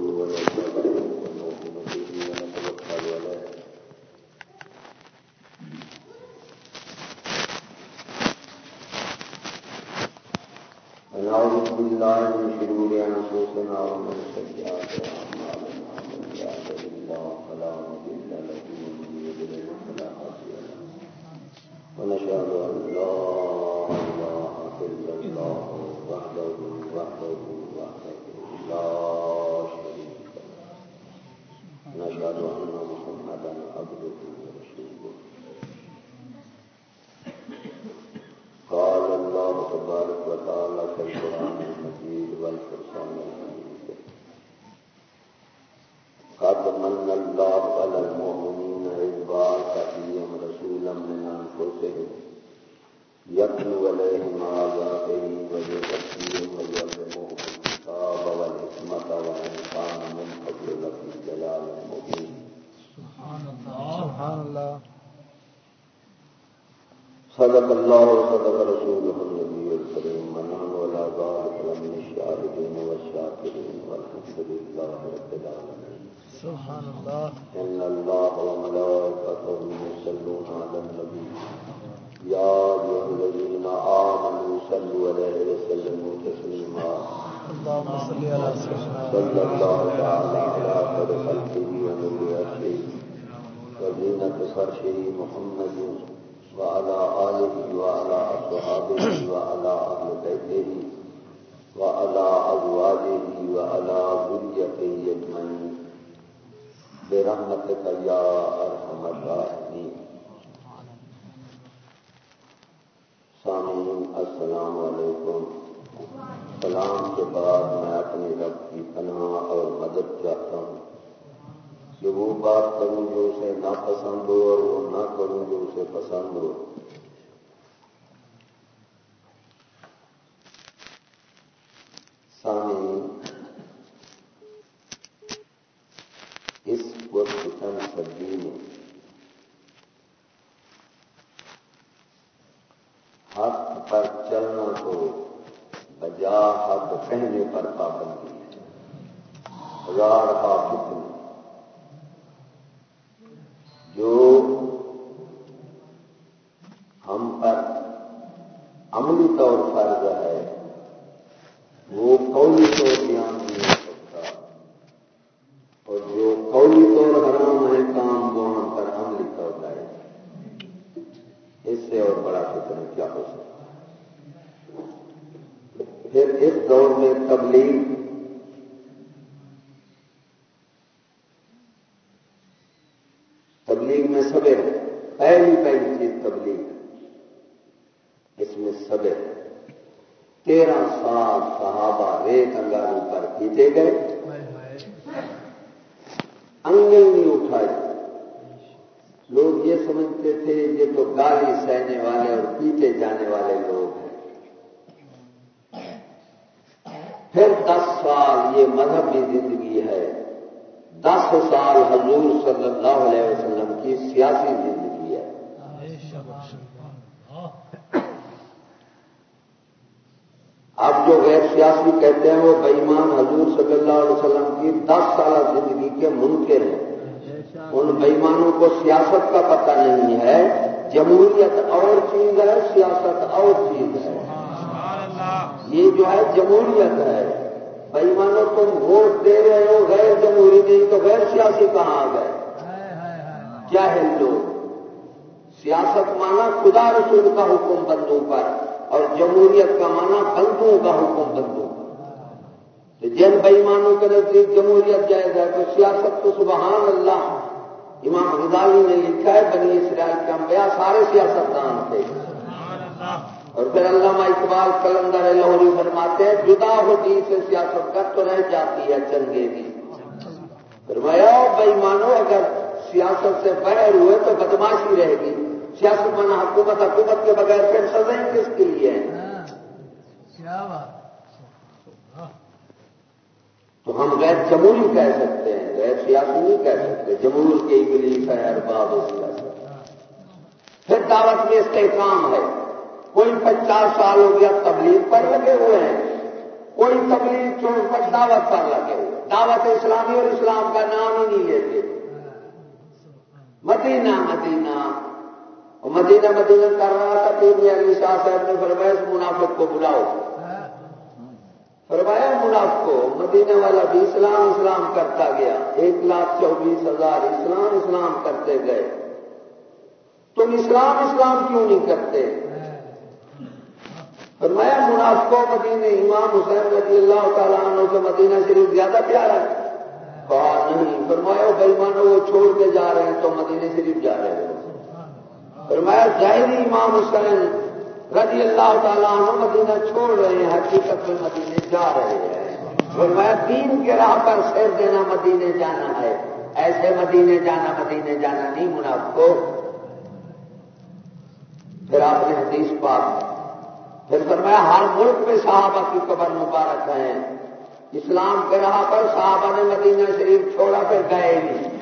ونستعينه ونؤمن به ونتوكل عليه ونعوذ بالله من شرور ومن سيئات من يهده الله فلا مضل له ومن يضلل فلا هادي له ونشهد أن لا إله إلا الله وحده وحده لا شريك له نشهد أن محمدا عبده ورسوله قال الله تبارك وتعالى في القرآن المجيد والفرقان الحميد من الله على المؤمنين إذ بعث فيهم رسولا من أنفسهم. يتلو عليهم آياته ويزكيهم ويعلمهم الكتاب والحكمة وإن كان من قبل لفي ضلال مبين سبحان الله سبحان الله صدق الله وصدق رسوله النبي الكريم ونحن على ذلك لمن الشاهدين والشاكرين والحمد لله رب العالمين سبحان الله إن الله وملائكته يصلون على النبي. يا أيها الذين آمنوا صلوا عليه وسلموا تسليما. اللهم صل على سيدنا صلى الله تعالى على خير خلقه ونور عرشه وزينة فرشه محمد وعلى آله وعلى أصحابه وعلى أهل بيته وعلى أزواجه وعلى ذريته أجمعين. برحمتك يا أرحم الراحمين سامعین، السلام علیکم. سلام کے بعد میں اپنی رب کی پناہ اور مدد چاہتا ہوں. کہ وہ بات کروں جو اسے ناپسند ہو اور وہ نہ کروں جو اسے پسند ہو. سامعین اس پرسکن حق پر چلنا تو بجا حق کہنے پر پابندی ہے ہزار حافظ میں جو ہم پر عملی طور فرض ہے وہ قولی طور بیان سے اور بڑا فکر کیا ہو سکتا پھر اس دور میں تبلیغ تبلیغ میں صبر ہے۔ پہلی پہلی چیز تبلیغ اس میں صبر تیرہ سال صحابہ ریت انگاروں پر کھینچے گئے انگل نہیں اٹھائی لوگ یہ سمجھتے تھے یہ تو گالی سہنے والے اور پیٹے جانے والے لوگ ہیں۔ پھر دس سال یہ مذہبی زندگی ہے۔ دس سال حضور صلی اللہ علیہ وسلم کی سیاسی زندگی ہے۔ اب جو غیر سیاسی کہتے ہیں وہ بےمان حضور صلی اللہ علیہ وسلم کی دس سالہ زندگی کے منکر ہیں۔ ان بےمانوں کو سیاست کا پتہ نہیں ہے جمہوریت اور چیز ہے سیاست اور چیز ہے۔ یہ جو ہے جمہوریت ہے۔ بےمانوں تم ووٹ دے رہے ہو غیر جمہوری نہیں تو غیر سیاسی کہاں آ گئے؟ کیا ہے لوگ؟ سیاست مانا خدا رسول کا حکم بندوں پر اور جمہوریت کا مانا بندوں کا حکم بندوں پر۔ جن بےمانوں کے نزدیک جمہوریت جائز ہے تو سیاست تو سبحان اللہ۔ امام غزالی نے لکھا ہے، بنی اسرائیل کے انبیاء سارے سیاست دان تھے۔ اور پھر علامہ اقبال کلندر لاہوری فرماتے ہیں، جدا ہوتی سے سیاست کر تو رہ جاتی ہے چنگے بھی۔ فرمایا بےمانو اگر سیاست سے بغیر ہوئے تو بدماشی رہے گی۔ سیاست مانا حکومت حکومت کے بغیر پھر سزائیں کس کے لیے تو ہم غیر جمہوری کہہ سکتے ہیں۔ غیر سیاسی نہیں کہہ سکتے، جمہور کی بلیف ہے ارباب و پھر دعوت میں استحکام ہے۔ کوئی پچاس سال ہو گیا تبلیغ پر لگے ہوئے ہیں۔ کوئی تبلیغ چھوڑ کر دعوت پر لگے ہوئے دعوت اسلامی اور اسلام کا نام ہی نہیں لیتے۔ مدینہ مدینہ۔ مدینہ مدینہ کر رہا تھا پھر علی شاہ صاحب نے فرمایا، اس منافق کو بلاؤ۔ فرمایا منافق کو مدینہ والا بھی اسلام اسلام کرتا گیا۔ ایک لاکھ چوبیس ہزار اسلام اسلام کرتے گئے۔ تم اسلام اسلام کیوں نہیں کرتے؟ فرمایا منافقوں مدینے امام حسین رضی اللہ تعالیٰ عنہ سے مدینہ شریف زیادہ پیارا ہے۔ کہا نہیں، فرمایا بھائی مانو وہ چھوڑ کے جا رہے ہیں تو مدینہ شریف جا رہے ہیں۔ فرمایا ظاہری امام حسین رضی اللہ تعالیٰ عنہ مدینہ چھوڑ رہے ہیں، حقیقت میں مدینے جا رہے ہیں۔ فرمایا دین کے راہ پر سیر دینا مدینے جانا ہے۔ ایسے مدینے جانا مدینے جانا نہیں منافقوں پھر آپ نے حدیث پاک۔ پھر فرمایا، ہر ملک میں صحابہ کی قبر مبارک ہے۔ اسلام کے راہ پر صحابہ نے مدینہ شریف چھوڑا، پھر گئے نہیں۔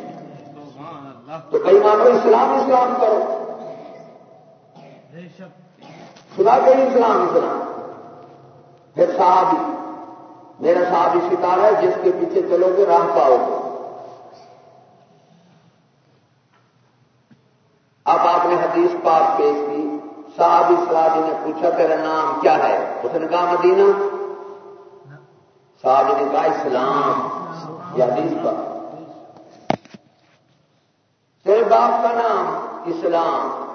تو کئی مانو، اسلام اسلام کرو۔ سنا کہ اسلام اسلام پھر صحابی، میرا صحابی ستارہ ہے، جس کے پیچھے چلو گے راہ پاؤ گے۔ اب آپ نے حدیث پاک پیش کی صاحب اسلادی نے پوچھا، تیرا نام کیا ہے؟ اس نے کہا، مدینہ صاحب نے کہا، اسلام یا حدیث کا تیرے باپ کا نام اسلام۔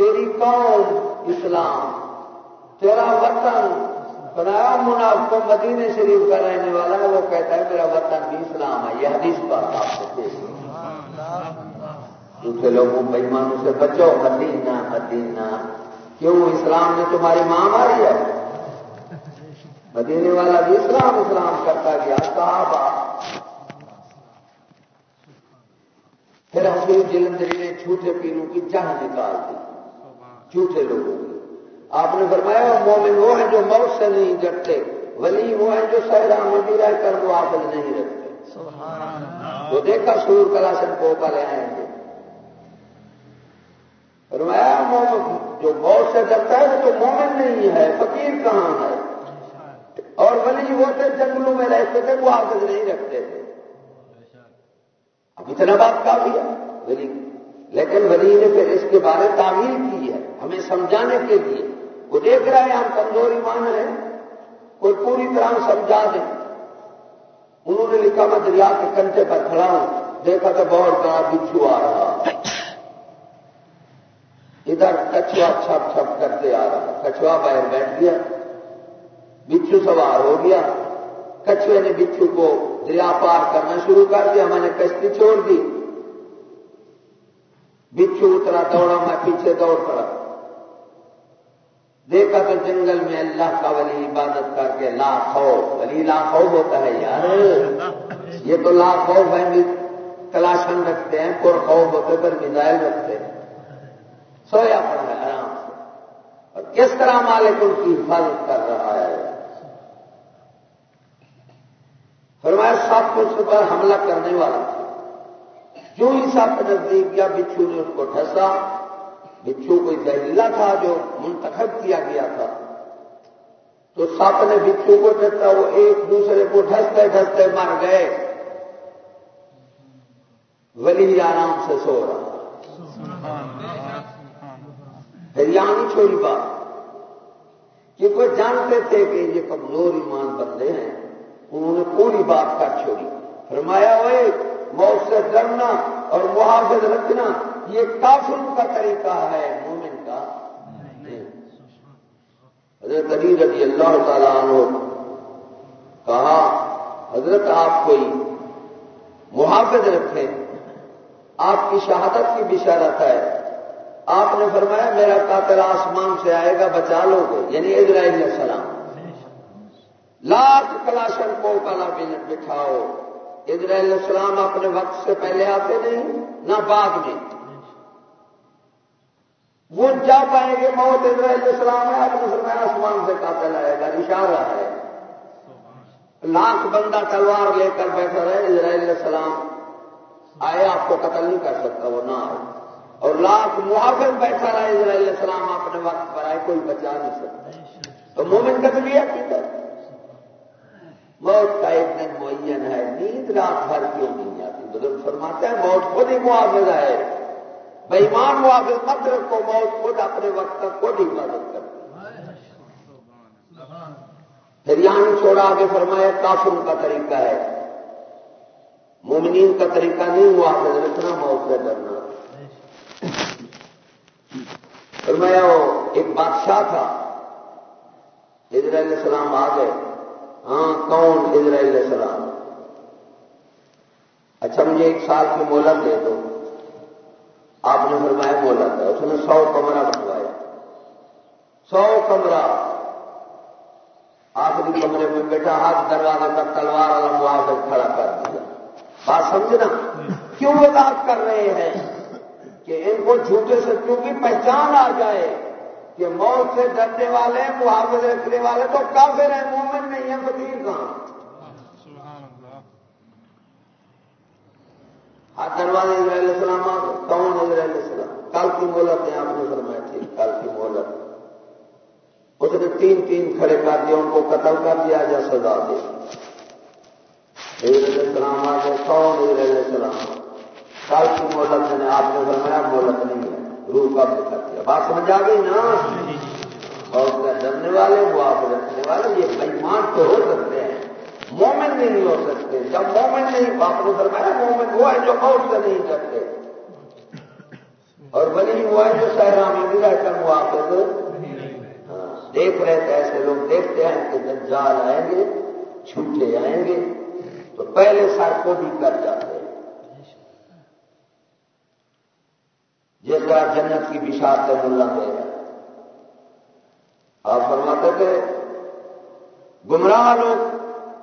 تیری قوم اسلام، تیرا وطن بنایا مناف کو مدینے شریف کا رہنے والا ہے، وہ کہتا ہے میرا وطن بھی اسلام ہے، یہ حدیث پر آپ سے پیش دوسرے لوگوں، بےمانوں سے بچو، مدینہ مدینہ، کیوں؟ اسلام نے تمہاری ماں ماری ہے۔ مدینے والا بھی اسلام اسلام کرتا گیا، صحابہ۔ پھر حسین جلندری نے جھوٹے پیروں کی جنگ نکال دی۔ جھوٹے لوگوں کی آپ نے فرمایا مومن وہ ہیں جو موت سے نہیں ڈرتے ولی وہ ہیں جو سہرا مندی رہ کر وہ آفت نہیں رکھتے وہ دیکھا سور کلاسن کو لے آئیں گے۔ فرمایا مومن جو موت سے ڈرتا ہے وہ تو مومن نہیں ہے فقیر کہاں ہے؟ اور ولی وہ تھے جنگلوں میں رہتے تھے وہ آفت نہیں رکھتے تھے۔ اب اتنا بات کافی ہے۔ ولی لیکن ولی نے پھر اس کے بارے تعمیر کی ہے، ہمیں سمجھانے کے لیے۔ وہ دیکھ رہا ہے، ہم کمزور ایمان ہیں۔ کوئی پوری طرح سمجھا دیں۔ انہوں نے لکھا، میں دریا کے کنٹے پر کھڑا ہوں۔ دیکھا تو بہت بڑا بچھو آ رہا ادھر کچوا چھپ چھپ کرتے آ رہا کچوا باہر بیٹھ گیا۔ بچھو سوار ہو گیا۔ کچوے نے بچھو کو دریا پار کرنا شروع کر دیا۔ میں نے کشتی چھوڑ دی۔ بچھو اترا دوڑا، میں پیچھے دوڑ پڑا۔ دیکھا تو جنگل میں اللہ کا ولی عبادت کر کے لاکھو ولی لاکھو ہوتا ہے یار۔ یہ تو لاکھو بہن کلاشن رکھتے ہیں پور خوف ہوتے، پر میزائل رکھتے۔ ہیں سویا پڑا ہے آرام سے۔ اور کس طرح مالک ان کی حفاظت کر رہا ہے؟ فرمایا سپ اس پر حملہ کرنے والا۔ تھا جو ہی سپ نزدیک گیا بچھو نے اس کو ڈھسا بچھو کوئی زہریلا تھا جو منتخب کیا گیا تھا۔ تو سپ نے بچھو کو ڈسا وہ ایک دوسرے کو ڈھستے ڈھستے مر گئے۔ ولی آرام سے سو رہا۔ پھر یہاں نہیں چھوڑی بات۔ کہ وہ جانتے تھے کہ یہ کمزور ایمان بندے ہیں، انہوں نے پوری بات کر چھوڑی۔ فرمایا ہوئے موت سے ڈرنا اور محافظ رکھنا یہ کافر کا طریقہ ہے مومن کا۔ حضرت علی رضی اللہ تعالیٰ عنہ کہا حضرت آپ کوئی محافظ رکھیں آپ کی شہادت کی بشارت ہے۔ آپ نے فرمایا میرا قاتل آسمان سے آئے گا بچا لو گے۔ یعنی علیہ السلام۔ لاکھ کلاشن کو کلا بٹھاؤ۔ علیہ السلام اپنے وقت سے پہلے آتے نہیں، نہ بعد میں۔ وہ جا پائیں گے موت علیہ السلام ہے آپ نے آسمان سے قاتل آئے گا، اشارہ ہے۔ لاکھ بندہ تلوار لے کر بیٹھا رہے، علیہ السلام آئے، آپ کو قتل نہیں کر سکتا، وہ نہ آئے۔ اور لاکھ محافظ بیٹھا رہا علیہ السلام اپنے وقت پر آئے، کوئی بچا نہیں سکتا۔ تو مومن قتل بھی عقیدت موت کا ایک دن معین ہے، نیند رات بھر کیوں نہیں آتی؟ بزرگ فرماتے ہیں، موت خود ہی معاوض ہے۔ بےمان معاوض مت رکھو، موت خود اپنے وقت تک خود ہی مدد کرتی پھر یہاں چھوڑا، آگے فرمایا کافر کا طریقہ ہے۔ مومنین کا طریقہ نہیں ہوا رکھنا موت سے ڈرنا۔ فرمایا، وہ ایک بادشاہ تھا علیہ السلام آ گئے۔ ہاں کون؟ علیہ السلام۔ اچھا مجھے ایک سال کی مہلت دے دو۔ آپ نے فرمایا مہلت ہے، اس نے سو کمرہ بنوایا سو کمرہ۔ آخری کمرے میں بیٹھا، ہاتھ دروازے تک تلوار لمبا کر کھڑا کر دیا۔ بات سمجھنا کیوں وضاحت کر رہے ہیں؟ کہ ان کو جھوٹے سے کیونکہ پہچان آ جائے کہ موت سے ڈرنے والے محافظ رکھنے والے تو کافر ہیں، مومن نہیں ہے فقیر کہاں ہاتھ دروازے اسرائیل السلام کون اسرائیل السلام؟ کل کی مہلت ہے آپ نے فرمایا ٹھیک کل کی مہلت اس نے تین تین کھڑے کر دیا، ان کو قتل کر دیا یا سزا دے۔ السلام آ گئے کون علیہ السلام؟ کل کی مہلت نے آپ نے فرمایا مہلت نہیں ہے، روح کا بھی کر دیا۔ بات سمجھ آ گئی نا؟ اور ڈرنے والے وہ آپ رکھنے والے یہ بےمان تو ہو سکتے ہیں۔ مومن بھی نہیں ہو سکتے۔ جب مومن نہیں آپ نے فرمایا مومن وہ ہے جو بہت سے نہیں ڈرتے اور بلی ہوا ہے جو صحرا میں بھی رہ کر وہ آپ دیکھ رہے تھے ایسے لوگ دیکھتے ہیں کہ دجال آئیں گے، چھوٹے آئیں گے، تو پہلے سر کو بھی کر جاتے ہیں۔ جس طرح جنت کی بشار سے دے رہا آپ فرماتے تھے، گمراہ لوگ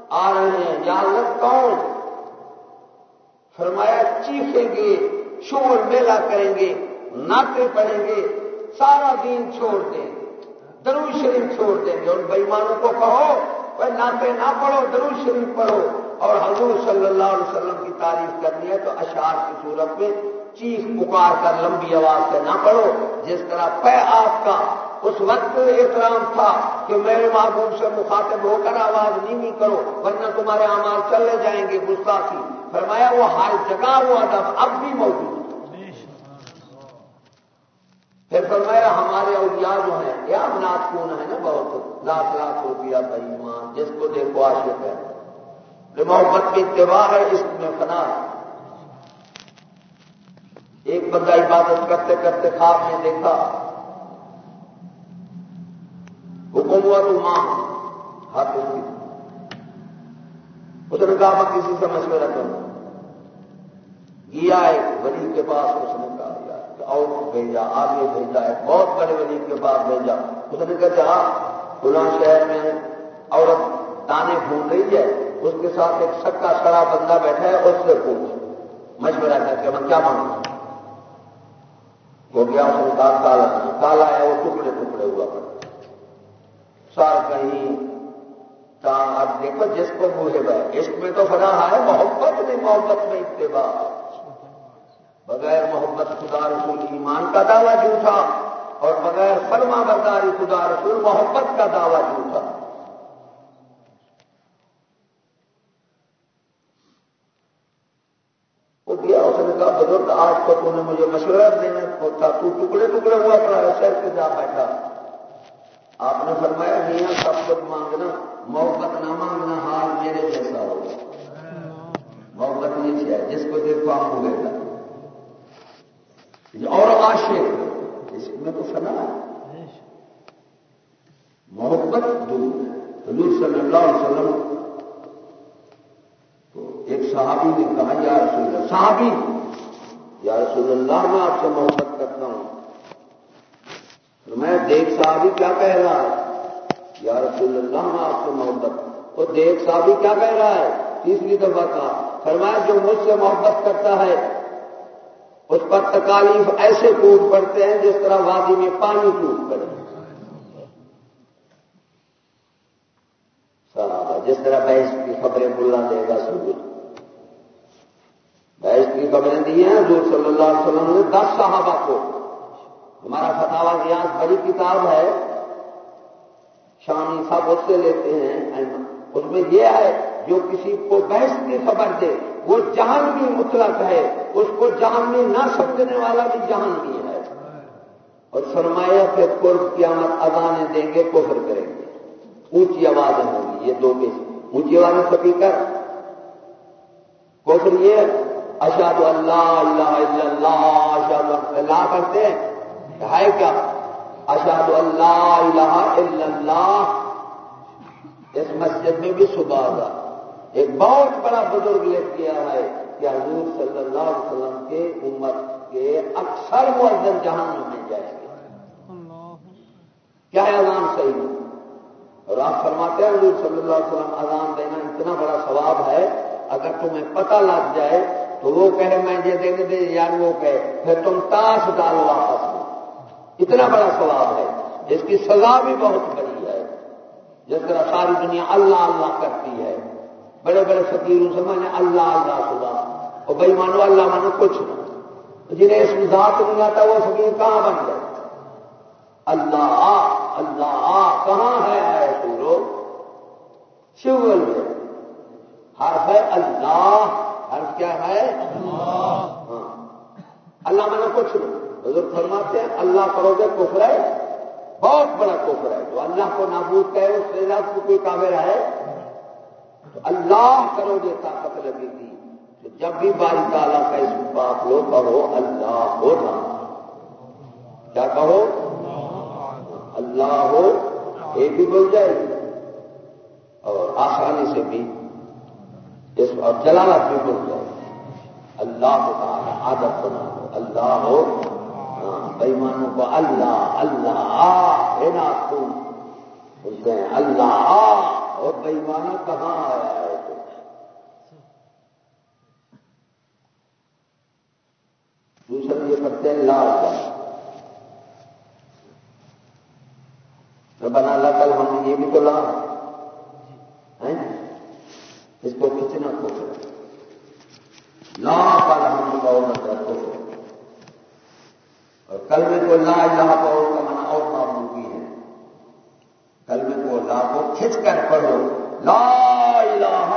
آ رہے ہیں یا لوگ کون؟ فرمایا، چیخیں گے، شور میلہ کریں گے ناطے پڑیں گے، سارا دین چھوڑ دیں گے درو شریف چھوڑ دیں گے۔ ان بےمانوں کو کہو بھائی ناطے نہ پڑھو درو شریف پڑھو۔ اور حضور صلی اللہ علیہ وسلم کی تعریف کرنی ہے تو اشعار کی صورت میں چیخ پکار کر، لمبی آواز سے نہ پڑھو، جس طرح پے آپ کا اس وقت احترام تھا کہ میرے محبوب سے مخاطب ہو کر آواز نیمی کرو، ورنہ تمہارے آمار چلے جائیں گے گستاخی۔ فرمایا، وہ ہر جگہ وہ ادب اب بھی موجود پھر فرمایا، ہمارے اولیاء جو ہیں یا نات کون ہے نا بہت؟ لاکھ لاکھ روپیہ بھائی جس کو دیکھو عاشق ہے۔ محبت کی اتباع ہے، اس میں فنا ہے۔ ایک بندہ عبادت کرتے کرتے خواب میں دیکھا حکم ہوا تو ماں ہاتھ کی اس نے کہا میں کسی سے مشورہ کروں۔ گیا ایک ولی کے پاس، اس نے کہا اور بھیجا، آگے بھیجا ہے بہت بڑے ولی کے پاس بھیجا۔ اس نے کہا، جہاں فلاں شہر میں عورت دانے ڈھونڈ رہی ہے، اس کے ساتھ ایک سکا سڑا بندہ بیٹھا ہے، اس سے پوچھ۔ مشورہ کر کے میں کیا مانگوں؟ وہ گیا، اس نے کہا، کالا کالا ہے، وہ ٹکڑے ٹکڑے ہوا۔ پڑتا سار کہیں اب دیکھو جس کو بوجھے گا عشق میں تو فنا ہے، محبت نہیں محبت میں اتباع۔ بغیر محبت خدا رسول ایمان کا دعویٰ جھوٹا اور بغیر فرما برداری خدا رسول محبت کا دعویٰ جھوٹا وہ دیا اس نے کہا، بزرگ، آج تو تم نے مجھے مشورہ دینے کو تھا، تو ٹکڑے ٹکڑے ہوا پڑا ہے شہر سے جا بیٹھا۔ آپ نے فرمایا میاں سب کچھ مانگنا، محبت نہ مانگنا حال میرے جیسا ہوگا محبت نیچے ہے، جس کو دیکھو آپ ہوئے گا اور عاشق اس میں تو فنا ہے۔ محبت دور حضور صلی اللہ علیہ وسلم تو ایک صحابی نے کہا، یا رسول اللہ، صحابی، یا رسول اللہ، میں آپ سے محبت کرتا ہوں۔ میں دیکھ صحابی کیا کہہ رہا ہے؟ یا رسول اللہ، میں آپ سے محبت تو دیکھ صحابی کیا کہہ رہا ہے؟ تیسری دفعہ کہا، فرمایا جو مجھ سے محبت کرتا ہے، اس پر تکالیف ایسے ٹوٹ پڑتے ہیں جس طرح وادی میں پانی ٹوٹ پڑے۔ جس طرح بحث کی خبریں بلا دے گا سب بحث کی خبریں دی ہیں، حضور صلی اللہ علیہ وسلم نے دس صحابہ کو۔ ہمارا فتوا ریاض بڑی کتاب ہے۔ شامی سب اس سے لیتے ہیں۔ اس میں یہ ہے، جو کسی کو بحث کی خبر دے، وہ جہانوی مطلق ہے۔ اس کو جہانوی نہ سمجھنے والا بھی جہانوی ہے۔ اور فرمایا کہ قرب قیامت اذانیں دیں گے، کفر کریں گے۔ اونچی آوازیں ہوں گی یہ دو کے۔ اونچی آوازیں سبھی کر۔ کفر یہ اشاد اللہ اللہ اللہ اشاد اللہ کرتے ہیں۔ ہے کیا؟ اشاد اللہ الہ الا اللہ۔ اس مسجد میں بھی صبح کا ایک بہت بڑا بزرگ لکھ کیا ہے کہ حضور صلی اللہ علیہ وسلم کے امت کے اکثر مؤذن جہاں میں جائیں گے کیا ہے اذان صحیح؟ اور آپ فرماتے ہیں حضور صلی اللہ علیہ وسلم اذان دینا اتنا بڑا ثواب ہے۔ اگر تمہیں پتہ لگ جائے تو وہ کہے، میں یہ دینے دے، یار وہ کہے۔ پھر تم تاش ڈالو واپس میں۔ اتنا بڑا ثواب ہے۔ جس کی سزا بھی بہت بڑی ہے۔ جس طرح ساری دنیا اللہ اللہ کرتی ہے۔ بڑے بڑے فقیروں سے میں نے اللہ اللہ خدا۔ اور بھائی مانو اللہ مانو کچھ نہ۔ جنہیں اس میں ذات نہیں آتا، وہ فقیر کہاں بن گئے؟ اللہ اللہ، کہاں ہے آئے سورو شیول میں۔ ہر ہے اللہ، ہر کیا ہے؟ اللہ ہاں۔ اللہ میں نے کچھ نہیں بزرگ فرماتے ہیں، اللہ کرو گے کفر ہے، بہت بڑا کفر ہے۔ جو اللہ کو نابود کہے اس سے کو کوئی کابر ہے؟ تو اللہ کرو گے طاقت لگے گی۔ تو جب بھی باری تعالیٰ کا اس بات لو کہو اللہ ہو نا کیا کہو؟ اللہ ہو یہ بھی بول جائے گی۔ اور آسانی سے بھی اس اور جلالت بھی بول جائے گی۔ اللہ کو کہا عادت بنا دو اللہ ہو بےمانوں کو اللہ اللہ ہے نا تم بولتے ہیں اللہ، اور بےمانہ کہاں آیا ہے دوسرا یہ کرتے ہیں لال تو بنا لا کل ہم نے یہ بھی تو لا اس کو کتنا کو لا کل ہم کا مطلب کو اور کل کو لا الہ پڑھو کا منا اور معمولی ہے۔ کل کو لا کو کھچ کر پڑھو۔ لا الہ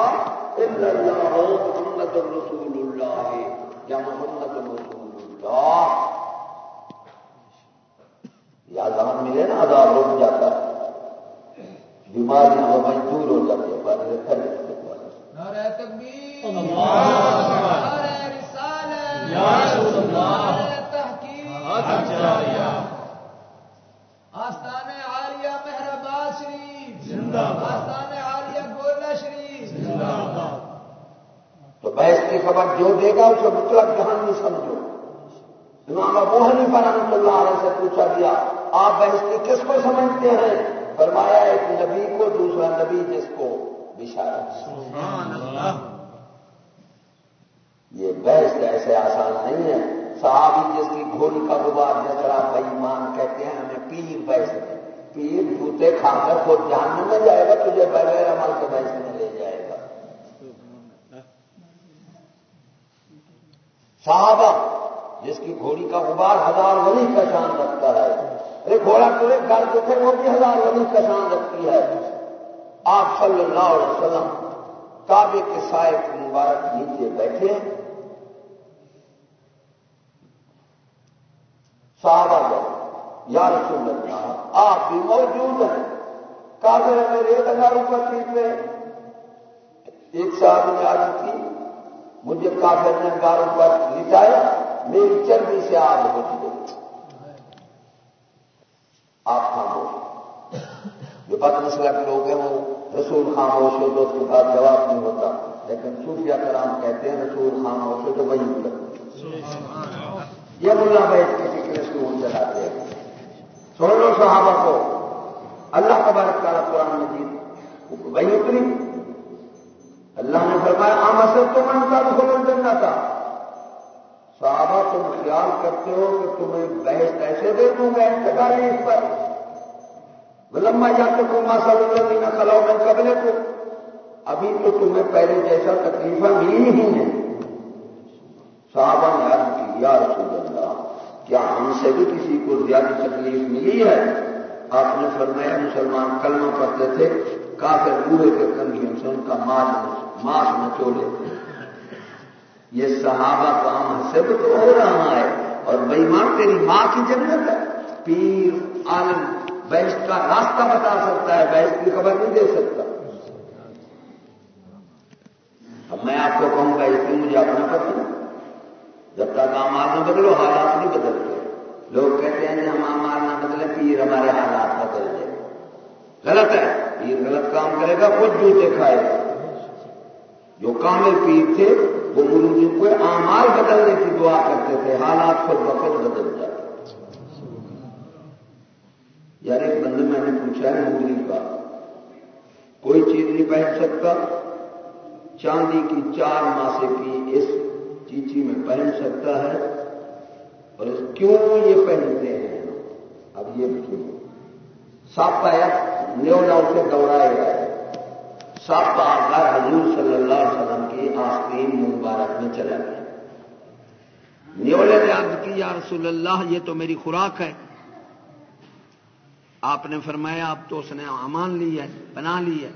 الا اللہ محمد رسول اللہ یا محمد رسول اللہ یا اذان ملے نا عذاب رک جاتا۔ ہے بیماریاں وہ ہو ہے پر نعرہ تکبیر نعرہ رسالت یا رسول اللہ نعرہ تحقیق آستان عالیہ مہرباد شریف زندہ باد آستان عالیہ گولہ شریف زندہ باد تو بحث کی خبر جو دے گا اسے مطلب جہان نہیں سمجھو امام ابو حنیفہ رحمۃ اللہ علیہ گیا آپ بحث کی کس کو سمجھتے ہیں؟ فرمایا ایک نبی کو دوسرا نبی جس کو بشارت۔ سبحان اللہ۔ یہ بحث ایسے آسان نہیں ہے۔ صحابی جس کی گھوڑی کا غبار جس طرح بےمان کہتے ہیں ہمیں پیر بحث ہے۔ پیر جوتے کھا کر خود جاننے میں جائے گا تجھے بغیر عمل کے بحث میں لے جائے گا۔ صحابہ جس کی گھوڑی کا غبار ہزار ولی کا شان رکھتا ہے۔ ارے گھوڑا تمہیں گھر جو تھے، وہ بھی ہزار ولی کا شان رکھتی ہے۔ آپ صلی اللہ علیہ وسلم کعبے کے سائے کے مبارک نیچے بیٹھے۔ صحابہ گئے یا رسول اللہ آپ بھی موجود ہیں۔ کعبے میں ایک ہزار روپئے ٹھیک رہے ایک صاحب نے آج کی، مجھے کافر نے گاروں پر لٹایا۔ میری چربی سے آگ بچ گئی۔ آپ خاموش جو بد مسئلہ کے لوگ ہیں، وہ رسول خاموش ہو تو اس کے بعد جواب نہیں ہوتا۔ لیکن صوفیہ کرام کہتے ہیں، رسول خاموش ہو تو وہی کرتے یہ ملا بیٹھ کسی کے رسول چلاتے ہیں۔ سن لو صحابہ کو۔ اللہ تبارک تعالیٰ قرآن مجید وہی اتری اللہ نے فرمایا عام اثر تو من کا دخل جنت تھا صحابہ تم خیال کرتے ہو کہ تمہیں بحث ایسے دے دوں گا انتظار اس پر۔ ولما جاتے کو ماسا اللہ نہ کلاؤ میں قبلے کو ابھی تو تمہیں پہلے جیسا تکلیفیں ملی ہی ہیں۔ صحابہ نے عرض کی، یا رسول اللہ، کیا ہم سے بھی کسی کو زیادہ تکلیف ملی ہے؟ آپ نے فرمایا، مسلمان کلمہ پڑھتے تھے، کافر بوڑھے کے کنگیوں سے ان کا ماس ماس نچوڑے تھے یہ صحابہ کا حسب تو ہو رہا ہے اور بےمان تیری ماں کی جنت ہے۔ پیر عالم بیس کا راستہ بتا سکتا ہے، بیس کی خبر نہیں دے سکتا۔ اب میں آپ کو کہوں گا، اس لیے مجھے اپنا پتہ جب تک آمار نہ بدلو، حالات نہیں بدلتے۔ لوگ کہتے ہیں جی، ہم آمار نہ بدلے پیر ہمارے حالات بدل جائے غلط ہے۔ پیر غلط کام کرے گا خود جوتے کھائے گا۔ جو کامل پیر تھے وہ مروجی کو آمار بدلنے کی دعا کرتے تھے، حالات خود بخود بدل جاتے یار، ایک بندے میں نے پوچھا ہے مغری کا، کوئی چیز نہیں پہن سکتا؟ چاندی کی چار ماسے کی اس چیچی میں پہن سکتا ہے؟ اور اس کیوں یہ پہنتے ہیں؟ اب یہ کیوں سب کا نیو نو دوڑائے گئے۔ سب کا آکار حضور صلی اللہ علیہ وسلم کی آستین مبارک میں چلا گیا۔ نیولے نے عرض کی، یا رسول اللہ، یہ تو میری خوراک ہے۔ آپ نے فرمایا، اب تو اس نے امان لی ہے، بنا لی ہے۔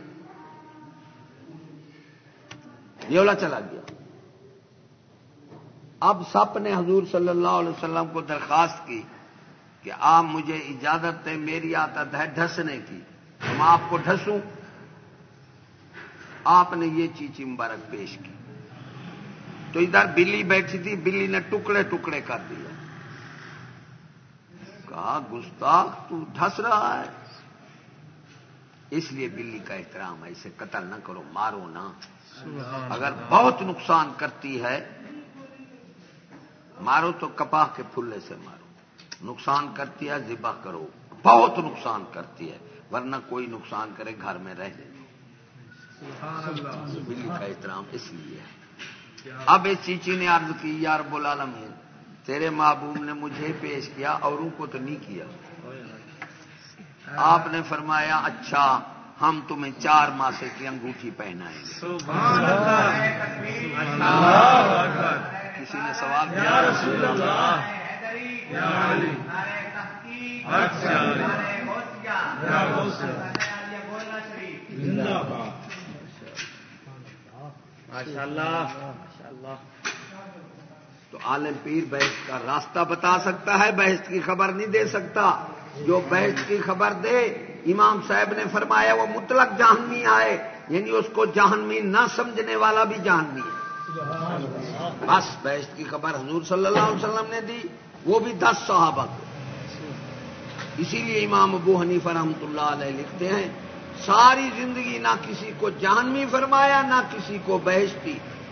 نیولا چلا گیا۔ اب سپ نے حضور صلی اللہ علیہ وسلم کو درخواست کی کہ آپ مجھے اجازت دیں، میری عادت ہے ڈھسنے کی۔ میں آپ کو ڈھسوں۔ آپ نے یہ چیچی مبارک پیش کی۔ تو ادھر بلی بیٹھی تھی بلی نے ٹکڑے ٹکڑے کر دیا کہا گستاخ تو ڈھس رہا ہے۔ اس لیے بلی کا احترام ہے اسے قتل نہ کرو مارو نہ۔ اگر بہت نقصان کرتی ہے مارو تو کپاہ کے پھلے سے مارو۔ نقصان کرتی ہے ذبح کرو۔ بہت نقصان کرتی ہے ورنہ کوئی نقصان کرے گھر میں رہ جائے۔ بلی کا احترام اس لیے ہے۔ اب اس چیچی نے عرض کی یار بولا لمحے تیرے محبوب نے مجھے پیش کیا اوروں کو تو نہیں کیا۔ آپ نے فرمایا اچھا ہم تمہیں چار ماسے کی انگوٹھی پہنائیں گے۔ کسی نے سوال کیا؟ تو عالم پیر بحث کا راستہ بتا سکتا ہے، بحث کی خبر نہیں دے سکتا۔ جو بحث کی خبر دے، امام صاحب نے فرمایا، وہ مطلق جہنمی آئے۔ یعنی اس کو جہنمی نہ سمجھنے والا بھی جہنمی ہے۔ بس بحث کی خبر حضور صلی اللہ علیہ وسلم نے دی، وہ بھی دس صحابہ کو۔ اسی لیے امام ابو حنیف رحمۃ اللہ علیہ لکھتے ہیں ساری زندگی نہ کسی کو جہنمی فرمایا، نہ کسی کو بحث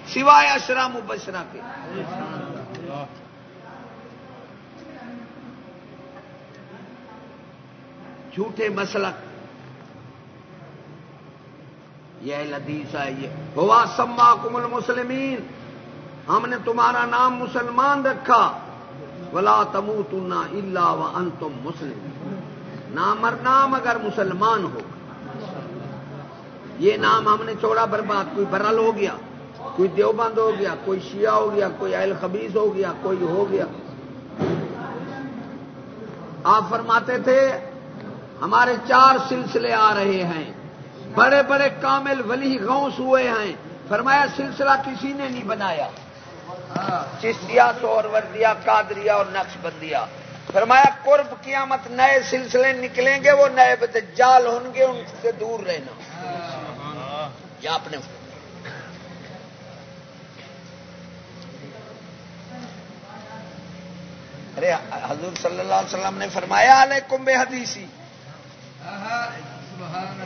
سوائے اشرا مبشرہ کے۔ جھوٹے مسلک۔ یہ لدیس ہے، یہ۔ ہوا سما کمل مسلمین ہم نے تمہارا نام مسلمان رکھا۔ ولا تمو تنا اللہ و ان تم مسلم نام نام اگر مسلمان ہو یہ نام ہم نے چھوڑا، برباد، کوئی برل ہو گیا، کوئی دیوبند ہو گیا، کوئی شیعہ ہو گیا، کوئی اہل خبیز ہو گیا، کوئی ہو گیا۔ آپ فرماتے تھے، ہمارے چار سلسلے آ رہے ہیں۔ بڑے بڑے کامل ولی غوث ہوئے ہیں۔ فرمایا، سلسلہ کسی نے نہیں بنایا۔ چشتیا سور وردیا کادریا اور نقش بندیا فرمایا، قرب قیامت نئے سلسلے نکلیں گے، وہ نئے جال ہوں گے، ان سے دور رہنا۔ یا اپنے ارے، حضور صلی اللہ علیہ وسلم نے فرمایا، علیکم بے حدیثی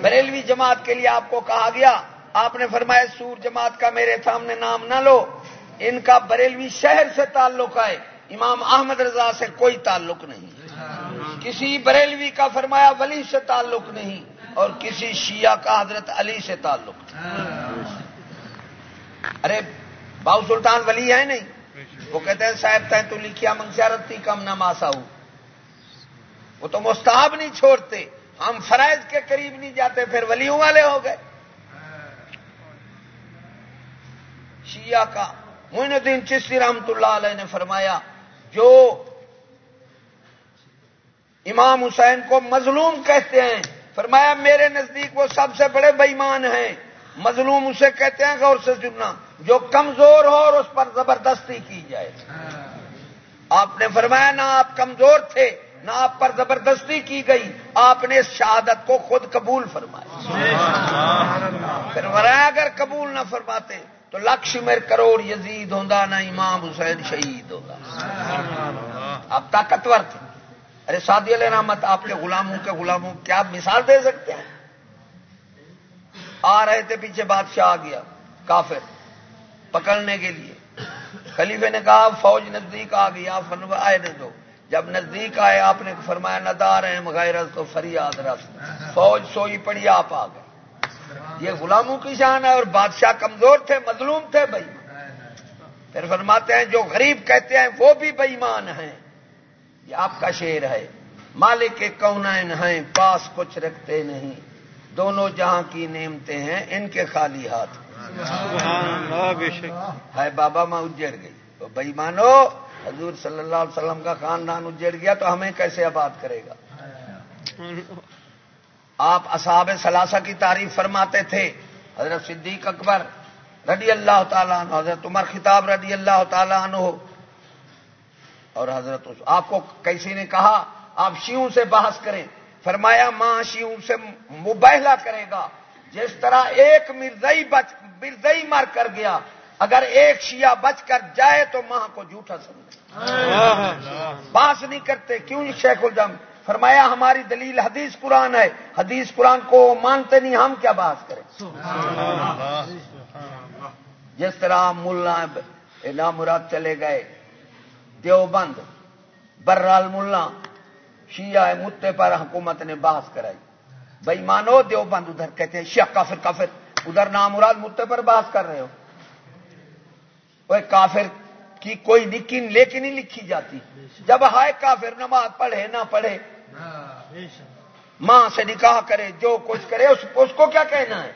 بریلوی جماعت کے لیے آپ کو کہا گیا، آپ نے فرمایا، سور جماعت کا میرے سامنے نام نہ لو، ان کا بریلوی شہر سے تعلق ہے، امام احمد رضا سے کوئی تعلق نہیں۔ کسی بریلوی کا فرمایا ولی سے تعلق نہیں۔ اور کسی شیعہ کا حضرت علی سے تعلق تھا۔ ارے باؤ سلطان ولی ہے نہیں؟ وہ کہتے ہیں، صاحب تین تو لکھیا منشیارت تھی کم نہ ماسا وہ تو مستحب نہیں چھوڑتے۔ ہم فرائض کے قریب نہیں جاتے، پھر ولیوں والے ہو گئے۔ شیعہ کا معین الدین چشتی رحمت اللہ علیہ نے فرمایا، جو امام حسین کو مظلوم کہتے ہیں فرمایا، میرے نزدیک وہ سب سے بڑے بےمان ہیں۔ مظلوم اسے کہتے ہیں غور سے سننا، جو کمزور ہو اور اس پر زبردستی کی جائے۔ آپ نے فرمایا، نہ آپ کمزور تھے، نہ آپ پر زبردستی کی گئی۔ آپ نے اس شہادت کو خود قبول فرمایا۔ پھر فرمایا، اگر قبول نہ فرماتے، تو لکش میر کروڑ یزید ہوں نہ امام حسین شہید ہوگا آپ طاقتور تھے۔ ارے سادی علیہ رحمت، آپ کے غلاموں کے غلاموں کیا مثال دے سکتے ہیں؟ آ رہے تھے، پیچھے بادشاہ آ گیا، کافر، پکڑنے کے لیے۔ خلیفے نے کہا، فوج نزدیک آ گئی، آپ آئے نے دو۔ جب نزدیک آئے، آپ نے فرمایا ندار ہیں مغیر تو فریاد رس۔ فوج سوئی پڑی، آپ آ گئے۔ یہ غلاموں کی شان ہے اور بادشاہ کمزور تھے، مظلوم تھے بھائی پھر فرماتے ہیں، جو غریب کہتے ہیں، وہ بھی بےمان ہیں۔ یہ آپ کا شعر ہے۔ مالک کے کونین ہیں پاس کچھ رکھتے نہیں۔ دونوں جہاں کی نعمتیں ہیں ان کے خالی ہاتھ۔ ہے بابا ماں اجڑ گئی۔ تو بھائی مانو حضور صلی اللہ علیہ وسلم کا خاندان اجڑ گیا تو ہمیں کیسے آباد کرے گا؟ آپ اصحاب ثلاثہ کی تعریف فرماتے تھے حضرت صدیق اکبر رضی اللہ تعالیٰ عنہ حضرت عمر خطاب رضی اللہ تعالیٰ عنہ اور حضرت آپ کو کسی نے کہا آپ شیوں سے بحث کریں۔ فرمایا ماں شیوں سے مبہلا کرے گا۔ جس طرح ایک مرزئی بچ مرزئی مر کر گیا اگر ایک شیعہ بچ کر جائے تو ماں کو جھوٹا سمجھے۔ بحث نہیں کرتے کیوں شیخ الجم؟ فرمایا ہماری دلیل حدیث قرآن ہے۔ حدیث قرآن کو مانتے نہیں ہم کیا بحث کریں؟ جس طرح ملا مراد چلے گئے دیوبند برال ملا شیعہ متے پر حکومت نے بحث کرائی۔ بھائی مانو دیوبند ادھر کہتے ہیں شیخ کافر کافر۔ ادھر نام مراد متے پر بحث کر رہے ہو۔ وہ کافر کی کوئی نکی لیکن نہیں لکھی جاتی۔ جب ہائے کافر نماز پڑھے نہ پڑھے۔ ماں سے نکاح کرے جو کچھ کرے اس, اس کو کیا کہنا ہے؟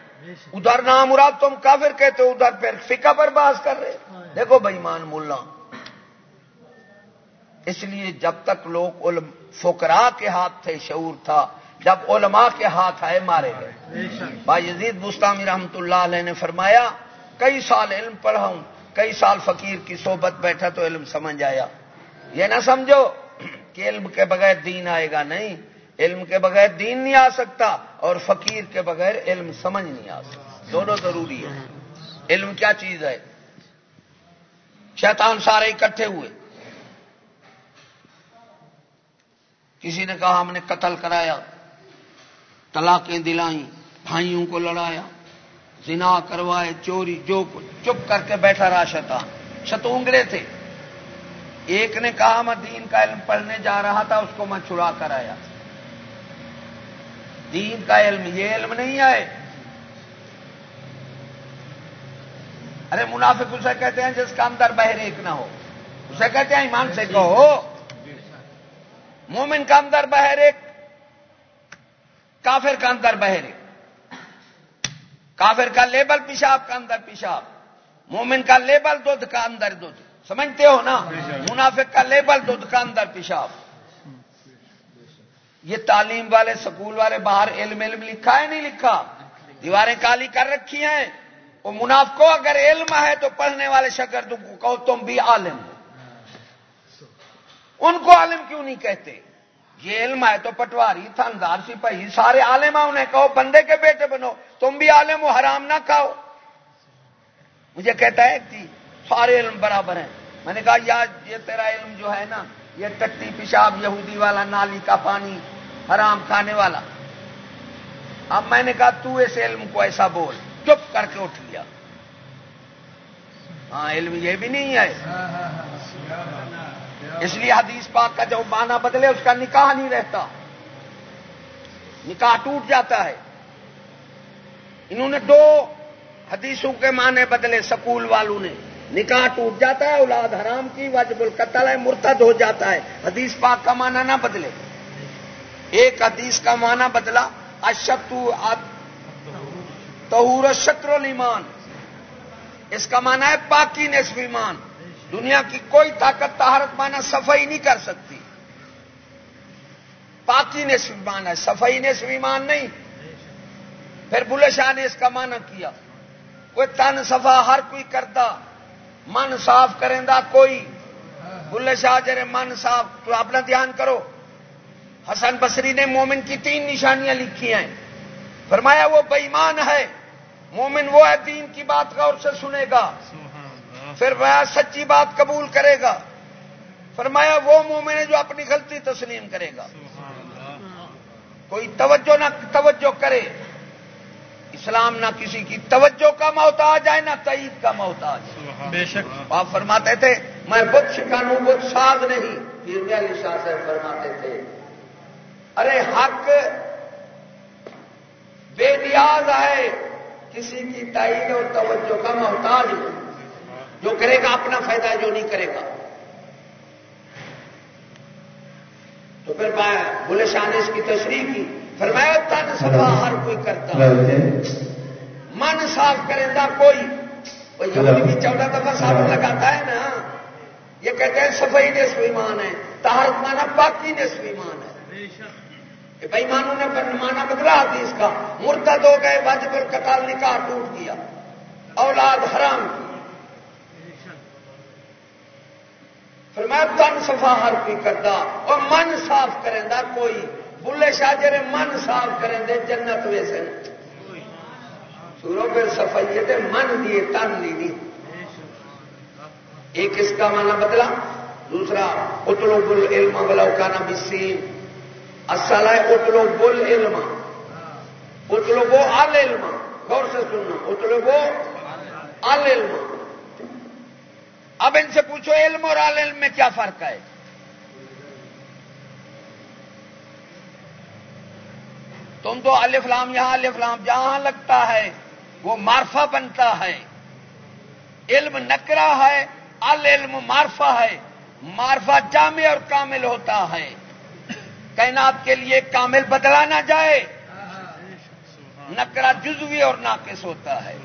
ادھر نام مراد تم کافر کہتے ہو ادھر پھر فکا پر بحث کر رہے۔ دیکھو بھائی مان ملا۔ اس لیے جب تک لوگ علم فکرا کے ہاتھ تھے، شعور تھا، جب علماء کے ہاتھ آئے، مارے گئے۔ بھائی یزید مستعمی رحمت اللہ علیہ نے فرمایا، کئی سال علم پڑھا ہوں، کئی سال فقیر کی صحبت بیٹھا تو علم سمجھ آیا۔ یہ نہ سمجھو کہ علم کے بغیر دین آئے گا نہیں۔ علم کے بغیر دین نہیں آ سکتا اور فقیر کے بغیر علم سمجھ نہیں آ سکتا۔ دونوں ضروری ہے علم کیا چیز ہے؟ شیطان سارے اکٹھے ہوئے۔ کسی نے کہا ہم نے قتل کرایا، طلاقیں دلائیں بھائیوں کو لڑایا، زنا کروائے چوری، جو کچھ، چپ کر کے بیٹھا رہا شیطان۔ شتونگڑے تھے۔ ایک نے کہا میں دین کا علم پڑھنے جا رہا تھا، اس کو میں چھڑا کر آیا۔ دین کا علم، یہ علم نہیں آئے۔ ارے، منافق اسے کہتے ہیں جس کا اندر بہر ایک نہ ہو۔ اسے کہتے ہیں ایمان سے کہو۔ مومن کا اندر بہر ایک، کافر کا اندر بہر ایک۔ کافر کا لیبل پیشاب کا اندر پیشاب، مومن کا لیبل دودھ کا اندر دودھ۔ سمجھتے ہو نا؟ منافق کا لیبل دودھ کا اندر پیشاب۔ یہ تعلیم والے، سکول والے باہر علم علم لکھا ہے، نہیں لکھا؟ دیواریں کالی کر رکھی ہیں۔ وہ مناف کو اگر علم ہے تو پڑھنے والے شکر کو کہو تم بھی عالم۔ ہو ان کو عالم کیوں نہیں کہتے؟ یہ علم ہے تو پٹواری تھندار سپاہی، سارے عالم ہیں، انہیں کہو، بندے کے بیٹے بنو، تم بھی عالم ہو، حرام نہ کھاؤ۔ مجھے کہتا ہے کہ سارے علم برابر ہیں۔ میں نے کہا، یا یہ تیرا علم جو ہے نا، یہ ٹٹی پیشاب یہودی والا، نالی کا پانی، حرام کھانے والا۔ اب میں نے کہا، تو اس علم کو ایسا بول۔ چپ کر کے اٹھ لیا۔ ہاں علم یہ بھی نہیں ہے۔ اس لیے حدیث پاک کا جو معنی بدلے، اس کا نکاح نہیں رہتا۔ نکاح ٹوٹ جاتا ہے۔ انہوں نے دو حدیثوں کے معنی بدلے، سکول والوں نے۔ نکاح ٹوٹ جاتا ہے، اولاد حرام کی، واجب القتل ہے، مرتد ہو جاتا ہے۔ حدیث پاک کا معنی نہ بدلے۔ ایک حدیث کا معنی بدلا اشتو تہور شطر المان اس کا معنی ہے پاکی نصف ایمان۔ دنیا کی کوئی طاقت تہارت مانا صفائی نہیں کر سکتی۔ پاکی نصف ایمان ہے، صفائی نصف ایمان نہیں۔ پھر بلے شاہ نے اس کا معنی کیا۔ کوئی تن صفا ہر کوئی کرتا، من صاف کریں دا کوئی۔ بلے شاہ جرے من صاف، تو اپنا دھیان کرو۔ حسن بصری نے مومن کی تین نشانیاں لکھی ہیں۔ فرمایا وہ بےمان ہے، مومن وہ ہے دین کی بات غور سے سنے گا۔ پھر وہ سچی بات قبول کرے گا۔ فرمایا وہ مومن ہے جو اپنی غلطی تسلیم کرے گا۔ کوئی توجہ نہ توجہ کرے۔ اسلام نہ کسی کی توجہ کا محتاج ہے نہ تعید کا محتاج بے شک۔ آپ فرماتے تھے میں بت شکانوں بت ساز نہیں پھر علی شاہ صاحب فرماتے تھے۔ ارے حق بے نیاز ہے کسی کی تعین اور توجہ کا محتاج جو کرے گا اپنا فائدہ جو نہیں کرے گا۔ تو پھر بولے شاہ نے اس کی تشریح کی۔ فرمایا تن سفا ہر کوئی کرتا۔ من صاف کرے گا کوئی۔ بھی چودہ دفعہ صاف لگاتا ہے نا۔ یہ کہتے ہیں صفائی نے سویمان ہے۔ تہارت مانا پاکی نے سویمان ہے۔ بھائی مانو نے مانا بدلا حدیث کا۔ مرتد ہو گئے بج پر کتال نکاح ٹوٹ گیا۔ اولاد حرام کی۔ فرمایا تن صفا ہر کوئی کرتا اور من صاف کریں کوئی بلے شاہ جرے من صاف کریں دے جنت ویسے سورو پھر صفائی تے من دیے تن نہیں دی۔ ایک اس کا مانا بدلا، دوسرا، اتلو بل علم بلا کانا بسیم اصل ہے اتلو بل علم۔ اتلو وہ آل علم۔ غور سے سننا اتلو وہ آل علم۔ اب ان سے پوچھو علم اور آل علم میں کیا فرق ہے؟ تم تو الفلام یہاں الفلام جہاں لگتا ہے، وہ مارفا بنتا ہے۔ علم نکرا ہے ال علم مارفا ہے۔ مارفا جامع اور کامل ہوتا ہے۔ کائنات کے لیے کامل بدلا نہ جائے۔ نکرا جزوی اور ناقص ہوتا ہے۔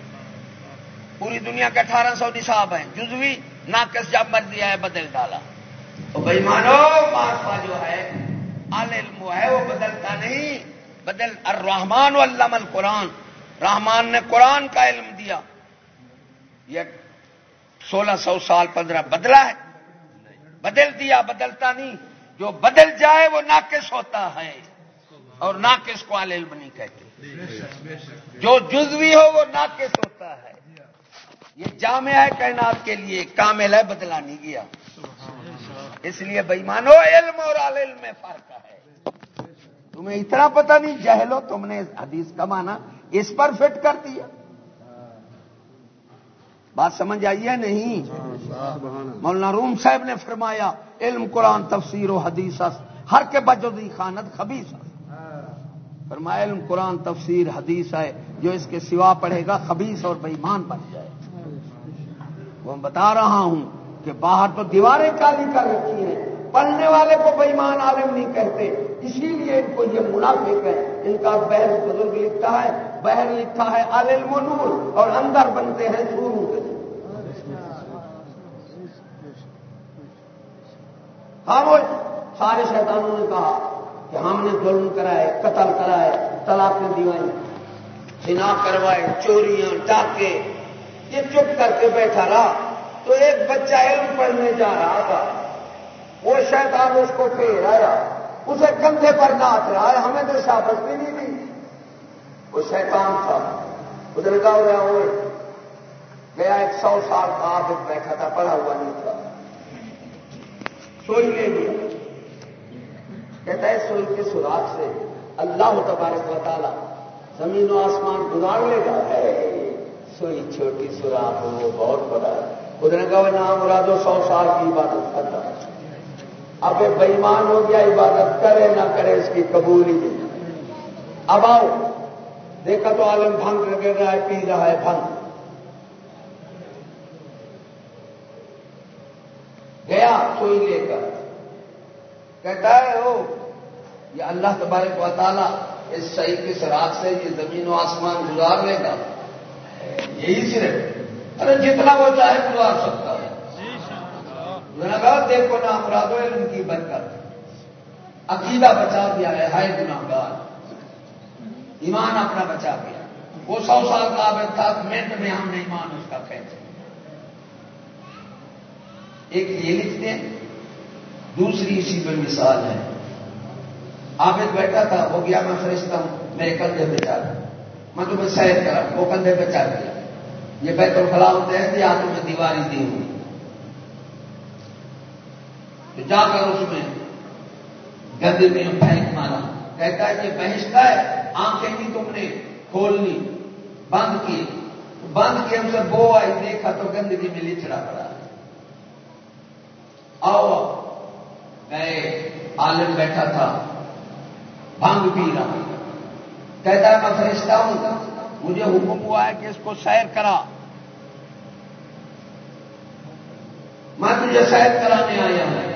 پوری دنیا کے اٹھارہ سو نصاب ہیں۔ جزوی ناقص جب مر دیا ہے بدل ڈالا۔ تو بھائی مانو مارفا جو ہے ال علم ہے، وہ بدلتا نہیں۔ بدل الرحمان علم القرآن۔ رحمان نے قرآن کا علم دیا۔ یہ سولہ سو سال پندرہ بدلا ہے۔ بدل دیا، بدلتا نہیں۔ جو بدل جائے، وہ ناقص ہوتا ہے۔ اور ناقص کو علم نہیں کہتے۔ جو جزوی ہو، وہ ناقص ہوتا ہے۔ یہ جامع ہے کائنات کے لیے، کامل ہے بدلا نہیں گیا۔ اس لیے بےمانو علم اور علم میں فرق ہے۔ تمہیں اتنا پتہ نہیں جہلو تم نے حدیث کا مانا اس پر فٹ کر دیا۔ بات سمجھ آئیے نہیں؟ مولانا روم صاحب نے فرمایا، علم، قرآن، تفسیر و حدیث ہر کے بجودی خانت خبیص فرمایا، علم، قرآن، تفسیر، حدیث ہے، جو اس کے سوا پڑھے گا خبیص اور بےمان بن جائے۔ وہ بتا رہا ہوں کہ باہر تو دیواریں کالی کر رکھی ہیں پڑھنے والے کو بےمان عالم نہیں کہتے، اسی لیے ان کو یہ منافق ہے۔ ان کا بحر بزرگ لکھتا ہے، بحر لکھا ہے عالم و نور، اور اندر بنتے ہیں شروع کے ہاں وہ سارے شیطانوں نے کہا کہ ہم نے ظلم کرائے، قتل کرائے طلاق دیوائی سنا کروائے، چوریاں، ڈاکے یہ چپ کر کے بیٹھا رہا تو ایک بچہ علم پڑھنے جا رہا تھا۔ وہ شیطان اس کو پھیر آیا۔ اسے کندھے پر ناچ رہا ہے۔ ہمیں تو شابت بھی نہیں دی۔ وہ شیطان تھا۔ ادھر کا ہوا ہوئے گیا ایک سو سال کا آپ بیٹھا تھا، پڑھا ہوا نہیں تھا۔ سوئی لے کہتا ہے، سوئی کے سراخ سے؟ اللہ تبارک و تعالی زمین و آسمان گزار لے گا۔ سوئی چھوٹی سوراخ وہ بہت بڑا ہے ادھر کا نام مرادو سو سال کی عبادت کرتا اب بےمان ہو گیا، عبادت کرے نہ کرے، اس کی قبولی نہیں۔ اب آؤ۔ دیکھا تو عالم بھنگ گر رہا ہے، پی رہا ہے بھنگ۔ گیا سوئی لے کر۔ کہتا ہے وہ یہ اللہ تبارک و تعالیٰ اس صحیح کے سراغ سے یہ زمین و آسمان گزار لے گا۔ یہی صرف ارے جتنا وہ چاہے گزار سکتا ہے۔ میں نے کہا، دیکھو نا امراد علم کی برکت۔ عقیدہ بچا دیا ہے، ہائے گناہگار۔ ایمان اپنا بچا دیا۔ وہ سو سال کا عابد تھا منٹ میں ہم نے ایمان اس کا کہتے ایک یہ لکھتے ہیں، دوسری اسی پہ مثال ہے۔ عابد بیٹھا تھا، وہ گیا، میں فرشتہ ہوں، میرے کندھے پہ چل میں تمہیں سیر کرا، وہ کندھے پہ چل گیا۔ یہ بیت الخلا ہوتے ہیں یا تمہیں دیواری دی ہوئی تو جا کر اس میں گدے میں پھینک مارا۔ کہتا ہے یہ بحث کا ہے، آنکھیں بھی تم نے کھولنی، بند کی۔ بند کی ہم سے بو آئی، دیکھا تو گندگی میں لچڑا پڑا۔ آؤ گئے عالم بیٹھا تھا، بھنگ پی رہا۔ کہتا ہے میں فرشتہ ہوں، مجھے حکم ہوا ہے کہ اس کو سیر کرا۔ میں تجھے سیر کرانے آیا ہوں۔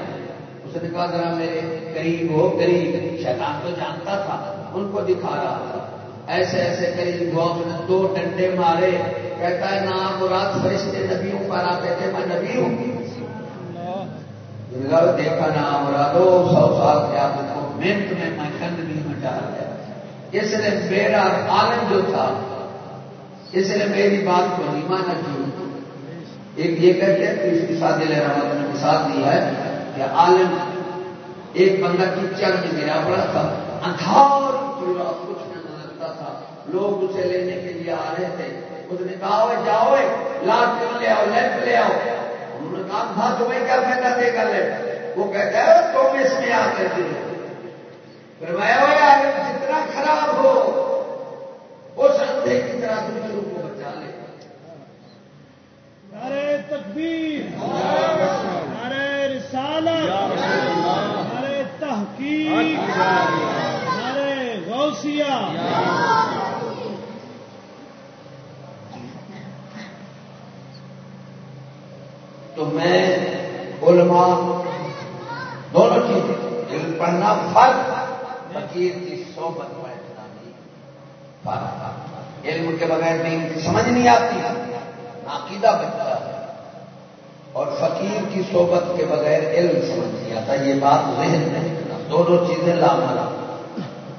اس نے کہا، ذرا میرے قریب ہو، قریب۔ شیطان تو جانتا تھا، ان کو دکھا رہا تھا۔ ایسے ایسے قریب ہوا، اس نے دو ڈنڈے مارے۔ کہتا ہے نا مراد فرشتے نبیوں پر آتے تھے، میں نبی ہوں۔ دیکھا نا مرادو، سو سال کے آپ کو منٹ میں میں گندگی میں ڈال گیا اس نے میرا عالم جو تھا اس نے میری بات کو نہیں مانا کی ایک یہ کہتے ہیں تیسری شادی لے رہا نے مثال دی ہے کہ عالم ایک بندہ کی میں گرا پڑا تھا، اندھار پورا کچھ نہ نظرتا تھا۔ لوگ اسے لینے کے لیے آ رہے تھے۔ اس نے کہا جاؤ لاٹ لے آؤ، لیپ لے آؤ؟ انہوں نے کہا تھا تمہیں کیا فائدہ دے گا لیپ وہ کہتا ہے تم اس میں آ کر دے فرمایا ہوا جتنا خراب ہو اس اندھے کی طرح دوسروں کو بچا لے۔ نعرے تکبیر نعرے رسالت نعرے تحقیق نعرے غوثیہ۔ تو میں علماء دونوں چیزیں پڑھنا فرق فقیر کی صحبت بیٹھنا نہیں فرق علم کے بغیر دین کی سمجھ نہیں آتی۔ عقیدہ بچتا ہے۔ اور فقیر کی صحبت کے بغیر علم سمجھ نہیں آتا۔ یہ بات ذہن نہیں دونوں چیزیں لاملا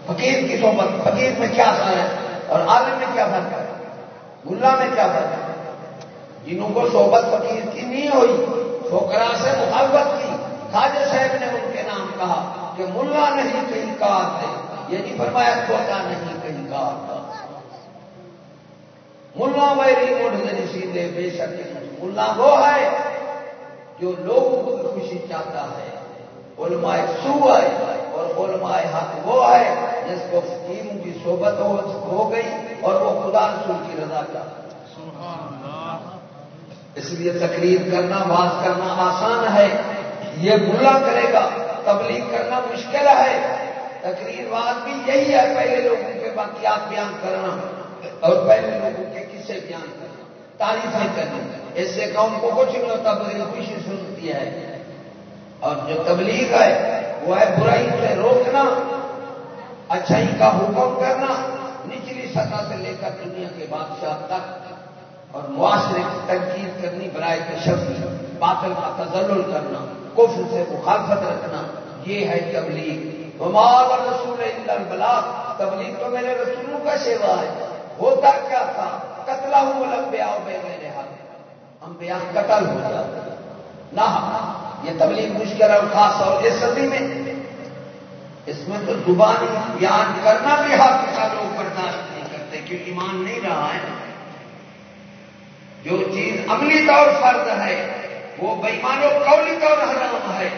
فقیر کی صحبت، فقیر میں کیا اثر ہے؟ اور عالم میں کیا فرق ہے؟ ملا میں کیا فرق ہے؟ جنہوں کو صحبت فقیر کی نہیں ہوئی ٹھوکرا سے محبت کی۔ خواجہ صاحب نے ان کے نام کہا۔ کہ ملا نہیں کہیں کار دے یہ نہیں یعنی فرمایا کھوتا نہیں کہیں کار تھا۔ ملا میری موڈ سیدھے بے شک ملا وہ ہے جو لوگوں کو خوشی چاہتا ہے۔ علماء سو ہے اور علماء حق وہ ہے جس کو فقیروں کی صحبت ہو گئی اور وہ خدا رسول کی رضا چاہتا اس لیے تقریر کرنا بات کرنا آسان ہے۔ یہ ملا کرے گا۔ تبلیغ کرنا مشکل ہے۔ تقریر بات بھی یہی ہے، پہلے لوگوں کے واقعات بیان کرنا اور پہلے لوگوں کے کسے بیان کرنا، تعریفیں کرنا۔ اس سے قوم کو کچھ نہیں ہوتا بغیر خوشی سنتی ہے۔ اور جو تبلیغ ہے، وہ ہے برائی سے روکنا، اچھائی کا حکم کرنا، نچلی سطح سے لے کر دنیا کے بادشاہ تک اور معاشرے کی تنقید کرنی، برائے تشدد، باطل کا تزل کرنا۔ کفر سے مخالفت رکھنا، یہ ہے تبلیغ۔ ہمارا رسول بلا تبلیغ تو میرے رسولوں کا سیوا ہے۔ ہوتا کیا تھا؟ قتل ہوں لمبے آؤ بے میرے ہاتھ ہم بیان قتل ہو جاتے نہ، یہ تبلیغ مشکل اور خاص اور اس صدی میں۔ اس میں تو زبان بیان کرنا بھی ہاتھ کا لوگ برداشت نہیں کرتے، کیونکہ ایمان نہیں رہا ہے۔ جو چیز عملی طور فرض ہے وہ بےمانو قولی طور حرام ہے،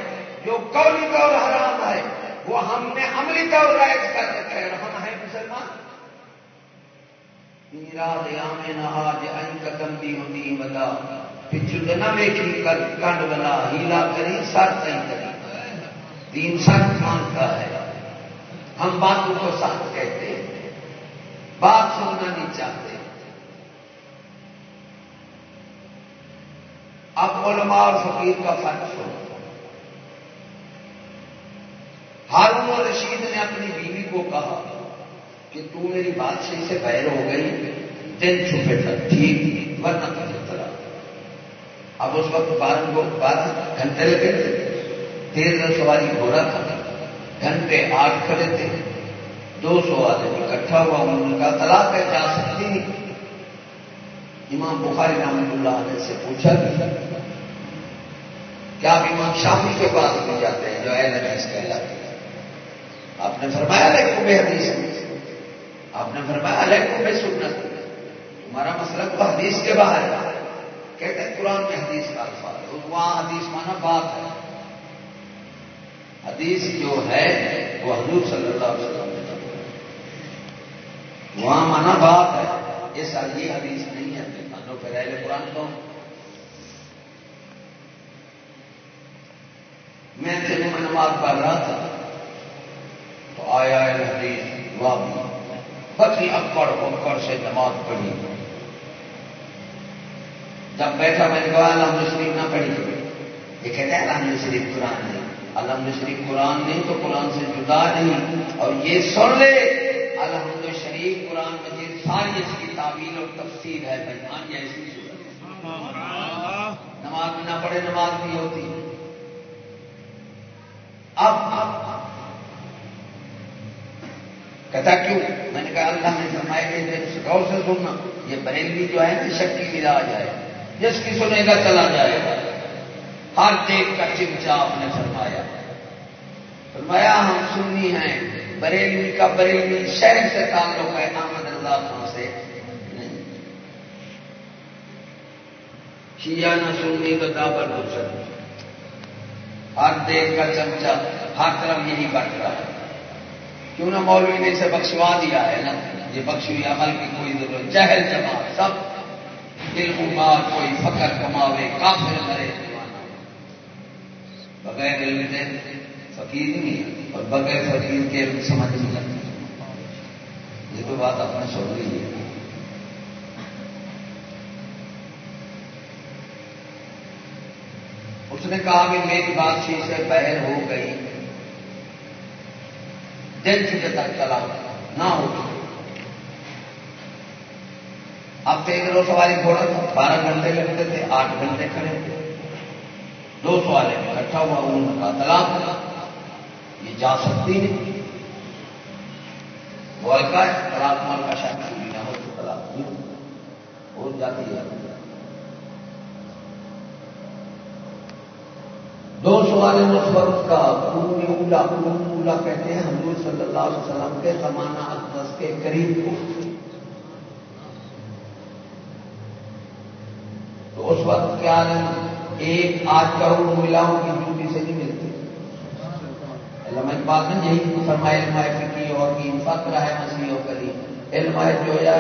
جو قولی طور حرام ہے، وہ ہم نے عملی طور رائج کر رکھا ہے ہم ہے، مسلمان۔ میرا ریام نہا جائیں قدم دی ہوتی بتا۔ پچھو نہ ویکھی کنڈ بنا، ہیلا کری سر نہیں کری دین سخت مانگتا ہے۔ ہم باتوں کو سخت کہتے ہیں۔ بات سننا نہیں چاہتے۔ اب علماء اور فقیر کا فرق سو ہارون اور رشید نے اپنی بیوی کو کہا کہ تو میری بادشاہی سے بیر ہو گئی دن چھپے تک ٹھیک، ورنہ تجھے طرح اب اس وقت بارہ کو بارہ گھنٹے لگے تھے، تیز سواری گھوڑا تھا۔ گھنٹے آٹھ کھڑے تھے۔ دو سو آدمی اکٹھا ہوا، انہوں نے کہا، طلاق ہے جا سکتی؟ نہیں امام بخاری رحمت اللہ علیہ سے پوچھا بھی۔ کیا آپ امام شافی کے پاس بھی جاتے ہیں جو اہل حدیث کہلاتے ہیں۔ آپ نے فرمایا لیکن بے حدیث۔ آپ نے فرمایا لیکن بے سنت۔ تمہارا مسئلہ تو حدیث کے باہر ہے۔ کہتے ہیں قرآن میں حدیث کا الفاظ وہاں حدیث مانا بات ہے۔ حدیث جو ہے وہ حضور صلی اللہ علیہ وسلم وہاں مانا بات ہے۔ یہ سر یہ حدیث نہیں ہے۔ پھر اہل قرآن تو میں دنوں میں نماز پڑھ رہا تھا۔ تو آیا حدیث وہاں بھی بکی اکڑ اکڑ سے نماز پڑھی۔ جب بیٹھا میں نے کہا الحمد شریف نہ پڑھی۔ یہ کہتے ہیں الحمد شریف قرآن نہیں۔ الحمد شریف قرآن نہیں تو قرآن سے جدا نہیں۔ اور یہ سن لے۔ ساری اس کی تعبیر اور تفسیر ہے بہان یا اس کی نماز بھی نہ پڑھے نماز بھی ہوتی. اب اب کہتا کیوں؟ میں نے کہا اللہ نے فرمائے غور سے سننا، یہ بریلوی جو ہے نا، شک کی ملا جائے جس کی سنے گا چلا جائے گا۔ ہر دیکھ کا چمچا آپ نے فرمایا۔ فرمایا، ہم سننی ہیں، بریلوی کا بریلوی شہر سے تعلق ہے احمد رضا سے شیعہ نہ سننی تو دابر دوسر ہر دیکھ کا چمچا، ہر طرف یہی بٹ رہا ہے۔ کیوں نہ مولوی نے اسے بخشوا دیا ہے نا؟ یہ بخشوئی عمل کی کوئی ضرورت، جہل جماعت، سب۔ علم بات کوئی فخر کماوے، کافر مرے۔ بغیر علم دے فقیر نہیں اور بغیر فقیر کے سمجھ نہیں لگتی۔ یہ تو بات آپ نے سن لی ہے۔ اس نے کہا کہ میری بات چیز سے بہر ہو گئی۔ دن چکے تک چلا، نہ ہو اب دیکھ لو سواری گھوڑا بارہ گھنٹے لگتے تھے، آٹھ گھنٹے کھڑے دو سوالے اکٹھا ہوا، انہوں نے کہا، طلاق۔ یہ جا سکتی نہیں کا طلاق مال کا شاید پوری نہ ہو تو طلاق نہیں ہو جاتی ہے۔ دو سوال مثبت کا۔ پوری اولا قرون اولا کہتے ہیں، حضور صلی اللہ علیہ وسلم کے زمانہ اقدس کے قریب کو۔ تو اس وقت کیا ایک آج کروں ملاؤں کی ڈیوٹی سے نہیں ملتی۔ علم اقبال نے یہی فرمایا کی فکر ہے مسیح و کری علم جو یا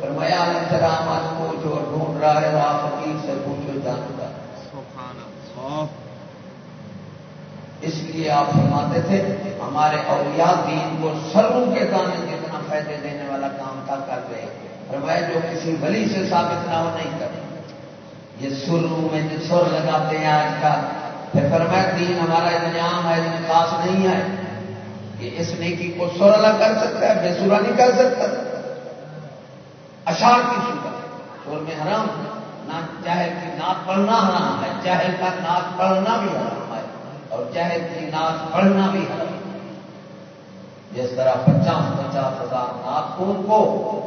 فرمایا سلام آج پوچھو ڈھونڈ رہا ہے راہ فقیر سے پوچھو جانتا اس لیے آپ فرماتے تھے ہمارے اولیاء دین کو سروں کے دانے جتنا فائدے دینے والا کام تھا کر رہے فرمایا جو کسی ولی سے ثابت نہ ہو نہیں کرے۔ یہ سروں میں جو سر لگاتے ہیں آج کا پھر فرمایا دین ہمارا انجام ہے خاص نہیں ہے۔ کہ اس نیکی کو سر کر سکتا ہے، بے سورا نہیں کر سکتا۔ اشار کی صورت سر میں حرام نہ چاہے کی نعت پڑھنا حرام ہے، چاہے کا نعت پڑھنا بھی حرام ہے، اور چاہے کی نعت پڑھنا بھی حرام ہے۔ جس طرح پچاس پچاس ہزار نعت خون کو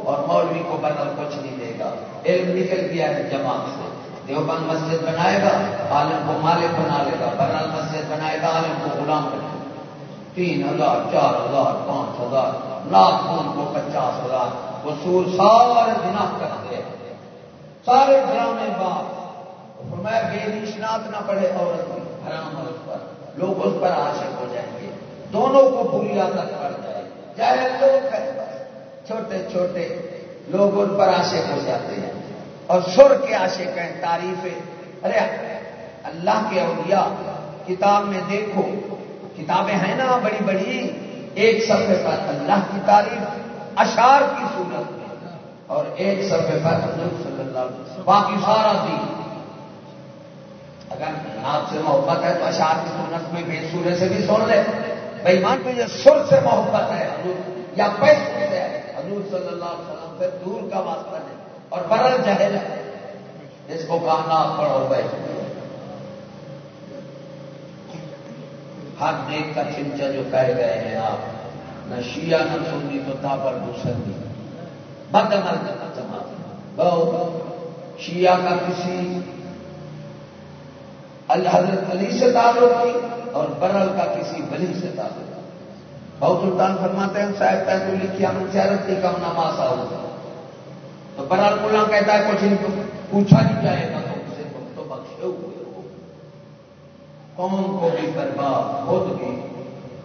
اور مولوی کو بدل کچھ نہیں دے گا۔ علم نکل گیا ہے جماعت سے۔ دیوبند مسجد بنائے گا، عالم کو مالک بنا لے گا برنل مسجد بنائے گا، عالم کو غلام بنے گا۔ تین ہزار، چار ہزار، پانچ ہزار، لاکھ کو پچاس ہزار۔ وصول سارے بنا کرتے سارے ڈرامے بات میں بے نشنات نہ پڑے عورت حرام اس پر۔ لوگ اس پر عاشق ہو جائیں گے۔ دونوں کو بری عادت پڑ جائے۔ چاہے لوگ چھوٹے چھوٹے لوگ ان پر عاشق ہو جاتے ہیں۔ اور سر کے عاشق ہیں تعریف ارے اللہ کے اولیاء، کتاب میں دیکھو۔ کتابیں ہیں نا بڑی بڑی، ایک صفحے پر اللہ کی تعریف اشار کی صورت میں اور ایک صفحے پر حضور صلی اللہ علیہ وسلم، باقی سارا دین۔ اگر آپ سے محبت ہے تو اشار کی صورت میں بے سورے سے بھی سن لے۔ بھائی مان پہ یہ سر سے محبت ہے حضور، یا پیسے سے ہے۔ حضور صلی اللہ علیہ وسلم پھر دور کا واسطہ نہیں اور برل جہل ہے۔ اس کو کہنا پڑھو بھائی۔ ہر نیک کا چمچا جو کہہ گئے ہیں آپ، نہ شیعہ نہ سنی تو تھا پر دوسری بد عمل جماعت۔ بہت شیعہ کا کسی حضرت علی سے تعلق نہیں اور برل کا کسی ولی سے تعلق بہت سلطان فرماتے ہیں شاید پہ تو لکھی ہم سیرت کی کم نماز آؤ۔ تو برال ملا کہتا ہے، کچھ پوچھا نہیں جائے گا تو اسے تو بخشے ہوئے ہو قوم کو بھی برباد خود بھی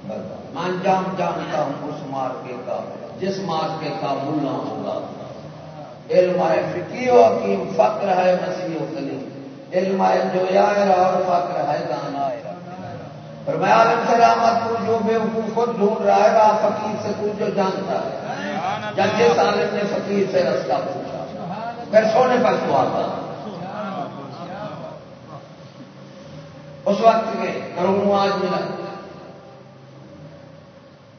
برباد۔ میں انجام جانتا ہوں اس مارکے کا، جس مارکے کا ملا ہوگا۔ علم فکی و حکیم، فقر ہے مسیح و کلیم علم ہے جو یار اور فقر ہے گانا پر میں عالم سلامت تو جو بے حقوق خود ڈھونڈ رہا ہے آپ فقیر سے تو جو جانتا ہے۔ جب جس عالم نے فقیر سے رستہ پوچھا۔ پھر سونے پر تو آتا اس وقت کے کروڑوں آج ملا۔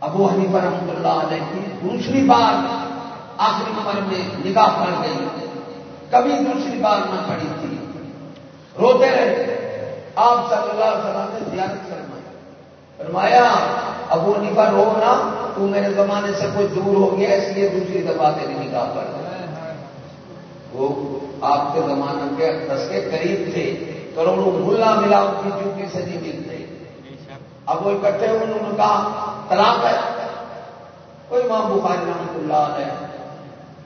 ابو حنیفہ رحمۃ اللہ علیہ کی دوسری بار آخری عمر میں نکاح پڑ گئی۔ کبھی دوسری بار نہ پڑی تھی۔ روتے رہے آپ صلی اللہ علیہ وسلم نے زیارت فرمائی۔ فرمایا، ابو نیفا رو نا تو میرے زمانے سے کوئی دور ہو گیا، اس لیے دوسری دفعہ تیری نکاح پڑ وہ آپ کے زمانے کے دس کے قریب تھے۔ کروڑوں ملا ملا ان کی ڈیوٹی سے نہیں ملتے اب وہ اکٹھے انہوں نے کہا طلاق ہے کوئی ماں بخاری رحمت اللہ علیہ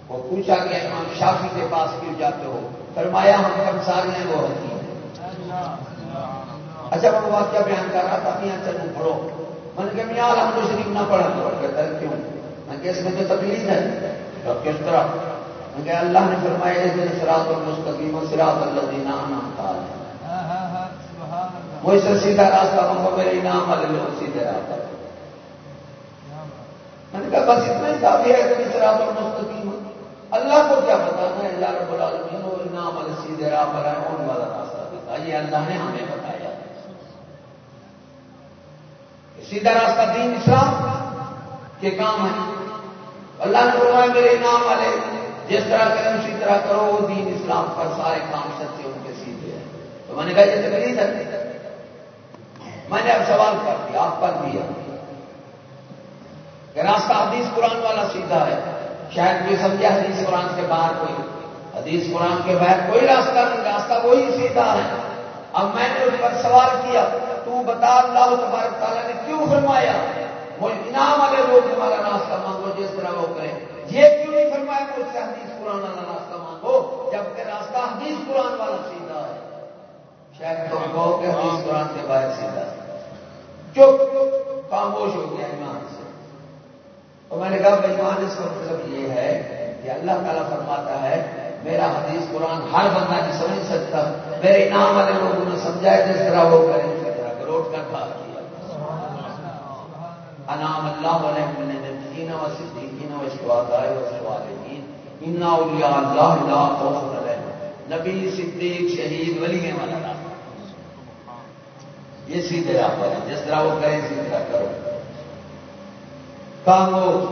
وہ پوچھا کہ امام شافی کے پاس کیوں جاتے ہو فرمایا ہم کم سارے ہیں وہ ہوتی اچھا وہ واقعہ بیان کر رہا تھا میاں چلو پڑھو میں نے کہا میاں ہم تو شریف نہ پڑھا تو کہتا ہے کیوں میں کہ اس میں تو تکلیف ہے تو کس طرح میں کہ اللہ نے فرمایا سراط اور مستقیم سراط اللہ دینا نام تھا وہ سے سیدھا راستہ ہم کو میرے انعام والے لوگ سیدھے راستہ میں نے کہا، بس اتنا ہی کافی ہے کہ سراط اور مستقیم اللہ کو کیا بتانا ہے؟ اللہ رب العالمین اور انعام والے سیدھے راہ پر ہے ان والا راستہ بتا یہ اللہ نے ہمیں بتایا۔ سیدھا راستہ دین اسلام کے کام ہے۔ اللہ نے فرمایا، میرے نام والے، جس طرح کریں اسی طرح کرو، وہ دین اسلام پر سارے کام سچے ان کے سیدھے ہیں۔ تو میں نے کہا، یہ تکلیف ہے۔ میں نے اب سوال کر دیا، آپ پر دیا۔ کہ راستہ حدیث قرآن والا سیدھا ہے۔ شاید کوئی سمجھا حدیث قرآن کے باہر کوئی۔ حدیث قرآن کے باہر کوئی راستہ نہیں، راستہ وہی سیدھا ہے۔ اب میں نے اس پر سوال کیا، تو بتا اللہ تبارک تعالیٰ نے کیوں فرمایا؟ وہ انعام والے لوگ ہمارا راستہ مانگو، جس طرح وہ کریں۔ یہ کیوں نہیں فرمایا کہ اس سے حدیث قرآن والا راستہ مانگو، جبکہ راستہ حدیث قرآن والا سیدھا شاید تم کہو کہ حدیث قرآن کے باہر سیدھا چپ، خاموش ہو گیا ایمان سے۔ تو میں نے کہا بھائی اس کا مطلب یہ ہے کہ اللہ تعالیٰ فرماتا ہے، میرا حدیث قرآن ہر بندہ نہیں سمجھ سکتا۔ میرے انعام والے لوگوں نے سمجھایا، جس طرح وہ کریں اسی طرح روٹ کا تھا انعام اللہ علیہ نبیین و صدیقین و اشتواء و صالحین۔ ان اولیاء اللہ لا خوف علیہم۔ نبی، صدیق، شہید، ولی والا یہ سیدھے راہ پر ہے۔ جس طرح وہ کریں، اسی طرح کرو۔ کاموش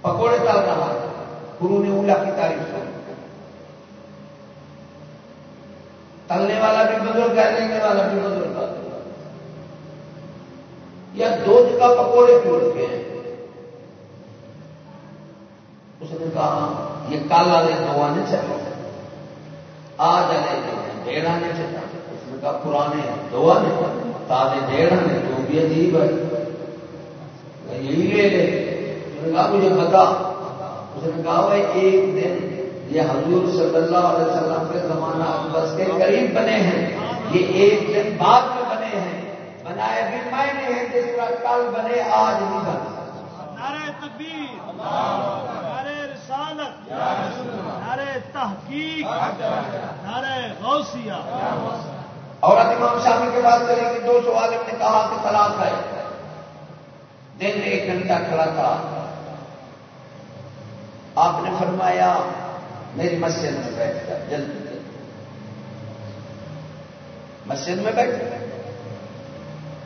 پکوڑے چل رہا گرو نے اولا کی تعریف کری تلنے والا بھی بزرگ ہے، لینے والا بھی بزرگ یا دودھ کا پکوڑے کیوں رکھے ہیں اس نے کہا، یہ کالا دے دو آنے چلے آج آنے ڈیڑھ آنے چلے اس نے کہا پرانے دو آنے تازے ڈیڑھ آنے جو بھی عجیب ہے۔ یہی لے لے۔ نے کہا مجھے بتا۔ اس نے کہا بھائی ایک دن یہ حضور صلی اللہ علیہ وسلم کے زمانہ بس کے قریب بنے ہیں۔ یہ ایک دن بعد میں بنے ہیں۔ بنائے بھی میں نے ہیں، جس طرح کل بنے، آج نہیں بنے۔ نعرہ تکبیر۔ نعرہ رسالت۔ نعرہ تحقیق۔ نعرہ غوثیہ۔ اور امام شامی کے بعد چلے کہ دو سو عالم نے کہا کہ طلاق ہے۔ دن ایک گھنٹہ کھڑا تھا۔ آپ نے فرمایا، میری مسجد میں بیٹھ کر جلدی جلدی مسجد میں بیٹھ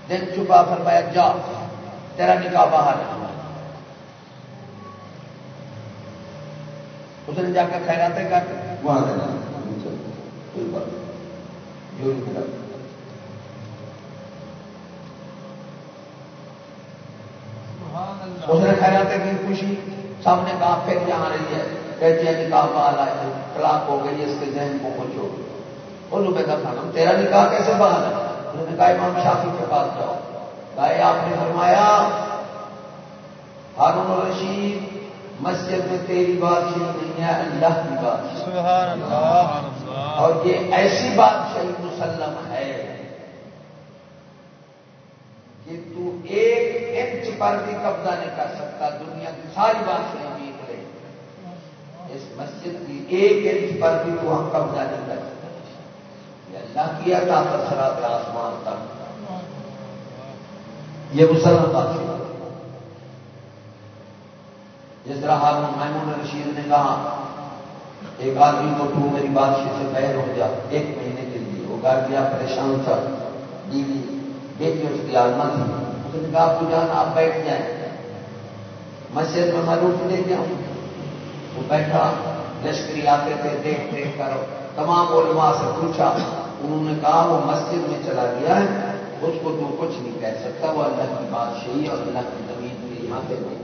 دن چپا فرمایا، جا، تیرا نکاح باہر اس نے جا کر خیراتے کر۔ وہاں دینا کوئی بات نہیں۔ یہی اس نے خیرات کی خوشی سب نے کہا پھر یہاں رہی ہے کہتی ہے نکاح بال آئے طلاق ہو گئی اس کے ذہن کو کچھ ہو انہوں نے کہا خانم تیرا نکاح کیسے بال ہے؟ انہوں نے کہا امام شافی کے پاس جاؤ۔ گائے آپ نے فرمایا ہارون رشید مسجد میں تیری بات نہیں ہے اللہ کی بات اور یہ ایسی بات پر بھی قبضہ نہیں کر سکتا، دنیا کی ساری بات سے امید اس مسجد کی ایک انچ پر بھی تو ہم قبضہ نہیں کر سکتے۔ یہ اللہ کیا تھا سرات آسمان تک۔ یہ مسلم بات جس طرح محمود رشید نے کہا، ایک آدمی کو تو میری بادشاہ سے بہر ہو جا، ایک مہینے کے لیے۔ وہ گھر گیا پریشان تھا۔ بیوی، بیٹی اس کی آلما تھی۔ اس نے کہا تو آپ بیٹھ جائیں۔ مسجد میں معروف لے جاؤں وہ بیٹھا، لشکری آتے تھے، دیکھ دیکھ کر تمام علماء سے پوچھا، انہوں نے کہا، وہ مسجد میں چلا گیا ہے۔ اس کو تو کچھ نہیں کہہ سکتا، وہ اللہ کی بادشاہی اور اللہ کی زمین کے یہاں پہ نہیں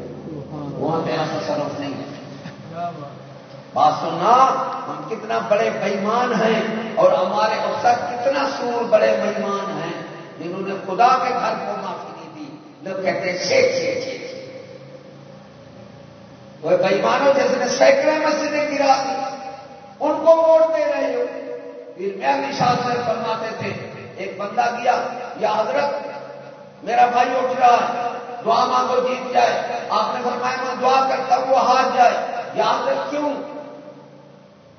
وہاں تیرا تصرف نہیں ہے بات سننا، ہم کتنا بڑے بےمان ہیں اور ہمارے افسر کتنا سور بڑے بےمان ہیں۔ جنہوں نے خدا کے گھر کو معافی نہیں دی لوگ کہتے ہیں وہ بےمانوں جیسے نے سینکڑے مسجدیں گرا دی۔ ان کو ووٹ دے رہے ہو۔ پھر میں نشان سے فرماتے تھے، ایک بندہ گیا، یا حضرت، میرا بھائی اٹھ رہا ہے، دعا مانگو، جیت جائے۔ آپ نے فرمایا، میں دعا کرتا ہوں، وہ ہار جائے۔ یا حضرت، کیوں؟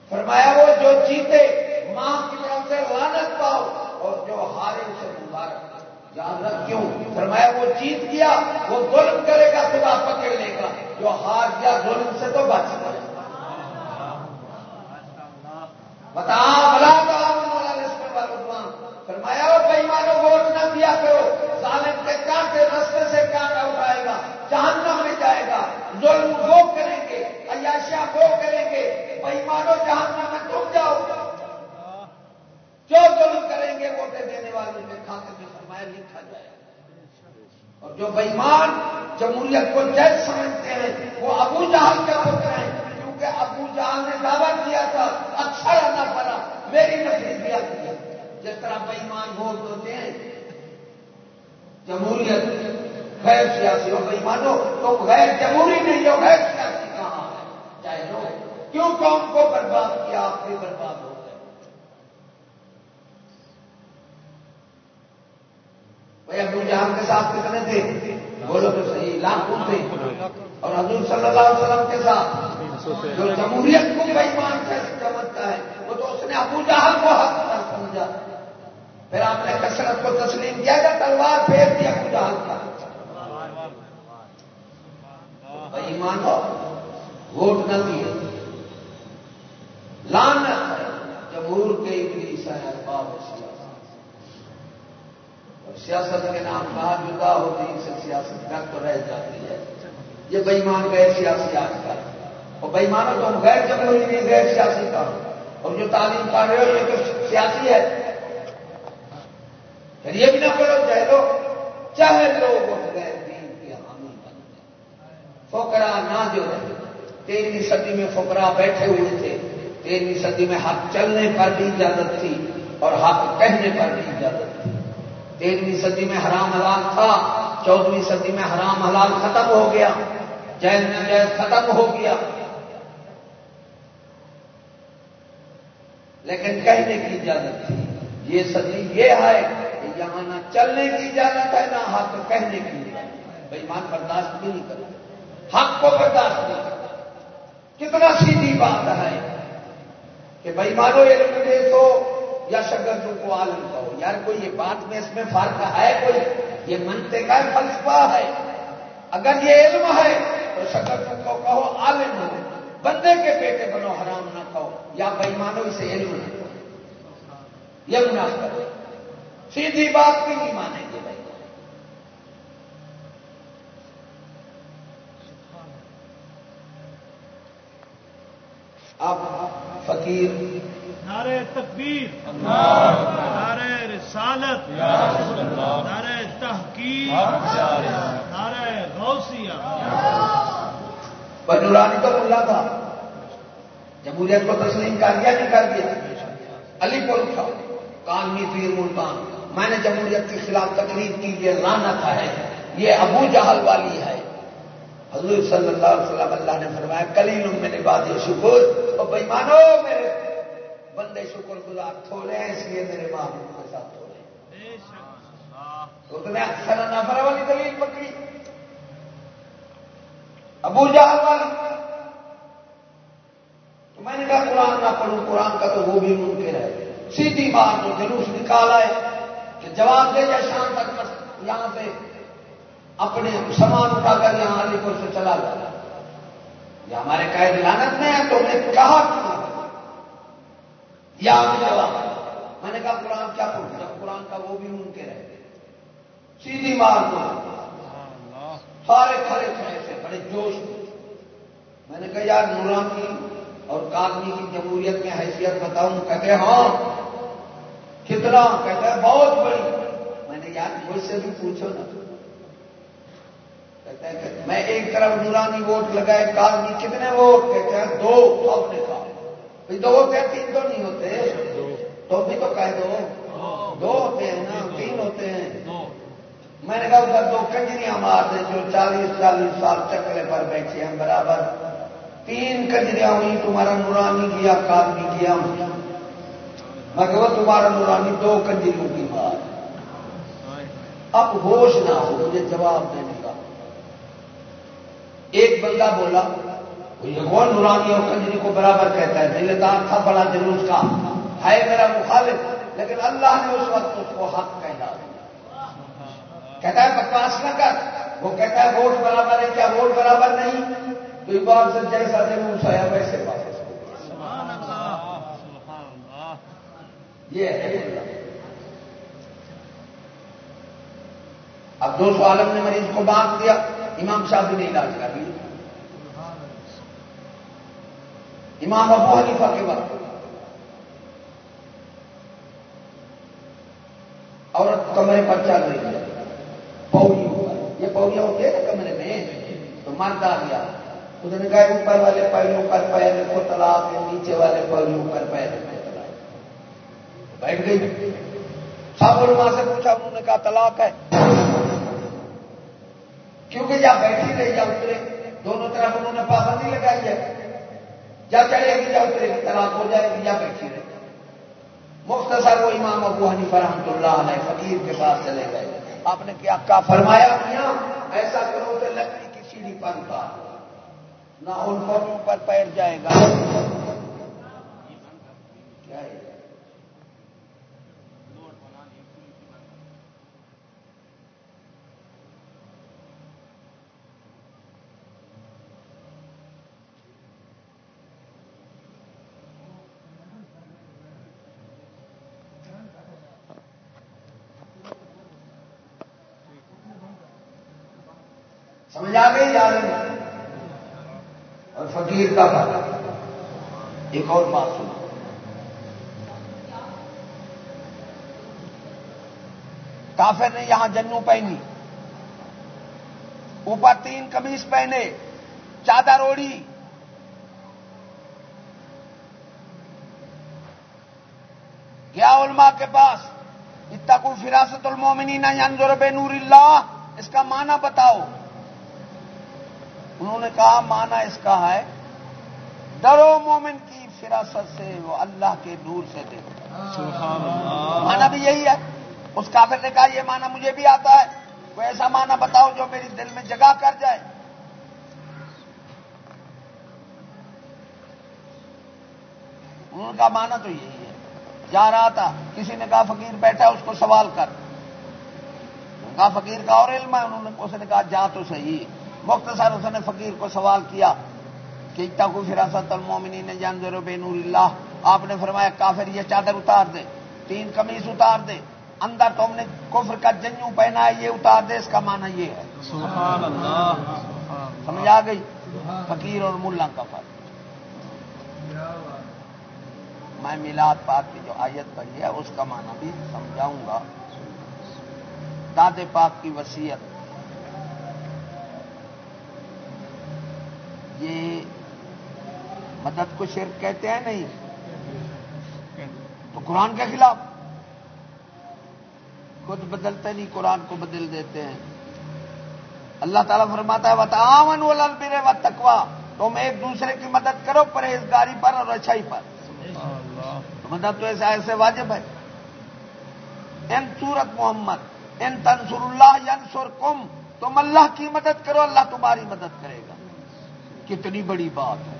فرمایا، وہ جو جیتے، ماں کی طرف سے لانت پاؤ اور جو ہارے، اسے مبارک۔ یا حضرت کیوں؟ فرمایا وہ جیت گیا، وہ ظلم کرے گا خدا پکڑ لے گا۔ جو ہار گیا ظلم سے تو بچ گیا۔ بتا بلا فرمایا اور کئی مانو ووٹ نہ دیا کرو۔ ظالم کے کانٹے رستے سے کانٹا اٹھائے گا، جہنم میں جائے گا۔ ظلم وہ کریں گے عیاشیا وہ کریں گے۔ بھائی مانو جہنم میں تم جاؤ۔ جو ظلم کریں گے، ووٹیں دینے والوں کے کھاتے فرمایا لکھا جائے۔ اور جو بےمان جمہوریت کو جج سمجھتے ہیں، وہ ابو جہل کا پتر ہیں کیونکہ ابو جہل نے دعویٰ کیا تھا اچھا نہ پڑا میری نفریت کیا جس طرح بےمان ووٹ ہوتے ہیں، جمہوریت غیر سیاسی ہو بےمانو تو غیر جمہوری نہیں ہو غیر سیاسی کہاں ہے؟ چاہے لو کیوں قوم کو برباد کیا؟ آپ بھی برباد ہو گئے بھائی ابو جہاں کے ساتھ کتنے تھے؟ بولو تو صحیح لاکھوں تھے۔ اور حضور صلی اللہ علیہ وسلم کے ساتھ جو جمہوریت کو بےمان سے سمجھتا ہے، وہ تو اس نے ابو جہاں کو حق سمجھا۔ پھر آپ نے کثرت کو تسلیم کیا گیا تلوار پھیر دیا ابو خدا کا۔ ایمان ہو، ووٹ نہ دیے۔ لان جمہور کے ابلیس ہے ارباب اور سیاست کے نام کہا جدا ہوتی سے سیاست کر تو رہ جاتی ہے۔ یہ بےمان غیر سیاسی آج کل اور بےمانوں تم غیر جمہوری نہیں، غیر سیاسی کا۔ اور جو تعلیم پا رہے ہو، یہ تو سیاسی ہے۔ پھر یہ بھی نہ پڑھو چاہے لو چاہے لوگ غیر دین کی حامی بن فکرا نہ جو رہے تیرہویں صدی میں فکرا بیٹھے ہوئے تھے۔ تیرہویں صدی میں حق چلنے پر بھی اجازت تھی اور حق کہنے پر بھی اجازت تھی۔ تیرہویں صدی میں حرام حلال تھا، چودہویں صدی میں حرام حلال ختم ہو گیا، جیل میں جیل ختم ہو گیا۔ لیکن کہنے کی اجازت تھی، یہ صدی یہ ہے یہاں نہ چلنے کی اجازت ہے، نہ حق کہنے کی۔ اجازت بھائی مان برداشت بھی نہیں کرتا۔ حق کو برداشت نہیں کرتا۔ کتنا سیدھی بات ہے کہ بھائی، مانو علم دے تو یا شگردوں کو عالم کہو۔ یار کوئی یہ بات میں اس میں فرق ہے کوئی؟ یہ منتے کا فلسفہ ہے۔ اگر یہ علم ہے تو شگردوں کو کہو عالم ہو بندے کے بیٹے بنو حرام نہ کہو۔ یا بھائی مانو اسے علم ہے۔ یہ مناسب سیدھی بات بھی نہیں مانیں گے بھائی۔ اب فقیر نعرے تکبیر نعرے رسالت نعرے تحقیق نعرے غوثیہ. پر نورانی تو ملا تھا۔ جمہوریت کو تسلیم کر دیا نہیں کر دیا۔ علی پور تھا۔ کانوی پیر ملتان۔ میں نے جمہوریت کے خلاف تقریر کی، یہ لانت ہے۔ یہ ابو جہل والی ہے۔ حضور صلی اللہ علیہ وسلم اللہ نے فرمایا، کلیل میں نے بات شکر۔ اور بھائی مانو میرے بندے شکر گزار تھوڑے ہیں اس لیے میرے ماں کے ساتھ تو تمہیں اکثر نفر والی دلیل پکڑی۔ ابو جہل والی تو میں نے کہا قرآن نہ پڑھوں قرآن کا تو وہ بھی ممکن ہے۔ سیدھی بات جو جلوس نکالا ہے کہ جواب دے جائے شام تک یہاں سے اپنے سامان اٹھا کر یہاں علی پور سے چلا گیا یہ ہمارے قید لانت میں ہے تو نے کہا یا جواب میں نے کہا قرآن کیا پڑھتا قرآن کا وہ بھی ممکن ہے سیدھی مار دو سارے کھڑے تھے ایسے بڑے جوش میں۔ نے کہا، یار نورانی اور کاغنی کی جمہوریت میں حیثیت بتاؤں۔ کہتے ہاں۔ کتنا؟ کہتے ہیں، بہت بڑی۔ میں نے یار، مجھ سے بھی پوچھو نا۔ کہتے ہیں میں ایک طرف نورانی ووٹ لگائے کاغذی کتنے ووٹ؟ کہتے ہیں، دو۔ سب نے کہا دو ہوتے ہیں تین تو نہیں ہوتے تو بھی تو کہہ دو دو ہوتے ہیں نا تین ہوتے ہیں میں نے کہا ادھر دو کنجریاں مار دیں جو چالیس چالیس سال چکرے پر بیٹھے ہیں برابر تین کنجریاں ہوئی تمہارا نورانی کیا کاغذی کیا میں کہ وہ تمہارا نورانی دو کنجریوں کی مار اب ہوش نہ ہو مجھے جواب دینے ایک بندہ بولا یہ کون نورانی اور کنجری کو برابر کہتا ہے دل دار تھا بڑا جلوس کا۔ ہے میرا مخالف، لیکن اللہ نے اس وقت اس کو حق کہنا کہتا ہے بکواس نہ کر۔ وہ کہتا ہے ووٹ برابر ہے، کیا ووٹ برابر نہیں؟ تو ایک بار سے جیسا جلوس آیا، ویسے واپس یہ ہے اب دو سو عالم نے مریض کو بانٹ دیا، امام صاحب بھی نہیں علاج کر رہی امام ابو حنیفہ کے وقت عورت کمرے پر چل رہی ہے۔ پوڑی یہ پوڑیاں ہوتی ہے نا کمرے میں۔ تو مرد آ گیا اس نے کہا اوپر والے پہلو پر پیر کو تلاش نیچے والے پہلو پر پیر کو تلاش بیٹھ گئی۔ سب علماء سے پوچھا، انہوں نے کہا طلاق ہے۔ کیونکہ یا بیٹھی رہی یا اترے، دونوں طرف انہوں نے پابندی لگائی ہے۔ یا چلے گی یا تیرے طلاق ہو جائے گی یا بیٹھی رہے۔ مختصر وہ امام ابو حنی فرحمت اللہ علیہ فقیر کے پاس چلے گئے۔ آپ نے کیا کا فرمایا، میاں، ایسا کرو کہ لکڑی کی سیڑھی پر اتار۔ نہ ان پر پیر جائے گا۔ کیا ہے؟ سمجھ آ اور فقیر کا فرق ایک اور بات سنا کافر نے یہاں جنو پہنی۔ اوپر تین کمیز پہنے۔ چادر اوڑی گیا علماء کے پاس۔ اتنا کوئی فراست المومنین ینظر بے نور اللہ۔ اس کا معنی بتاؤ۔ انہوں نے کہا مانا اس کا ہے ڈرو مومن کی فراست سے وہ اللہ کے نور سے دیکھو مانا بھی یہی ہے۔ اس کافر نے کہا یہ مانا مجھے بھی آتا ہے۔ کوئی ایسا مانا بتاؤ جو میری دل میں جگہ کر جائے۔ ان کا مانا تو یہی ہے۔ جا رہا تھا کسی نے کہا فقیر بیٹھا اس کو سوال کر۔ کہا فقیر کا اور علم ہے۔ انہوں نے اس نے کہا جا تو صحیح۔ مختصر اس نے فقیر کو سوال کیا کہ کو فراست المومنی نے جان ذرو بے نور اللہ۔ آپ نے فرمایا کافر یہ چادر اتار دے تین کمیز اتار دے اندر تو ہم نے کفر کا جنو پہنا ہے یہ اتار دے اس کا معنی یہ ہے۔ سبحان اللہ۔ سمجھ آ گئی؟ فقیر اور ملا کا فرق میں میلاد پاک کی جو آیت پڑھی ہے اس کا معنی بھی سمجھاؤں گا۔ داد پاک کی وسیعت یہ مدد کو شرک کہتے ہیں نہیں؟ تو قرآن کے خلاف۔ خود بدلتے نہیں، قرآن کو بدل دیتے ہیں۔ اللہ تعالیٰ فرماتا ہے وتعاون والبر والتقوى تم ایک دوسرے کی مدد کرو، پرہیزگاری پر اور اچھائی پر۔ مدد تو ایسا ایسے واجب ہے۔ ان سورت محمد، ان تنسر اللہ ینسر کم تم اللہ کی مدد کرو، اللہ تمہاری مدد کرے گا۔ کتنی بڑی بات ہے۔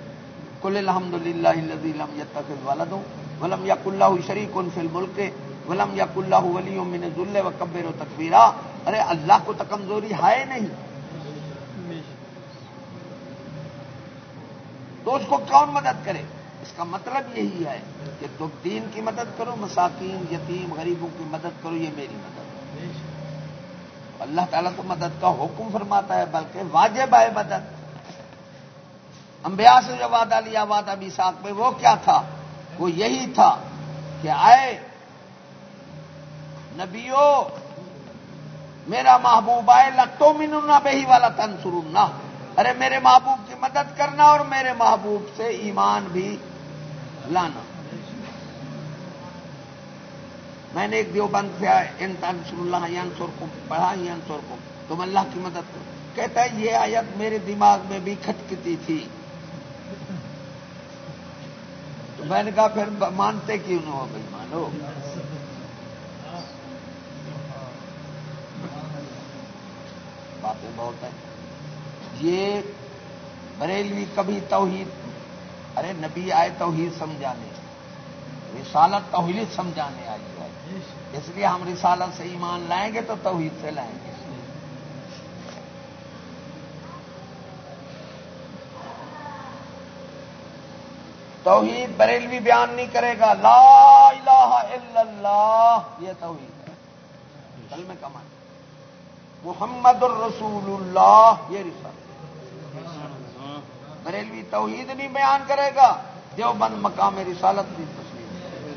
کل الحمد للہ لم یتخذ ولدوں ولم یک اللہ شریک ان فل ملک ولم یک اللہ ولی من ذل و کبر و تکبیرا۔ ارے اللہ کو تو کمزوری ہے نہیں۔ تو اس کو کون مدد کرے؟ اس کا مطلب یہی ہے کہ تم دین کی مدد کرو، مساکین، یتیم، غریبوں کی مدد کرو، یہ میری مدد اللہ تعالیٰ تو مدد کا حکم فرماتا ہے، بلکہ واجب ہے مدد۔ انبیاء سے جو وعدہ لیا، وعدہ بھی ساتھ میں، وہ کیا تھا؟ وہ یہی تھا کہ آئے، نبیو، میرا محبوب آئے لٹو منہ بہی والا تن سرنا ارے، میرے محبوب کی مدد کرنا اور میرے محبوب سے ایمان بھی لانا۔ میں نے ایک دیوبند سے ان تنسر اللہ ینسر کو پڑھا ینسر کو تم اللہ کی مدد کرو۔ کہتا ہے، یہ آیت میرے دماغ میں بھی کھٹکتی تھی۔ تو میں نے کہا پھر مانتے کیوں نہ ہو بھائی؟ مانو۔ باتیں بہت ہیں۔ یہ بریلوی کبھی توحید، ارے نبی آئے توحید سمجھانے۔ رسالت توحید سمجھانے آئی ہے۔ اس لیے ہم رسالت سے ایمان لائیں گے تو توحید سے لائیں گے۔ توحید بریلوی بیان نہیں کرے گا۔ لا الہ الا اللہ، یہ توحید ہے۔ کل میں کمان محمد الرسول اللہ، یہ رسالت بریلوی توحید نہیں بیان کرے گا جو بند مقام رسالت بھی تسلیم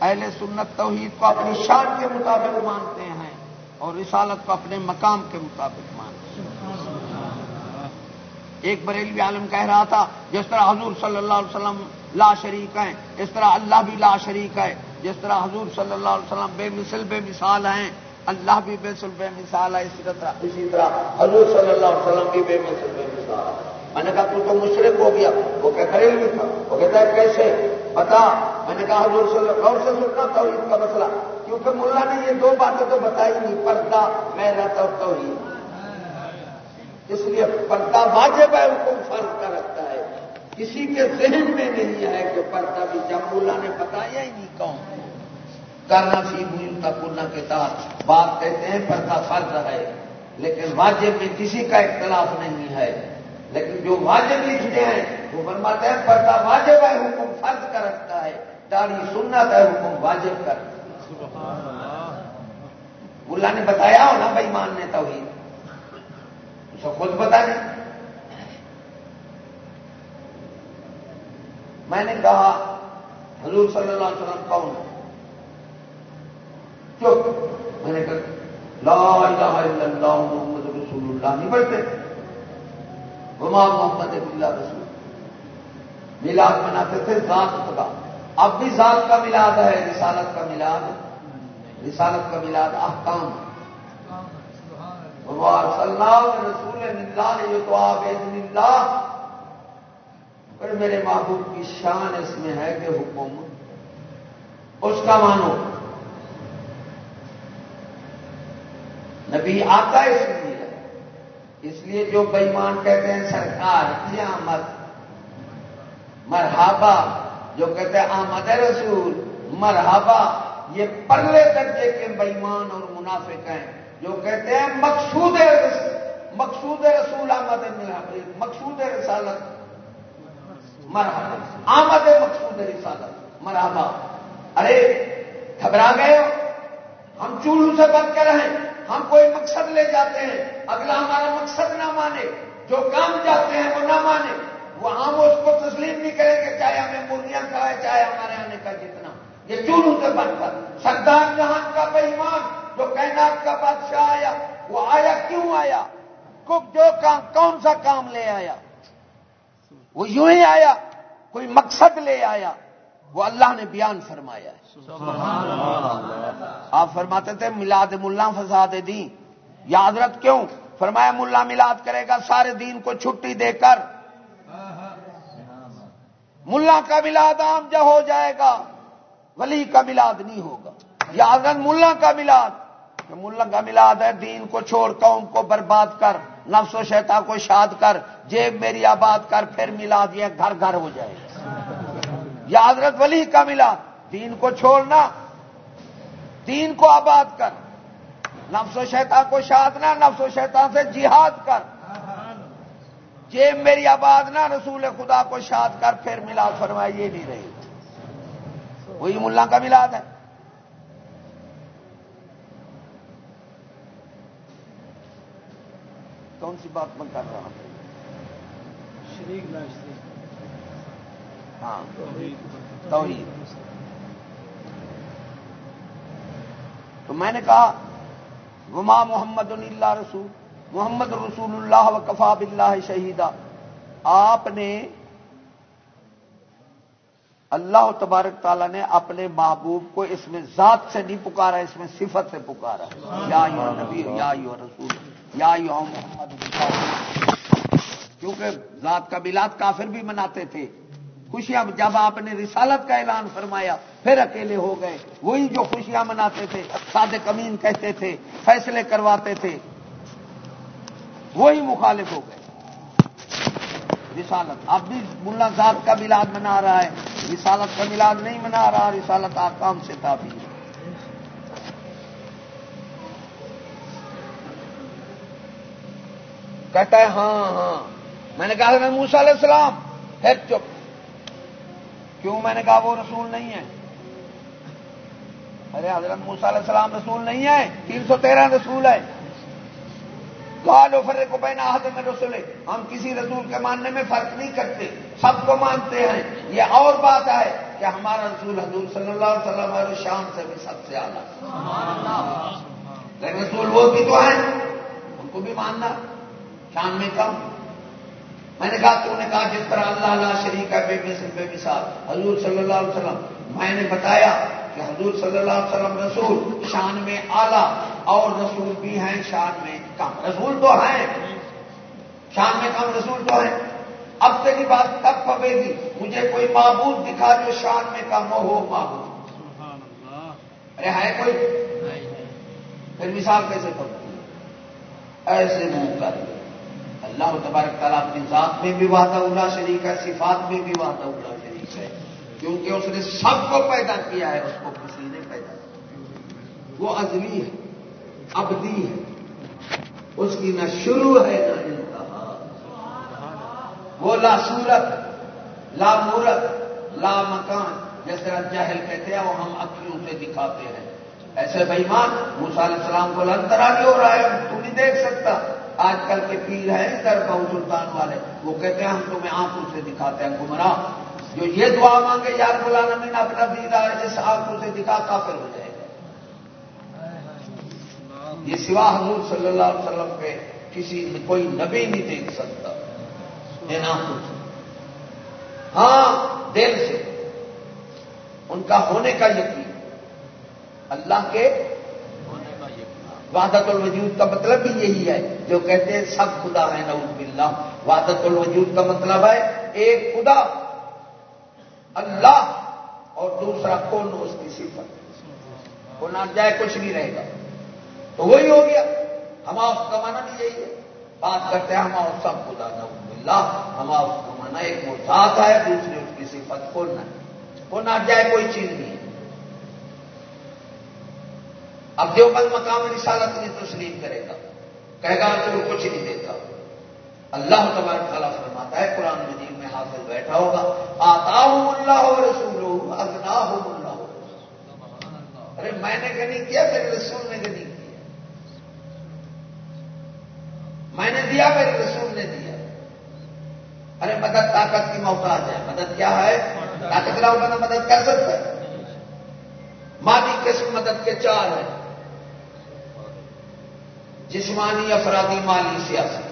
اہل سنت توحید کو اپنی شان کے مطابق مانتے ہیں اور رسالت کو اپنے مقام کے مطابق مانتے ہیں۔ ایک بریلوی عالم کہہ رہا تھا، جس طرح حضور صلی اللہ علیہ وسلم لا شریک ہیں، اس طرح اللہ بھی لا شریک ہے، جس طرح حضور صلی اللہ علیہ وسلم بے مثل بے مثال ہیں، اللہ بھی بے مثل بے مثال ہے، اسی طرح اسی طرح حضور صلی اللہ علیہ وسلم بھی بے مثل بے مثال ہے۔ میں نے کہا، تو تو مشرق ہو گیا، وہ کیا بریلوی تھا، وہ کہتا ہے کیسے؟ پتا میں نے کہا، حضور صلی اللہ اور سے سننا توحید کا مسئلہ، کیونکہ ملا نے یہ دو باتیں تو بتائی نہیں، پردہ، میں رہتا توحید۔ اس لیے پردہ واجب ہے حکم فرض کا رکھتا ہے۔ کسی کے ذہن میں نہیں ہے کہ پردہ بھی جب ملا نے بتایا ہی نہیں کون۔ کرنا سی مل کا پورنا کے ساتھ۔ بات کہتے ہیں، پردہ فرض ہے۔ لیکن واجب میں کسی کا اختلاف نہیں ہے۔ لیکن جو واجب لکھتے ہیں، وہ بنواتے ہیں، پردہ واجب ہے، حکم فرض کا رکھتا ہے۔ داڑھی سنت ہے، حکم واجب کر ملا نے بتایا ہو نا بھائی ماننے توحید۔ خود پتا نہیں۔ میں نے کہا، حضور صلی اللہ علیہ وسلم کون چپ۔ میں نے کہا، لا الہ الا اللہ، محمد رسول اللہ۔ نہیں پڑھتے وما محمد اللہ رسول۔ میلاد مناتے تھے، ذات کا اب بھی ذات کا میلاد ہے، رسالت کا میلاد رسالت کا میلاد احکام ہے۔ رسول اللہ یہ تو آپ اللہ پر میرے محبوب کی شان اس میں ہے کہ حکم اس کا مانو۔ نبی آتا اس لیے۔ اس لیے جو بےمان کہتے ہیں سرکار کی آمد مرحبا۔ جو کہتے ہیں آمد رسول، مرحبا۔ یہ پرلے درجے کے بےمان اور منافق ہیں۔ جو کہتے ہیں مقصود مقصود رسول آمد مقصود رسالت، مرحبا۔ آمد مقصود رسالت، مرحبا۔ ارے، گھبرا گئے ہو؟ ہم چولہو سے بند کر رہے ہیں۔ ہم کوئی مقصد لے جاتے ہیں۔ اگلا ہمارا مقصد نہ مانے۔ جو کام جاتے ہیں وہ نہ مانے۔ وہ ہم اس کو تسلیم نہیں کریں گے چاہے ہمیں مرغیاں کھائے چاہے ہمارے آنے کا جتنا۔ یہ چولہو سے بند کر۔ سردار جہان کا بےمان جو کائنات کا بادشاہ آیا وہ آیا کیوں آیا؟ جو کام کون سا کام لے آیا؟ وہ یوں ہی آیا کوئی مقصد لے آیا وہ اللہ نے بیان فرمایا ہے۔ آپ فرماتے تھے ملاد ملا فساد دین۔ یاد رکھ کیوں؟ فرمایا ملا ملاد کرے گا سارے دین کو چھٹی دے کر۔ ملا کا ملاد عام جب ہو جائے گا ولی کا ملاد نہیں ہوگا۔ یاد رکھ ملا کا ملاد۔ کہ ملا کا دین کو چھوڑ، قوم کو برباد کر، نفس و شیتا کو شاد کر، جیب میری آباد کر، پھر ملاد یہ گھر گھر ہو جائے۔ گا یاد رکھ ولی کا ملاد دین کو چھوڑنا، دین کو آباد کر، نفس و شیطان کو شادنا نفس و شیطان سے جہاد کر۔ جیب میری آباد نہ، رسول خدا کو شاد کر، پھر ملاد فرمایا، یہ نہیں۔ رہی وہی ملا کا ملاد ہے۔ کون سی بات میں کر رہا ہوں؟ ہاں توحید۔ تو میں نے کہا وما محمد اللہ رسول محمد رسول اللہ و کفا بلّہ شہیدہ آپ نے اللہ تبارک تعالیٰ نے اپنے محبوب کو اس میں ذات سے نہیں پکارا اس میں صفت سے پکارا۔ یا یو نبی یا یو رسول یا محمد کیونکہ ذات کا بلاد کافر بھی مناتے تھے۔ خوشیاں جب آپ نے رسالت کا اعلان فرمایا، پھر اکیلے ہو گئے۔ وہی جو خوشیاں مناتے تھے سادے کمین کہتے تھے، فیصلے کرواتے تھے۔ وہی مخالف ہو گئے۔ رسالت۔ اب بھی ملا ذات کا ملاد منا رہا ہے۔ رسالت کا ملاد نہیں منا رہا، رسالت آکام سے تعبیر کہتا ہے ہاں ہاں۔ میں نے کہا موسا علیہ السلام ہے چپ۔ کیوں میں نے کہا وہ رسول نہیں ہے؟ ارے حضرت موسا علیہ السلام رسول نہیں ہے تین سو تیرہ رسول ہے۔ لالو فرے کو بہنا حد میں رسول ہم کسی رسول کے ماننے میں فرق نہیں کرتے سب کو مانتے ہیں۔ یہ اور بات ہے کہ ہمارا رسول حضور صلی اللہ علیہ وسلم اور شان سے بھی سب سے اعلیٰ۔ لیکن رسول وہ بھی تو ہیں ان کو بھی ماننا۔ شان میں کم۔ میں نے کہا تو نے کہا جس طرح اللہ اللہ شریک ہے بے مثل بے مثال۔ حضور صلی اللہ علیہ وسلم میں نے بتایا کہ حضور صلی اللہ علیہ وسلم رسول شان میں آلہ اور رسول بھی ہیں شان میں کم۔ رسول تو ہیں۔ شان میں کم رسول تو ہیں۔ اب سے کی بات تب پبے گی؟ مجھے کوئی معبود دکھا جو شان میں کم ہو معبود۔ ارے ہے کوئی؟ پھر مثال کیسے پڑتی ایسے منہ کر۔ اللہ تبارک تعالیٰ اپنی ذات میں بھی وعدہ اللہ شریک ہے، صفات میں بھی وعدہ اللہ شریک ہے۔ کیونکہ اس نے سب کو پیدا کیا ہے، اس کو کسی نے پیدا کیا۔ وہ ازلی ہے، ابدی ہے۔ اس کی نہ شروع ہے، نہ انتہا۔ وہ لا صورت لا مورت لا مکان جس طرح جہل کہتے ہیں، وہ ہم اکیوں سے دکھاتے ہیں۔ ایسے بھائیمان موسا علیہ السلام کو لنترا نہیں ہو رہا ہے تو نہیں دیکھ سکتا۔ آج کل کے پیر ہیں ادھر بہو سلطان والے۔ وہ کہتے ہیں، ہم تمہیں آنکھوں سے دکھاتے ہیں، گمراہ۔ جو یہ دعا مانگے، یار مولانا میں اپنا دیدہ ہے جس آنکھوں سے دکھا، کافر ہو جائے گا۔ یہ سوا حضور صلی اللہ علیہ وسلم پہ کسی، کوئی نبی نہیں دیکھ سکتا۔ ان آنکھوں سے ہاں دل سے۔ ان کا ہونے کا یقین۔ اللہ کے وحدت الوجود کا مطلب بھی یہی ہے جو کہتے ہیں سب خدا ہے نعوذ باللہ۔ وحدت الوجود کا مطلب ہے ایک خدا، اللہ اور دوسرا کون اس کی صفت؟ کو نہ جائے کچھ نہیں رہے گا۔ تو وہی ہو گیا۔ ہما اس کا مانا بھی یہی ہے۔ بات کرتے ہیں ہما سب خدا، نعوذ باللہ۔ ہما اس کا مانا ایک وہ ذات ہے، دوسری اس کی صفت کو نہ کو نہ جائے کوئی چیز نہیں ہے اب دیوبند مقام رسالت نہیں تسلیم کرے گا۔ کہے گا تو کچھ نہیں دیتا۔ اللہ تبارک تعالیٰ فرماتا ہے، قرآن مجید میں حاصل بیٹھا ہوگا۔ آتا ہوں اللہ رسول اگنا ہوں اللہ۔ ارے، میں نے کہ نہیں کیا میرے رسول نے کہ نہیں کیا۔ میں نے دیا میرے رسول نے دیا۔ ارے، مدد، طاقت کی محتاج ہے۔ مدد کیا ہے؟ طاقت لاؤ بنا مدد کر سکتا ہے مادی قسم مدد کے چار ہیں۔ جسمانی افرادی مالی سیاسی۔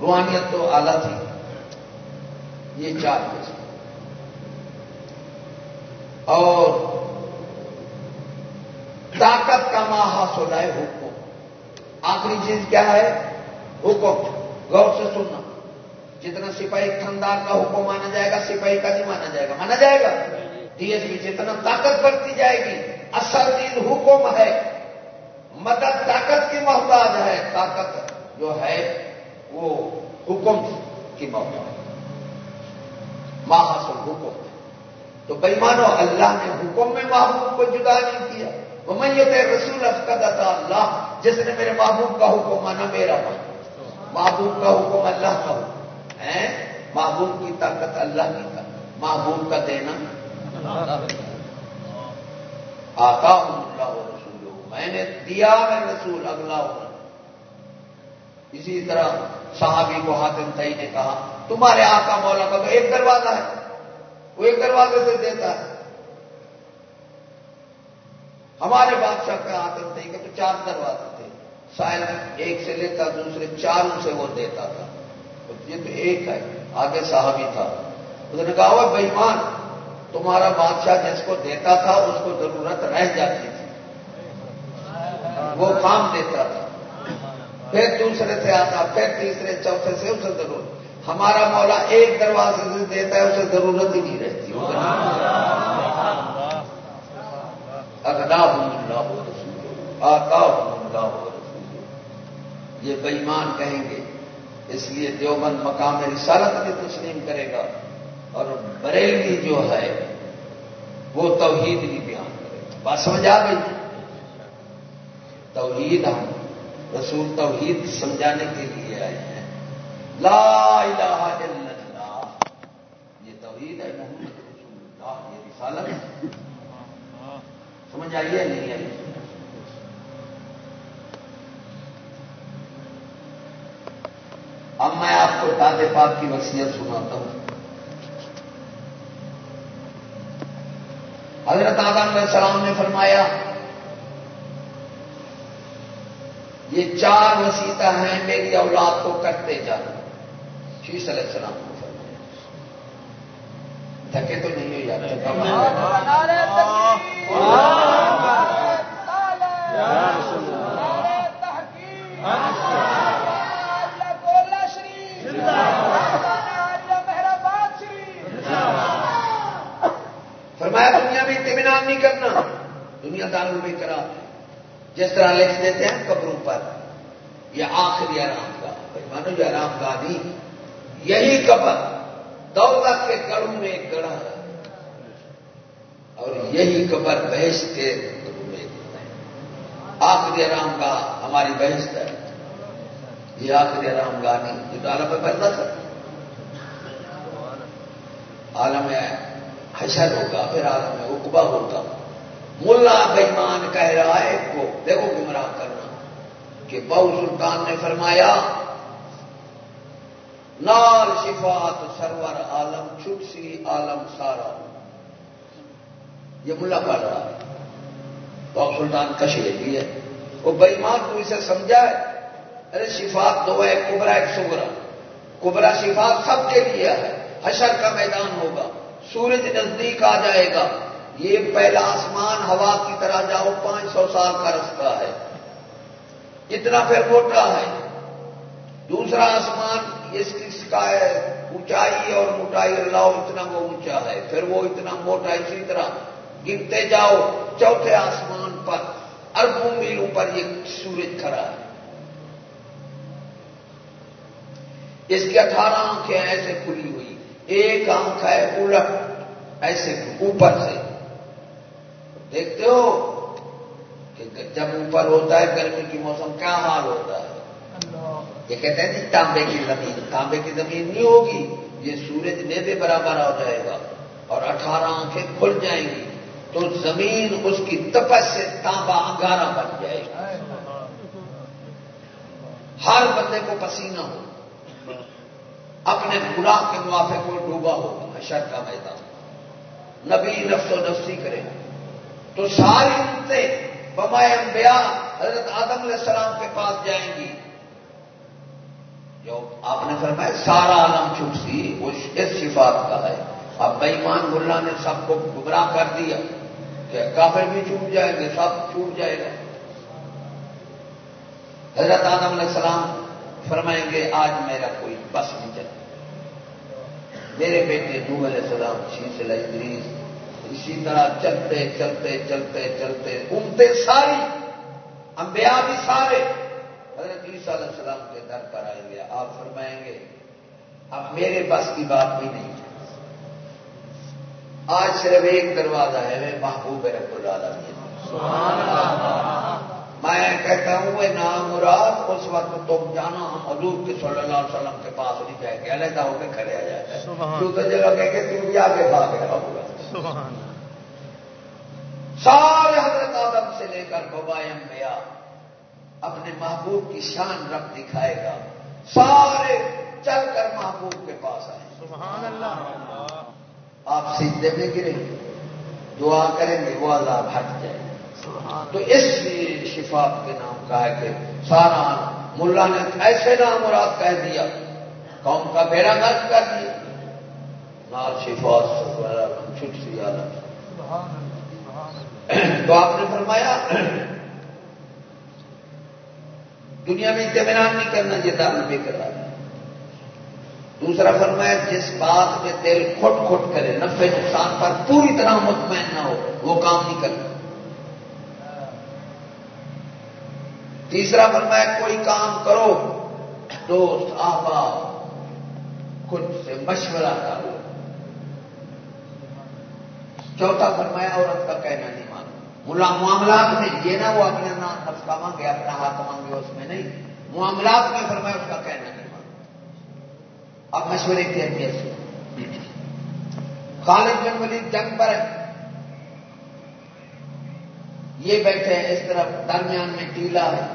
روحانیت تو اعلیٰ تھی۔ یہ چار چیز۔ اور طاقت کا حاصل ہے حکم آخری چیز کیا ہے؟ حکم غور سے سننا۔ جتنا سپاہی خاندان کا حکم مانا جائے گا، سپاہی کا نہیں مانا جائے گا۔ مانا جائے گا۔ ڈی ایس پی جتنا طاقت بڑھتی جائے گی، اصل چیز حکم ہے۔ مدد طاقت کی محتاج ہے، طاقت جو ہے وہ حکم کی محتاج محاصل حکم تو بےمانو اللہ نے حکم میں محبوب کو جدا نہیں کیا۔ وہ میں یہ رسول افقد اللہ جس نے میرے محبوب کا حکم مانا، میرا محبوب۔ محبوب کا حکم اللہ کا حکم ہے محبوب کی طاقت اللہ کی طاقت۔ محبوب کا دینا۔ آتا ہوں اللہ میں نے دیا میں رسول اگلا ہوں اسی طرح صحابی کو حاتم تئی نے کہا، تمہارے آقا مولا کا تو ایک دروازہ ہے۔ وہ ایک دروازے سے دیتا ہے۔ ہمارے بادشاہ کا آتم تئی کے تو چار دروازے تھے۔ شاید ایک سے لیتا، دوسرے چاروں سے وہ دیتا تھا۔ یہ تو ایک ہے، آگے صحابی تھا۔ اس نے کہا وہ بےمان تمہارا بادشاہ جس کو دیتا تھا، اس کو ضرورت رہ جاتی۔ تھی وہ کام دیتا تھا۔ پھر دوسرے سے آتا، پھر تیسرے، چوتھے سے اسے ضرورت۔ ہمارا مولا ایک دروازے سے دیتا ہے، اسے ضرورت ہی نہیں رہتی۔ اگنا ہوں آتا ہوں یہ بےمان کہیں گے۔ اس لیے دیوبند مقام رسالت بھی تسلیم کرے گا۔ اور بریلوی جو ہے، وہ توحید بھی بیان کرے گا۔ بات سمجھ آ گئی توحید ہم، رسول توحید سمجھانے کے لیے آئے ہیں۔ لا الہ الا اللہ، یہ توحید ہے محمد رسول اللہ، یہ رسالت ہے۔ سمجھ آئیے نہیں آئیے اب میں آپ کو دادے پاک کی وصیت سناتا ہوں۔ حضرت آدم علیہ السلام نے فرمایا یہ چار وسیطہ ہیں میری اولاد کو کرتے جانا۔ شیش علیہ السلام کو فرمایا۔ تھکے تو نہیں ہو جاتے۔ فرمایا، دنیا میں اطمینان نہیں کرنا۔ دنیا دار میں کرا۔ جس طرح لکھ دیتے ہیں قبروں پر۔ یہ آخری آرام کا مانو جو آرام کا نہیں یہی قبر۔ دولت کے گڑھوں میں ایک گڑھا اور یہی قبر بحث کے میں۔ آخری آرام کا ہماری بحث ہے۔ یہ آخری آرام گاہ نہیں، یہ تو عالم میں پیدا تھا۔ عالم حشر ہوگا، پھر عالم اقبا ہوگا۔ ملا بےمان کہہ رہا ہے کو دیکھو گمراہ کرنا کہ بہو سلطان نے فرمایا نال شفات سرور عالم چھٹ سی عالم سارا۔ یہ ملا پڑھ رہا ہے بہو سلطان کشے بھی ہے۔ وہ بےمان کو اسے سمجھا ہے۔ ارے شفات دو ہے کبرا، ایک سگرا کبرا شفات سب کے لیے ہے۔ حشر کا میدان ہوگا۔ سورج نزدیک آ جائے گا۔ یہ پہلا آسمان ہوا کی طرح جاؤ، پانچ سو سال کا رستہ ہے۔ اتنا پھر موٹا ہے۔ دوسرا آسمان اس کا ہے اونچائی اور موٹائی لاؤ اتنا وہ اونچا ہے۔ پھر وہ اتنا موٹا اسی طرح۔ گرتے جاؤ، چوتھے آسمان پر، اربوں میلوں پر یہ سورج کھڑا ہے۔ اس کی اٹھارہ آنکھیں ایسے کھلی ہوئی۔ ایک آنکھ ہے، الٹ، ایسے اوپر سے۔ دیکھتے ہو کہ جب اوپر ہوتا ہے گرمی کی موسم کیا حال ہوتا ہے؟ یہ کہتے ہیں جی تانبے کی زمین۔ تانبے کی زمین نہیں ہوگی یہ سورج نیبے برابر ہو جائے گا اور اٹھارہ آنکھیں کھل جائیں گی۔ تو زمین اس کی تپس سے تانبا انگارا بن جائے گا ہر بندے کو پسینہ ہو۔ اپنے گناہ کے موافق کو ڈوبا ہوگا حشر کا میدان۔ نبی نفس و نفسی کرے تو ساری امتیں بمائے انبیاء حضرت آدم علیہ السلام کے پاس جائیں گی۔ جو آپ نے فرمایا سارا عالم چھٹ سی، وہ اس صفات کا ہے۔ اب بےمان ملا نے سب کو گمراہ کر دیا کہ کافر بھی چھوٹ جائیں گے، سب چھوٹ جائے گا حضرت آدم علیہ السلام فرمائیں گے، آج میرا کوئی بس نہیں چلتا۔ میرے بیٹے نو علیہ السلام شیش ادریس اسی طرح چلتے چلتے چلتے چلتے امتے ساری انبیاء بھی سارے۔ حضرت عیسیٰ علیہ السلام کے در پر آئیں گے آپ فرمائیں گے اب میرے بس کی بات بھی نہیں آج صرف ایک دروازہ ہے میں محبوب رب العالمین۔ میں کہتا ہوں وہ نام مراد اس وقت تم جانا ہم حضور کے صلی اللہ علیہ وسلم کے پاس نہیں جائیں گے علیحدہ ہو کے کھڑے آ جائے گا تو جگہ کہ تم بھی آگے بھاگ رہا ہوگا سارے حضرت آدم سے لے کر ببائم میا اپنے محبوب کی شان رب دکھائے گا۔ سارے چل کر محبوب کے پاس آئے۔ سبحان اللہ۔ آپ سیدھے میں گریں گے دعا کریں گے وہ عذاب ہٹ جائے۔ تو اس شفاف کے نام کا ہے کہ سارا ملا نے ایسے نام مراد کہہ دیا قوم کا بیڑا گرد کر دیا۔ نال تو آپ نے فرمایا دنیا میں اطمینان نہیں کرنا یہ دار بے کرا دوسرا فرمایا جس بات میں دل کھٹ کھٹ کرے نفے نقصان پر پوری طرح مطمئن نہ ہو وہ کام نہیں کرنا۔ تیسرا فرمایا کوئی کام کرو دوست آبا خود سے مشورہ کرو۔ چوتھا فرمایا، عورت کا کہنا نہیں مانو ملا معاملات میں یہ نہ وہ اپنے نفس کا مانگے، اپنا ہاتھ مانگے، اس میں نہیں۔ معاملات میں فرمایا، اس کا کہنا نہیں مانو اب مشورے کی اہمیت سے خالد بن ولید جنگ پر ہے یہ بیٹھے ہیں، اس طرف درمیان میں ٹیلا ہے۔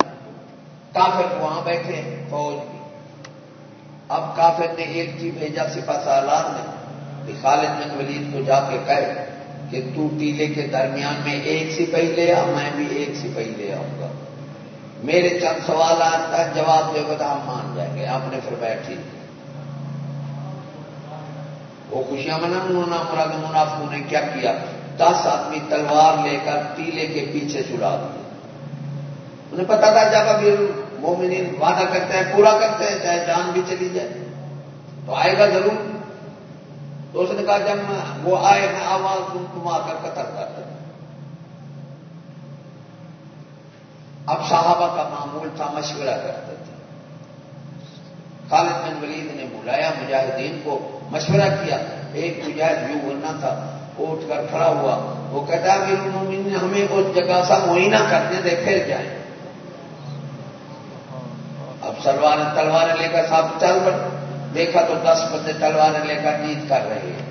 کافر وہاں بیٹھے ہیں، فوج بھی اب کافر نے ایک چیز بھیجا سپا سالار نے۔ کہ خالد بن ولید کو جا کے کہے کہ تو ٹیلے کے درمیان میں ایک سپاہی لے آ میں بھی ایک سپاہی لے آؤں گا۔ میرے چند سوالات کا جواب دے گا تو ہم مان جائیں گے۔ آپ نے پھر بیٹھی۔ وہ خوشیاں منا منہ مراد منافع نے کیا کیا؟ دس آدمی تلوار لے کر ٹیلے کے پیچھے چڑا دیے۔ انہیں پتا تھا جب ابھی مومنین وعدہ کرتے ہیں، پورا کرتے ہیں، چاہے جان بھی چلی جائے۔ تو آئے گا ضرور۔ تو اس نے کہا جب وہ آئے میں آواز تم تم آ کر قتل کر دیں اب صحابہ کا معمول تھا مشورہ کرتے تھے۔ خالد بن ولید نے بلایا مجاہدین کو، مشورہ کیا۔ ایک مجاہد یوں بننا تھا، وہ اٹھ کر کھڑا ہوا۔ وہ کہتا ہے میرے نے ہمیں اس جگہ سا معینہ کرنے دے پھر جائیں۔ اب سلوار تلواریں لے کر صاحب چل پڑ دیکھا تو دس بندے تلواریں لے کر جیت کر رہے ہیں۔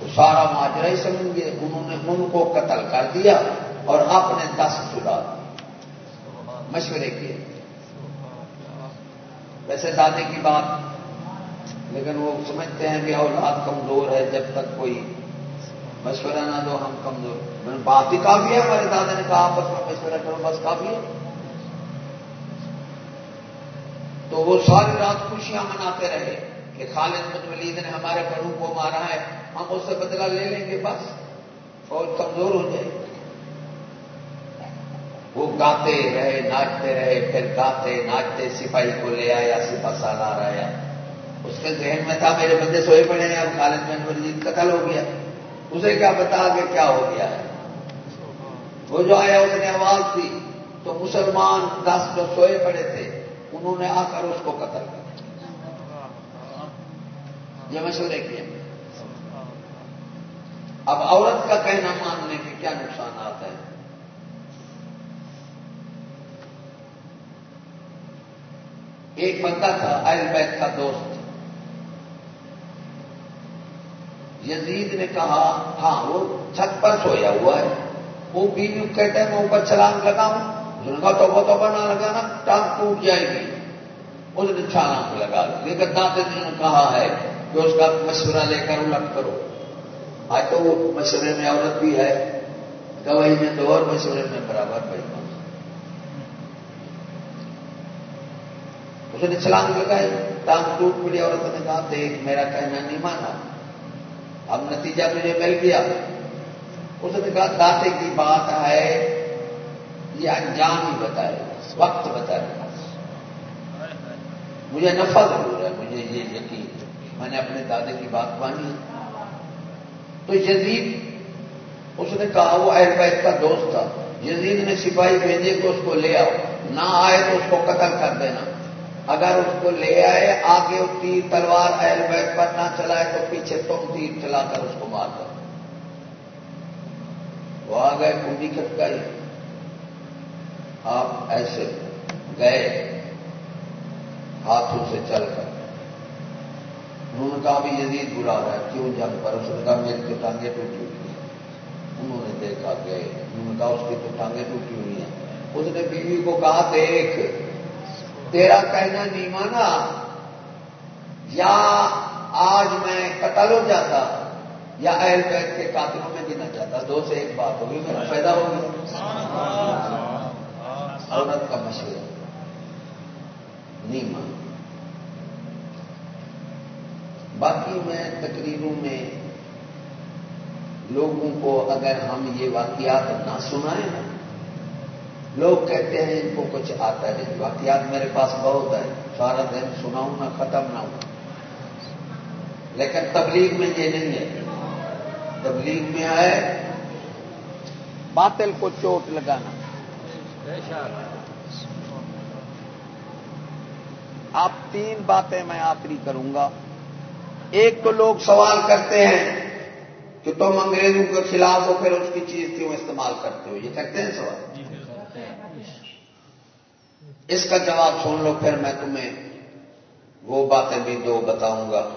وہ سارا ماجرا ہی سمجھ گئے۔ انہوں نے ان کو قتل کر دیا اور اپنے دس چڑا مشورے کیے۔ ویسے دادے کی بات، لیکن وہ سمجھتے ہیں کہ اولاد کمزور ہے، جب تک کوئی مشورہ نہ دو، ہم کمزور۔ بات ہی کافی ہے، ہمارے دادا نے کہا آپس میں مشورہ کرو، بس کافی ہے۔ تو وہ ساری رات خوشیاں مناتے رہے کہ خالد بن ولید نے ہمارے بڑوں کو مارا ہے، ہم اس سے بدلہ لے لیں گے بس۔ فوج کمزور ہو جائے وہ گاتے رہے، ناچتے رہے، پھر گاتے، ناچتے سپاہی کو لے آیا سپا سالار آیا۔ اس کے ذہن میں تھا، میرے بندے سوئے پڑے ہیں، اب خالد بن ولید قتل ہو گیا۔ اسے کیا بتا کہ کیا ہو گیا ہے؟ وہ جو آیا، اس نے آواز دی۔ تو مسلمان دس جو سوئے پڑے تھے۔ انہوں نے آ کر اس کو قتل کر یہ مشورے کیے۔ اب عورت کا کہنا ماننے کے کیا نقصانات ہیں؟ ایک بندہ تھا، اہل بیت کا دوست۔ یزید نے کہا ہاں وہ چھت پر سویا ہوا ہے۔ وہ بیوی کہتے ہیں میں اوپر چھلانگ لگاؤں۔ اس نے کہا تو وہ لگانا ٹانگ ٹوٹ جائے گی۔ اس نے چھلانگ لگا لی لیکن دانتے نے کہا ہے کہ اس کا مشورہ لے کر الٹ کرو۔ آج تو وہ مشورے میں عورت بھی ہے۔ گواہی میں دو اور مشورے میں برابر بھائی۔ اس نے چھلانگ لگائی، ٹانگ ٹوٹ پڑی۔ عورت نے کہا، دیکھ، میرا کہنا نہیں مانا۔ اب نتیجہ تجھے مل گیا۔ اس نے کہا داتے کی بات ہے یہ انجام ہی بتائے وقت بتائے مجھے نفع ضرور ہے، مجھے یہ یقین میں نے اپنے دادے کی بات مانی تو یزید، اس نے کہا، وہ اہل بیت کا دوست تھا۔ یزید نے سپاہی بھیجے کہ اس کو لے آؤ۔ نہ آئے تو اس کو قتل کر دینا۔ اگر اس کو لے آئے، آگے تیر تلوار اہل بیت پر نہ چلائے تو پیچھے تم تیر چلا کر اس کو مار دو۔ وہ آ گئے کنڈی کھٹکائی آپ ایسے گئے ہاتھوں سے چل کر۔ انہوں نے کہا بھی یزید برا رہا ہے، کیوں جنگ پر؟ اس نے کہا میری تو ٹانگیں ٹوٹی ہوئی ہیں۔ انہوں نے دیکھا گئے انہوں نے کہا اس کی تو ٹانگیں ٹوٹی ہوئی ہیں۔ اس نے بیوی کو کہا، دیکھ، تیرا کہنا نہیں مانا۔ یا آج میں قتل ہو جاتا، یا اہل بیت کے قاتلوں میں گنا جاتا دو سے ایک بات ہوگی، میرا پیدا ہوگی عورت کا مشورہ نہیں مانا باقی میں تقریروں میں لوگوں کو اگر ہم یہ واقعات نہ سنائیں نا لوگ کہتے ہیں ان کو کچھ آتا ہے واقعات میرے پاس بہت ہے سارا دن سناؤں نہ ختم نہ ہوں لیکن تبلیغ میں یہ نہیں ہے تبلیغ میں ہے باطل کو چوٹ لگانا آپ تین باتیں میں آخری کروں گا۔ ایک تو لوگ سوال کرتے ہیں کہ تم انگریزوں کے خلاف ہو، پھر اس کی چیز کیوں استعمال کرتے ہو؟ یہ کرتے ہیں سوال۔ اس کا جواب سن لو، پھر میں تمہیں وہ باتیں بھی دو بتاؤں گا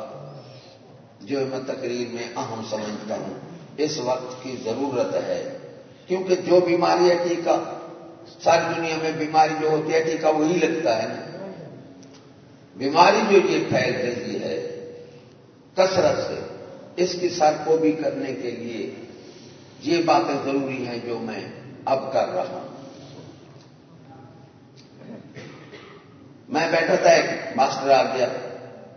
جو میں تقریر میں اہم سمجھتا ہوں۔ اس وقت کی ضرورت ہے، کیونکہ جو بیماری ہے ٹیکا ساری دنیا میں بیماری جو ہوتی ہے ٹیکا وہی لگتا ہے۔ نا بیماری جو یہ پھیل رہی ہے، کثرت سے، اس کی سر کو بھی کرنے کے لیے یہ باتیں ضروری ہیں جو میں اب کر رہا ہوں۔ میں بیٹھا تھا ایک ماسٹر آ گیا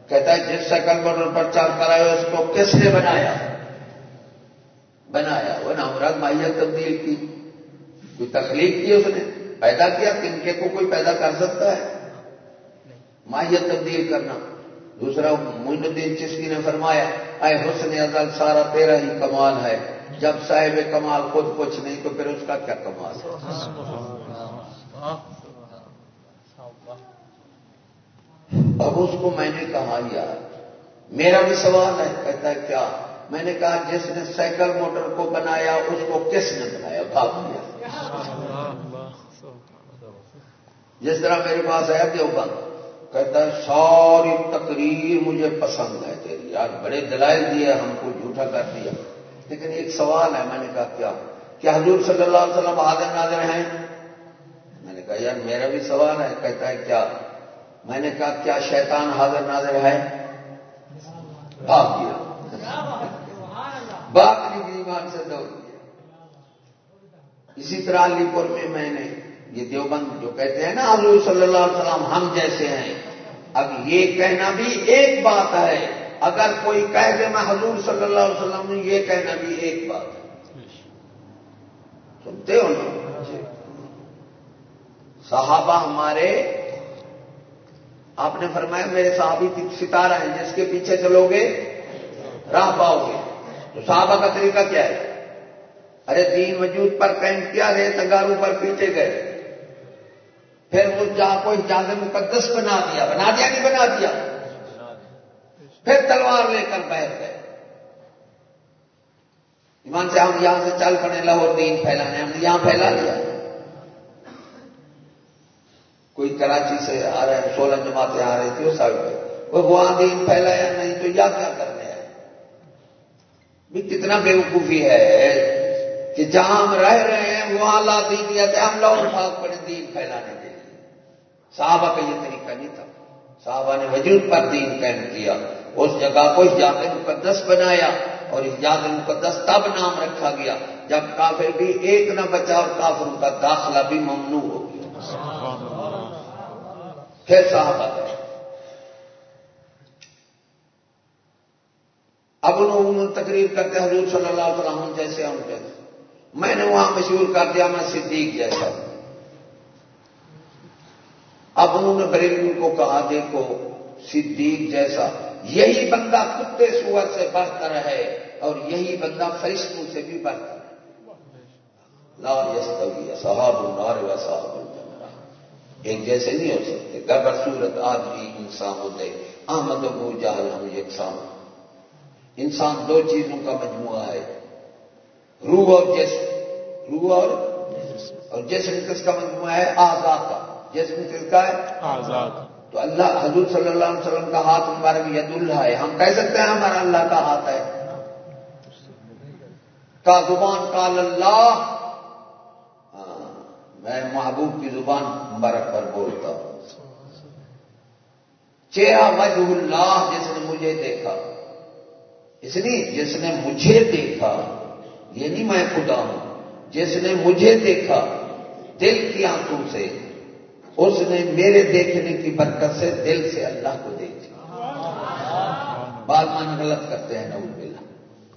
کہتا ہے، جس سائیکل موٹر پر چل کر آئے اس کو کس نے بنایا؟ بنایا، وہ نامراد ماہیت تبدیل کی۔ کوئی تخلیق کی اس نے؟ پیدا کیا؟ تنکے کو کوئی پیدا کر سکتا ہے؟ ماہیت تبدیل کرنا۔ دوسرا، معین الدین چشکی نے فرمایا، اے حسن ازل، سارا تیرا ہی کمال ہے۔ جب صاحب کمال خود کچھ نہیں، تو پھر اس کا کیا کمال؟ ہے اب اس کو میں نے کہا، یار، میرا بھی سوال ہے۔ کہتا ہے، کیا؟ میں نے کہا، جس نے سائیکل موٹر کو بنایا، اس کو کس نے بنایا؟ بھاگ دیا جس طرح میرے پاس ہے دیوبند کہتا ہے ساری تقریر مجھے پسند ہے تیری یار بڑے دلائل دیے ہم کو جھوٹا کر دیا لیکن ایک سوال ہے میں نے کہا کیا کیا حضور صلی اللہ علیہ وسلم حاضر ناظر ہیں میں نے کہا یار میرا بھی سوال ہے کہتا ہے کیا میں نے کہا کیا شیطان حاضر ناظر ہے بھاگ دیا باپ ایمان سے دوڑ اسی طرح علی پور میں میں نے یہ دیوبند جو کہتے ہیں نا حضور صلی اللہ علیہ وسلم ہم جیسے ہیں۔ اب یہ کہنا بھی ایک بات ہے۔ اگر کوئی کہہ دے میں حضور صلی اللہ علیہ وسلم یہ کہنا بھی ایک بات ہے۔ سنتے ہو نا؟ صحابہ ہمارے آپ نے فرمایا میرے صحابی ستارہ ہیں جس کے پیچھے چلو گے راہ پاؤ گے۔ تو صحابہ کا طریقہ کیا ہے؟ ارے دین وجود پر قائم کیا رہے تنگاروں پر پیچھے گئے۔ پھر وہ جہاں کوئی جاگ مقدس بنا دیا بنا دیا نہیں بنا دیا؟ پھر تلوار لے کر بیٹھ گئے۔ ایمان سے ہم یہاں سے چل پڑے، لاہور دین پھیلانے، ہم نے یہاں پھیلا لیا کوئی کراچی سے آ رہے ہیں، سولہ جماعتیں آ رہی تھی وہ سب وہ وہاں دین پھیلایا نہیں تو یا کیا کرنے ہیں؟ بھی کتنا بیوقوفی ہے۔ کہ جہاں ہم رہ رہے ہیں، وہاں لا دین دیا تھا، ہم لاہور بھاگ پڑے دین پھیلانے کے لیے صحابہ کا یہ طریقہ نہیں تھا۔ صحابہ نے وجود پر دین قائم کیا۔ اس جگہ کو اجاز مقدس بنایا اور اجاز مقدس تب نام رکھا گیا جب کافر بھی ایک نہ بچا اور کافروں کا داخلہ بھی ممنوع ہو گیا۔ پھر صاحب گئے اب انہوں نے تقریر کرتے حضور صلی اللہ علیہ وسلم جیسے ہم جیسے میں نے وہاں مشہور کر دیا، میں صدیق جیسا۔ اب انہوں نے بریلوی کو کہا، دیکھو، صدیق جیسا۔ یہی بندہ کتے سور سے بڑھتا ہے اور یہی بندہ فرشتوں سے بھی بڑھتا ہے لا یستوی صحاب النار و صحاب الجنہ۔ ایک جیسے نہیں ہو سکتے۔ گبر صورت آدمی انسان ہوتے۔ احمد ابو جہل ہم یکساں انسان دو چیزوں کا مجموعہ ہے۔ روح اور جسم روح اور اور جسم کس کا مجموعہ ہے؟ آزاد کا۔ جسم کس کا ہے؟ آزاد۔ تو اللہ حضور صلی اللہ علیہ وسلم کا ہاتھ مبارک ید اللہ ہے۔ ہم کہہ سکتے ہیں ہمارا اللہ کا ہاتھ ہے۔ کا زبان کال اللہ۔ ہاں، میں محبوب کی زبان مبارک پر بولتا ہوں۔ چہرہ وجہ اللہ جس نے مجھے دیکھا۔ اس لیے جس نے مجھے دیکھا۔ یہ نہیں میں خدا ہوں۔ جس نے مجھے دیکھا، دل کی آنکھوں سے، اس نے میرے دیکھنے کی برکت سے دل سے اللہ کو دیکھا بعض معنی غلط کرتے ہیں نور بلا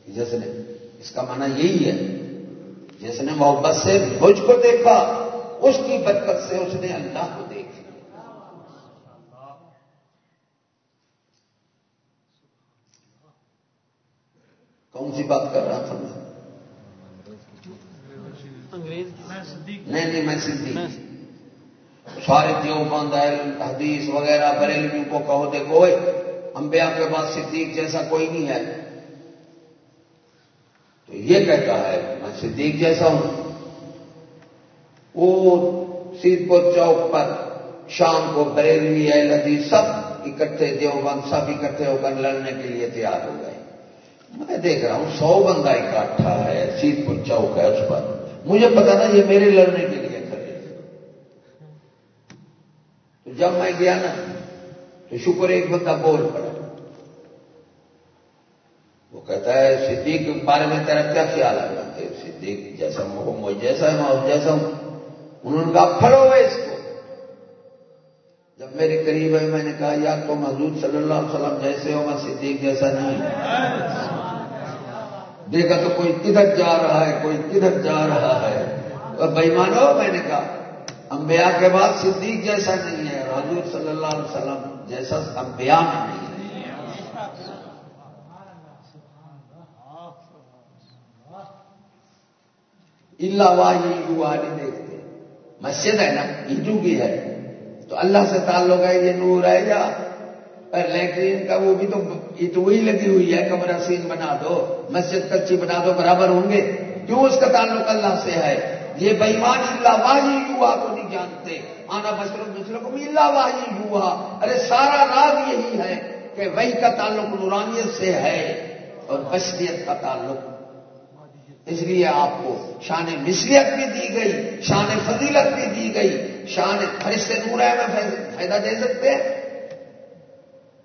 جس نے، اس کا معنی یہی ہے، جس نے محبت سے مجھ کو دیکھا، اس کی برکت سے اس نے اللہ کو دیکھا کون سی بات کر رہا تھا میں؟ نہیں نہیں میں صدیق۔ سارے دیوبند حدیث وغیرہ بریلویوں کو کہو دیکھو انبیاء کے بعد صدیق جیسا کوئی نہیں ہے۔ تو یہ کہتا ہے میں صدیق جیسا ہوں۔ وہ سید پور چوک پر شام کو بریلوی اہل حدیث سب اکٹھے دیوبند سب اکٹھے ہو کر لڑنے کے لیے تیار ہو گئے۔ میں دیکھ رہا ہوں سو بندہ اکٹھا ہے سید پور چوک ہے اس پر۔ مجھے پتا نا یہ میرے لڑنے کے لیے کھڑے ہیں تو جب میں گیا نا، تو شکر ایک بندہ بول پڑا۔ وہ کہتا ہے، صدیق کے بارے میں تیرا کیا خیال ہے؟ صدیق، جیسا مجھ جیسا ہے میں جیسا ہوں۔ انہوں نے کہا، پھڑو ہے اس کو۔ جب میرے قریب ہے میں نے کہا یار تم حضور صلی اللہ علیہ وسلم جیسے ہو، میں صدیق جیسا نہیں دیکھا تو کوئی کدھر جا رہا ہے، کوئی کدھر جا رہا ہے۔ اور بےمانو میں نے کہا، انبیاء کے بعد صدیق جیسا نہیں ہے، حضور صلی اللہ علیہ وسلم جیسا انبیاء میں نہیں ہے۔ اللہ واہی ہوا نہیں دیکھتے۔ مسجد ہے نا اینٹوں کی ہے۔ تو اللہ سے تعلق ہے، یہ نور ہے یا لیٹرین کا، وہ بھی تو اینٹ وہی لگی ہوئی ہے، کمرہ سین بنا دو، مسجد کچی بنا دو، برابر ہوں گے۔ کیوں اس کا تعلق اللہ سے ہے؟ یہ بےمان اللہ واہی ہوا کو نہیں جانتے۔ آنا بشر دوسرے کو بھی اللہ واہی ہوا۔ ارے سارا راز یہی ہے کہ وہی کا تعلق نورانیت سے ہے اور بشریت کا تعلق۔ اس لیے آپ کو شان مصریت بھی دی گئی، شان فضیلت بھی دی گئی۔ شان فرشتے نور ہے، میں فائدہ دے سکتے ہیں؟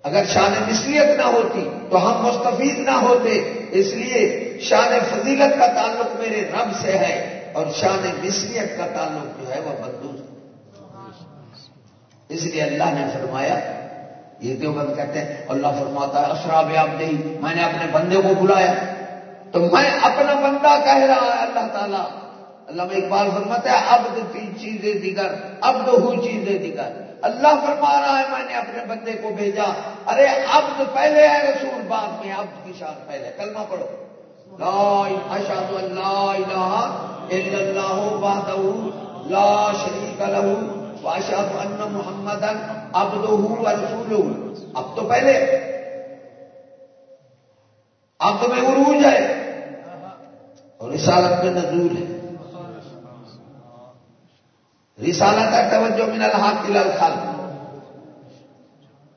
اگر شان مصریت نہ ہوتی تو ہم مستفید نہ ہوتے، اس لیے شان فضیلت کا تعلق میرے رب سے ہے اور شان مصریت کا تعلق جو ہے وہ بدوز اس لیے اللہ نے فرمایا، یہ دیوبند کہتے ہیں؟ اللہ فرماتا ہے اشراب آپ نہیں میں نے اپنے بندے کو بلایا۔ تو میں اپنا بندہ کہہ رہا ہے اللہ تعالیٰ۔ اللہ میں اقبال فرماتا ہے اب تو چیزیں دیگر اب تو ہو چیزیں دیگر۔ اللہ فرما رہا ہے، میں نے اپنے بندے کو بھیجا۔ ارے، اب تو پہلے ہے رسول، بعد میں اب کی شان پہلے۔ کلمہ پڑھو۔ لا اشاد اللہ الہ الا اللہ وحدہ لا شریک لہ واشهد ان محمدا عبدہ ورسولہ۔ اب تو پہلے۔ اب تو میں عروج ہے۔ اور رسالت میں نزول ہے۔ رسالت ہے توجہ من الحق الى الخلق.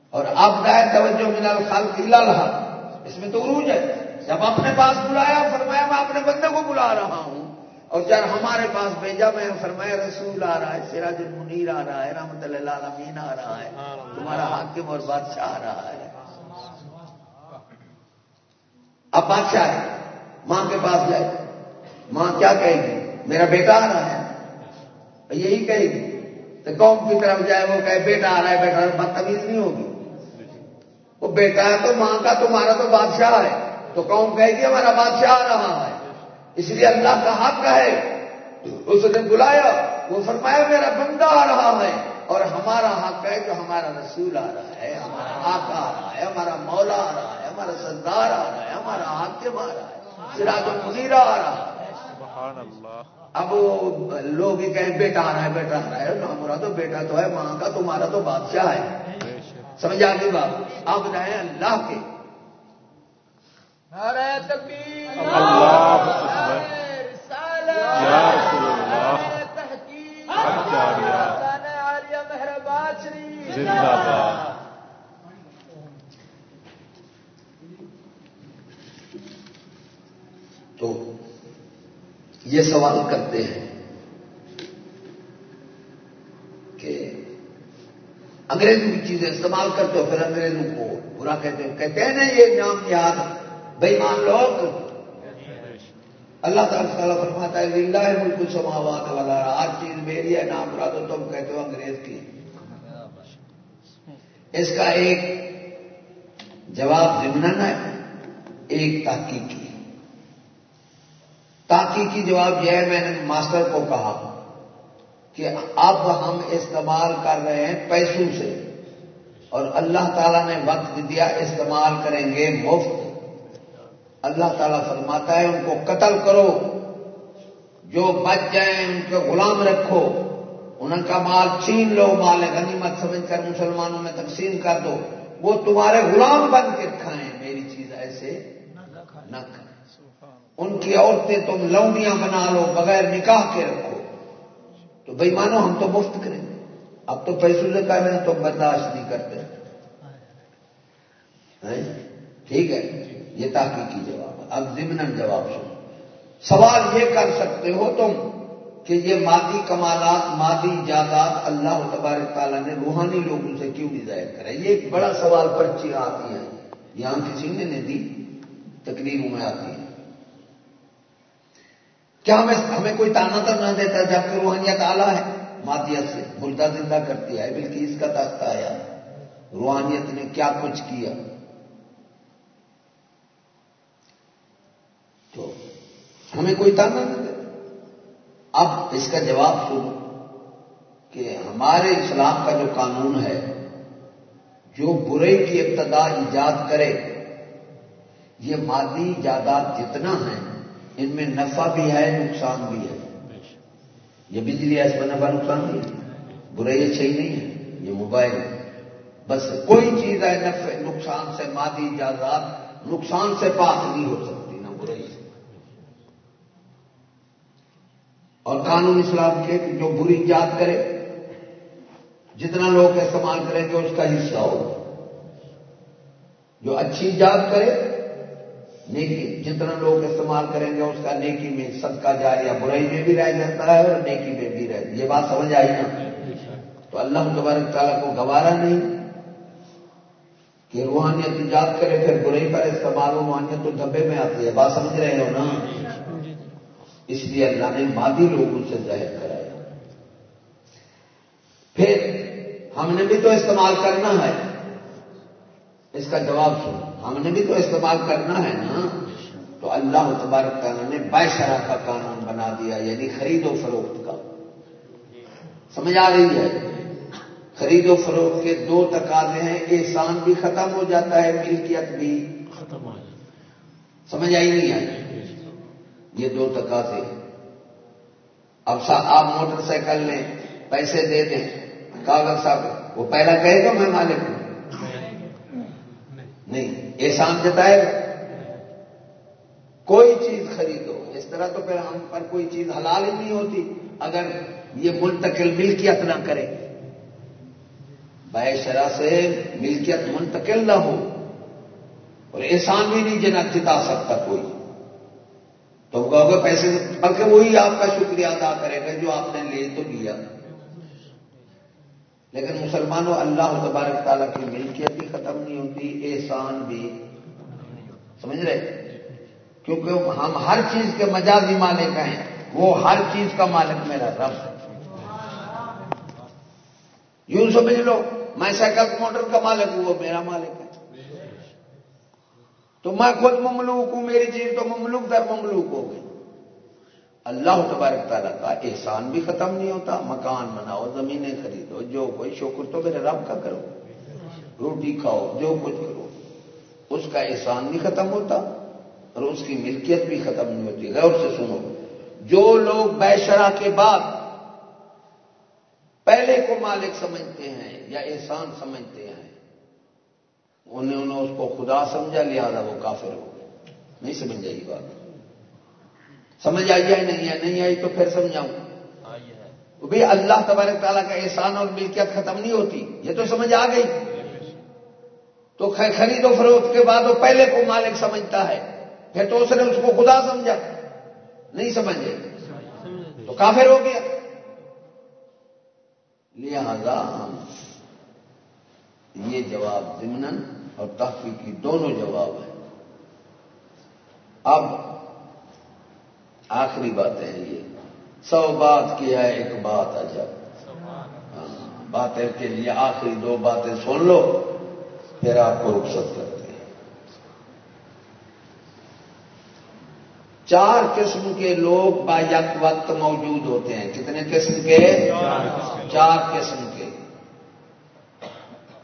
اور اب ہے توجہ من الخلق الى الحق. اس میں تو عروج ہے. جب اپنے پاس بلایا، فرمایا میں اپنے بندے کو بلا رہا ہوں. اور جب ہمارے پاس بھیجا، میں فرمایا، رسول آ رہا ہے، سراج المنیر آ رہا ہے، رحمت اللہ امین آ رہا ہے، تمہارا حاکم اور بادشاہ آ رہا ہے۔ اب بادشاہ ہے، ماں کے پاس جائے۔ ماں کیا کہے گی؟ میرا بیٹا آ رہا ہے۔ یہی کہے گی تو قوم کی طرف جائے وہ کہے، بیٹا آ رہا ہے، بیٹا بدتمیز نہیں ہوگی۔ وہ بیٹا ہے تو ماں کا، تمہارا تو بادشاہ ہے۔ تو قوم کہے گی، ہمارا بادشاہ آ رہا ہے۔ اس لیے اللہ کا حق ہے۔ اس نے بلایا، وہ فرمایا، میرا بندہ آ رہا ہے۔ اور ہمارا حق ہے کہ ہمارا رسول آ رہا ہے، ہمارا آقا آ رہا ہے، ہمارا مولا آ رہا ہے، ہمارا سردار آ رہا ہے، ہمارا حاکم آ رہا ہے، سراج المنیرا آ رہا ہے۔ سبحان اللہ۔ اب وہ لوگ ہی کہیں بیٹا آ رہا ہے بیٹا آ رہا ہے۔ ہمارا تو بیٹا تو ہے ماں کا تمہارا تو بادشاہ ہے۔ سمجھا گئی بات؟ اب رہے اللہ کے۔ تو یہ سوال کرتے ہیں کہ انگریزی کی چیزیں استعمال کرتے ہو پھر انگریزوں کو برا کہتے ہیں۔ کہتے ہیں نا یہ نام یاد بےمان لوگ۔ اللہ تعالیٰ تعالیٰ فرماتا ہے، للہ ملک سماوات والا ہر چیز میری ہے، نام برا تو تم کہتے ہو انگریز کی۔ اس کا ایک جواب ضمن ہے، ایک تحقیقی تحقیقی جواب یہ ہے، میں نے ماسٹر کو کہا کہ اب ہم استعمال کر رہے ہیں پیسوں سے۔ اور اللہ تعالیٰ نے وقت دیا، استعمال کریں گے مفت۔ اللہ تعالیٰ فرماتا ہے، ان کو قتل کرو۔ جو بچ جائیں، ان کے غلام رکھو۔ ان کا مال چھین لو، مال غنیمت سمجھ کر مسلمانوں میں تقسیم کر دو۔ وہ تمہارے غلام بن کے کھائیں۔ میری چیز ایسے نہ کھائیں۔ ان کی عورتیں تم لونڈیاں بنا لو، بغیر نکاح کے رکھو۔ تو بھائی مانو، ہم تو مفت کریں گے۔ اب تو پیسوں سے کہہ رہے ہیں تو برداشت نہیں کرتے۔ ہاں؟ ٹھیک ہے۔ یہ تحقیقی جواب۔ ہے اب ضمن جواب سنو۔ سوال یہ کر سکتے ہو تم کہ یہ مادی کمالات، مادی جائیداد اللہ تبارک تعالیٰ نے روحانی لوگوں سے کیوں نہیں ظاہر کرا یہ ایک بڑا سوال پرچی آتی ہیں یہاں کسی نے نہیں دی، تقریروں میں آتی ہے۔ کیا ہمیں ہمیں کوئی تانا تو نہ دیتا جبکہ روحانیت اعلیٰ ہے؟ مادیت سے مردہ زندہ کرتی ہے بلکہ اس کا تختہ آیا روحانیت نے کیا کچھ کیا؟ تو ہمیں کوئی تانا نہ دیتا۔ اب اس کا جواب سنو کہ ہمارے اسلام کا جو قانون ہے، جو برے کی ابتدا ایجاد کرے، یہ مادی جائیداد جتنا ہے ان میں نفع بھی ہے، نقصان بھی ہے۔ یہ بجلی ایس میں نفع، نقصان نہیں ہے۔ برے یہ صحیح نہیں ہے، یہ موبائل ہے۔ بس کوئی چیز ہے، نفع، نقصان سے مادی جائیداد نقصان سے پاک نہیں ہو سکتی، نہ برائی۔ سے اور قانون اسلام کے جو بری ایجاد کرے، جتنا لوگ استعمال کریں گے، اس کا حصہ ہو جو اچھی ایجاد کرے نیکی جتنا لوگ استعمال کریں گے اس کا نیکی میں صدقہ جاریہ برائی میں بھی رہ جاتا ہے اور نیکی میں بھی رہ یہ بات سمجھ آئی نا؟ تو اللہ تبارک تعالیٰ کو گوارا نہیں کہ روحانیت ایجاد کرے، پھر برائی پر استعمال ہو، روحانیت تو دھبے میں آتی ہے۔ بات سمجھ رہے ہو نا؟ اس لیے اللہ نے مادی لوگوں سے ظاہر کرایا۔ پھر ہم نے بھی تو استعمال کرنا ہے۔ اس کا جواب سنو۔ ہم نے بھی تو استعمال کرنا ہے نا۔ تو اللہ تبارک تعالیٰ نے بے شرح کا قانون بنا دیا یعنی خرید و فروخت کا۔ سمجھ آ رہی ہے؟ خرید و فروخت کے دو تقاضے ہیں احسان بھی ختم ہو جاتا ہے ملکیت بھی۔ ختم ہو سمجھ آئی نہیں آئی یہ دو تقاضے۔ اب آپ موٹر سائیکل لیں پیسے دے دیں۔ کاغذ صاحب وہ پہلا کہے گا میں مالک ہوں۔ نہیں احسان جتائے گا کوئی چیز خریدو۔ اس طرح تو پھر ہم پر کوئی چیز حلال ہی نہیں ہوتی۔ اگر یہ منتقل ملکیت نہ کرے۔ بے شرح سے ملکیت منتقل نہ ہو۔ اور احسان بھی نہیں جنا جتا سکتا کوئی۔ تو کہو گے پیسے بلکہ وہی آپ کا شکریہ ادا کرے گا جو آپ نے لے تو لیا۔ لیکن مسلمانوں اللہ تبارک تعالیٰ کی ملکیت بھی ختم نہیں ہوتی، احسان بھی۔ سمجھ رہے؟ کیونکہ ہم ہر چیز کے مجازی مالک ہیں، وہ ہر چیز کا مالک میرا رب ہے۔ یوں سمجھ لو، میں سائیکل موٹر کا مالک ہوں، وہ میرا مالک ہے۔ تو میں خود مملوک ہوں، میری چیز تو مملوک در مملوک ہو گئی۔ اللہ تبارک تعالیٰ کا احسان بھی ختم نہیں ہوتا، مکان بناؤ، زمینیں خریدو، جو کوئی شکر تو میرے رب کا کرو۔ روٹی کھاؤ، جو کچھ کرو۔ اس کا احسان نہیں ختم ہوتا اور اس کی ملکیت بھی ختم نہیں ہوتی۔ غور سے سنو، جو لوگ بیشرا کے بعد پہلے کو مالک سمجھتے ہیں یا احسان سمجھتے ہیں انہیں انہوں اس کو خدا سمجھا، لہذا وہ کافر ہو گئے۔ نہیں سمجھ جائے گی بات۔ سمجھ آئی ہے نہیں ہے؟ نہیں آئی تو پھر سمجھاؤں۔ بھائی اللہ تبارک تعالیٰ کا احسان اور ملکیت ختم نہیں ہوتی۔ یہ تو سمجھ آ گئی۔ تو خرید و فروخت کے بعد وہ پہلے کو مالک سمجھتا ہے۔ پھر تو اس نے اس کو خدا سمجھا۔ نہیں سمجھے۔ تو کافر ہو گیا۔ لہذا یہ جواب ضمن اور تحقیقی دونوں جواب ہیں۔ اب آخری بات ہے یہ۔ سو بات کیا ہے، ایک بات عجب ہاں، باتیں کے لیے آخری دو باتیں سن لو، پھر آپ کو رخصت کرتے ہیں۔ چار قسم کے لوگ با یک وقت موجود ہوتے ہیں۔ کتنے قسم کے؟ چار قسم کے۔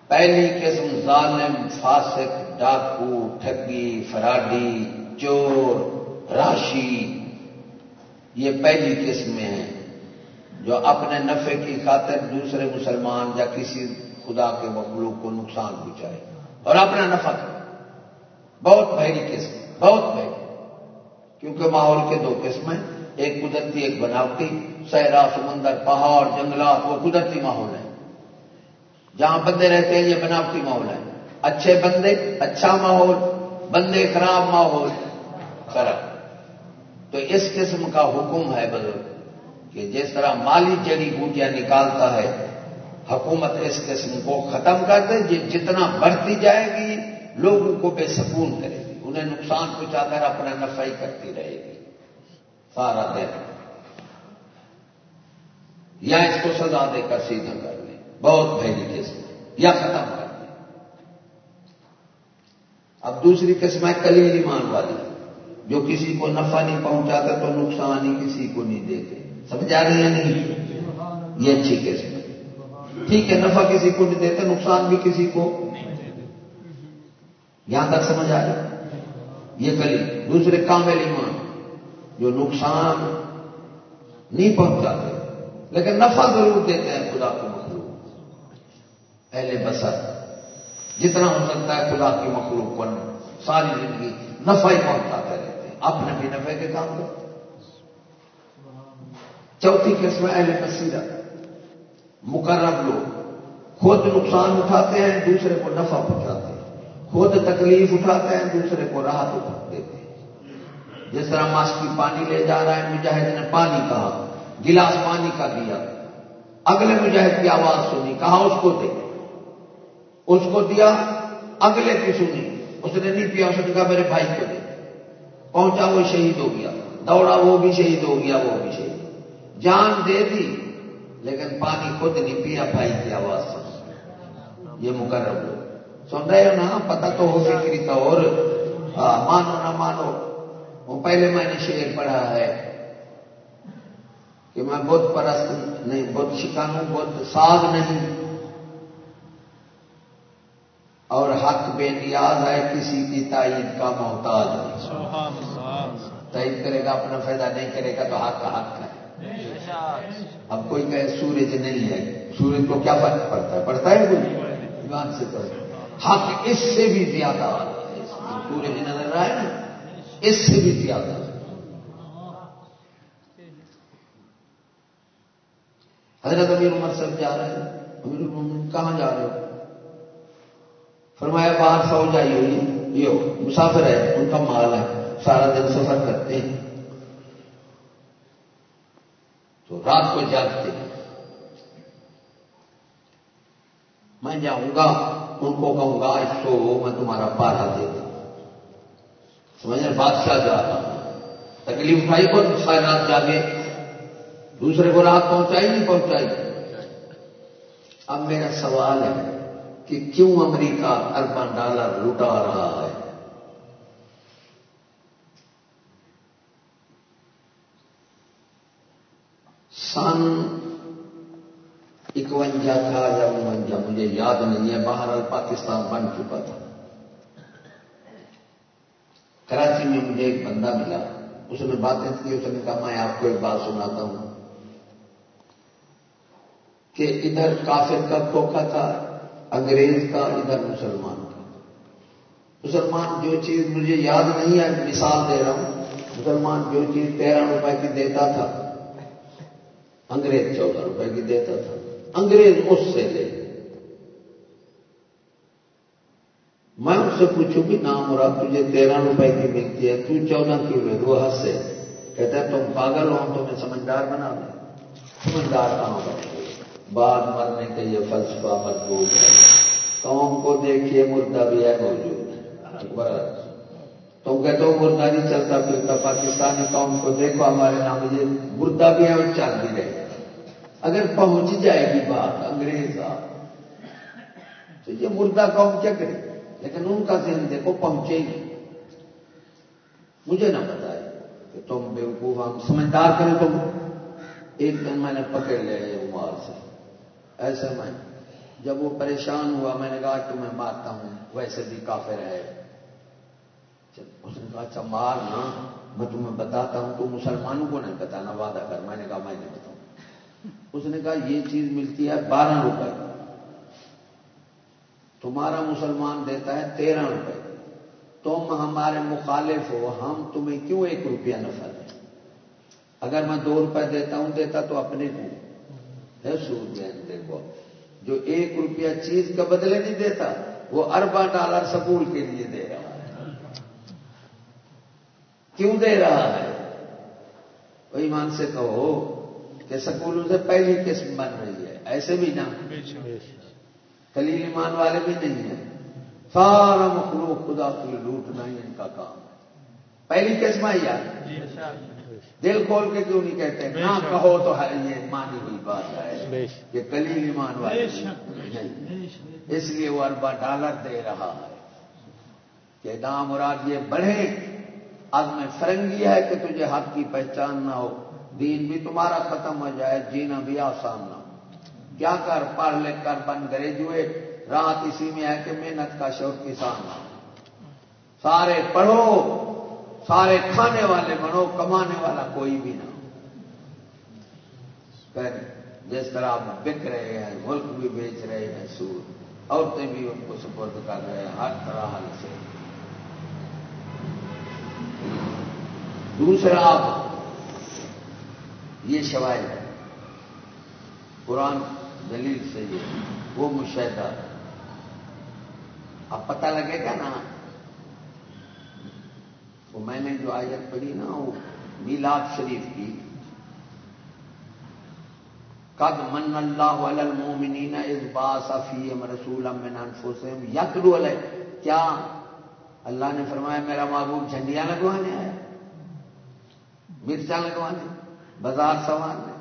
پہلی قسم ظالم، فاسق، ڈاکو، ٹھگی، فراڈی، چور، راشی یہ پہلی قسمیں ہیں جو اپنے نفع کی خاطر دوسرے مسلمان یا کسی خدا کے مخلوق کو نقصان پہنچائے اور اپنا نفع کرے۔ بہت بھری قسم، بہت بھری کیونکہ ماحول کے دو قسمیں ایک قدرتی، ایک بناوٹی۔ صحرا، سمندر، پہاڑ، جنگلات، وہ قدرتی ماحول ہے جہاں بندے رہتے ہیں، یہ بناوٹی ماحول ہے اچھے بندے اچھا ماحول، بندے خراب ماحول، خراب۔ تو اس قسم کا حکم ہے بزرگ کہ جس طرح مالی جڑی بوٹیاں نکالتا ہے، حکومت اس قسم کو ختم کر دے جتنا بڑھتی جائے گی، لوگوں کو بے سکون کرے گی۔ انہیں نقصان پہنچا کر اپنا نفع ہی کرتی رہے گی۔ سارا دن یا اس کو سزا دے کر سیدھا کر لیں بہت پہلی قسم یا ختم کر دیں اب دوسری قسم ہے کلیل ایمان والی۔ جو کسی کو نفع نہیں پہنچاتا تو نقصان ہی کسی کو نہیں دیتے۔ سمجھا رہے ہیں نہیں؟ یہ اچھی قسم ہے۔ ٹھیک ہے، نفع کسی کو نہیں دیتے، نقصان بھی کسی کو یہاں تک سمجھ آ رہا یہ کلی، دوسرے کامل ایمان، جو نقصان نہیں پہنچاتے، لیکن نفع ضرور دیتے ہیں خدا کو مخلوق۔ پہلے بسر جتنا ہو سکتا ہے خدا کی مخلوق کو ساری زندگی نفع ہی پہنچاتے رہتے اپنے بھی نفع کے کام کرتے چوتھی قسم اہل بصیرت مقرب لوگ۔ خود نقصان اٹھاتے ہیں، دوسرے کو نفع پہنچاتے ہیں۔ خود تکلیف اٹھاتے ہیں، دوسرے کو راحت اٹھا دیتے ہیں۔ جس طرح ماسکی پانی لے جا رہا ہے، مجاہد نے پانی کہا، گلاس پانی کا دیا۔ اگلے مجاہد کی آواز سنی، کہا، اس کو دے۔ اس کو دیا، اگلے کی سنی۔ اس نے نہیں پیا، اس نے کہا، میرے بھائی کو دے۔ پہنچا وہ شہید ہو گیا۔ دوڑا وہ بھی شہید ہو گیا، وہ بھی شہید۔ جان دے دی، لیکن پانی خود نہیں پیا بھائی کی آواز سن۔ یہ مقرر لوگ سن رہے ہو نا؟ پتا تو ہو فکری تو اور۔ مانو نہ مانو۔ وہ پہلے میں نے شعر پڑھا ہے کہ میں بدھ پرست نہیں بدھ شکانوں بدھ ساز نہیں۔ اور حق بے نیاز ہے کسی کی تائید کا محتاج۔ تائید کرے گا اپنا فائدہ نہیں کرے گا تو حق کا حق ہے۔ اب کوئی کہے سورج نہیں ہے سورج کو کیا فرق پڑتا ہے؟ پڑتا ہے کوئی؟ ایمان سے پڑتا حق اس سے بھی زیادہ۔ سورج نظر رہا ہے نا اس سے بھی زیادہ۔ حضرت امیر عمر صاحب جا رہے ہیں۔ امیر عمر کہاں جا رہے ہو؟ فرمایا باہر فوج آئی ہوئی یہ مسافر ہے، ان کا مال ہے۔ سارا دن سفر کرتے ہیں۔ تو رات کو جاگتے ہیں۔ میں جاؤں گا، ان کو کہوں گا، آج تو میں تمہارا پارا دے دوں۔ سمجھ بادشاہ جا رہا تکلیف اٹھائی کو ساری رات جاگے۔ دوسرے کو رات پہنچائی نہیں، پہنچائی۔ اب میرا سوال ہے کہ کیوں امریکہ ارباں ڈالر لوٹا رہا ہے؟ سن اکوجا تھا یا انوجا مجھے یاد نہیں ہے، بہرحال پاکستان بن چکا تھا۔ کراچی میں مجھے ایک بندہ ملا، اس نے باتیں کی، اس نے کہا، میں آپ کو ایک بات سناتا ہوں کہ ادھر کافر کا کھوکھا تھا انگریز کا ادھر مسلمان کا مسلمان جو چیز مجھے یاد نہیں ہے، مثال دے رہا ہوں۔ مسلمان جو چیز تیرہ روپے کی دیتا تھا، انگریز چودہ روپے کی دیتا تھا۔ انگریز اس سے لے۔ میں اس سے پوچھوں کہ نام مراد تجھے تیرہ روپے کی ملتی ہے، تو چودہ کی ہوئے وہ ہنس سے کہتا ہے، تم پاگل ہو تو میں سمجھدار بنا دیں۔ سمجھدار کہاں بنے؟ بعد مرنے کا یہ فلسفہ مضبوط ہے۔ قوم کو دیکھیے، مردہ بھی ہے موجود ہے۔ تم کہتے ہو مردہ نہیں چلتا پھرتا پاکستانی قوم کو دیکھو، ہمارے نام یہ۔ مردہ بھی ہے اور چل بھی رہے۔ اگر پہنچ جائے گی بات، انگریز آ۔ تو یہ مردہ قوم کیا کرے؟ لیکن ان کا ذہن دیکھو، پہنچے گی مجھے نہ بتائے کہ تم بیوقوف ہم سمجھدار کریں تم۔ ایک دن میں نے پکڑ لیا عمار سے۔ ایسے میں جب وہ پریشان ہوا، میں نے کہا کہ میں مارتا ہوں، ویسے بھی کافر ہے۔ اس نے کہا اچھا مار نا۔ میں تمہیں بتاتا ہوں، تو مسلمانوں کو نہیں بتانا، وعدہ کر۔ میں نے کہا، میں نہیں بتاؤں۔ اس نے کہا، یہ چیز ملتی ہے بارہ روپے۔ تمہارا مسلمان دیتا ہے تیرہ روپے۔ تم ہمارے مخالف ہو، ہم تمہیں کیوں ایک روپیہ نفع دیں؟ اگر میں دو روپے دیتا ہوں، دیتا تو اپنے کو۔ ہے سود دیکھو جو ایک روپیہ چیز کا بدلے نہیں دیتا، وہ اربا ڈالر سکول کے لیے دے رہا ہے۔ کیوں دے رہا ہے؟ وہ ایمان سے کہو کہ سکولوں سے پہلی قسم بن رہی ہے۔ ایسے بھی نہ کلیل ایمان والے بھی نہیں ہیں۔ سارا مخلوق خدا کی لوٹنا ہی ان کا کام ہے۔ پہلی قسم ہے یار۔ جی، دل کھول کے کیوں نہیں کہتے؟ نہ کہو تو ہے یہ۔ مانی ہوئی بات ہے۔ کہ کلیل ایمان والے اس لیے وہ اربا ڈالر دے رہا ہے کہ نام مراد یہ بڑھے۔ اب میں فرنگی ہے کہ تجھے حق کی پہچان نہ ہو۔ دین بھی تمہارا ختم ہو جائے جینا بھی آسان نہ ہو۔ کیا کر؟ پڑھ لکھ کر بن گریجویٹ۔ رات اسی میں ہے کہ محنت کا شوق کسان سارے پڑھو۔ سارے کھانے والے بنو، کمانے والا کوئی بھی نہ جس طرح آپ بک رہے ہیں، ملک بھی بیچ رہے ہیں، سود، عورتیں بھی ان کو سپورٹ کر رہے ہیں، ہر طرح سے۔ دوسرا آپ یہ شوائد ہے۔ قرآن دلیل سے یہ، وہ مشاہدہ۔ اب پتہ لگے گا نا وہ میں نے جو آیت پڑھی نا وہ میلاد شریف کی، قد من اللہ المومنین اس باس افیم رسول من انفسهم یتلو علیہ۔ کیا اللہ نے فرمایا میرا محبوب جھنڈیاں لگوانے آیا مرچا لگوانے؟ بازار سنوارنے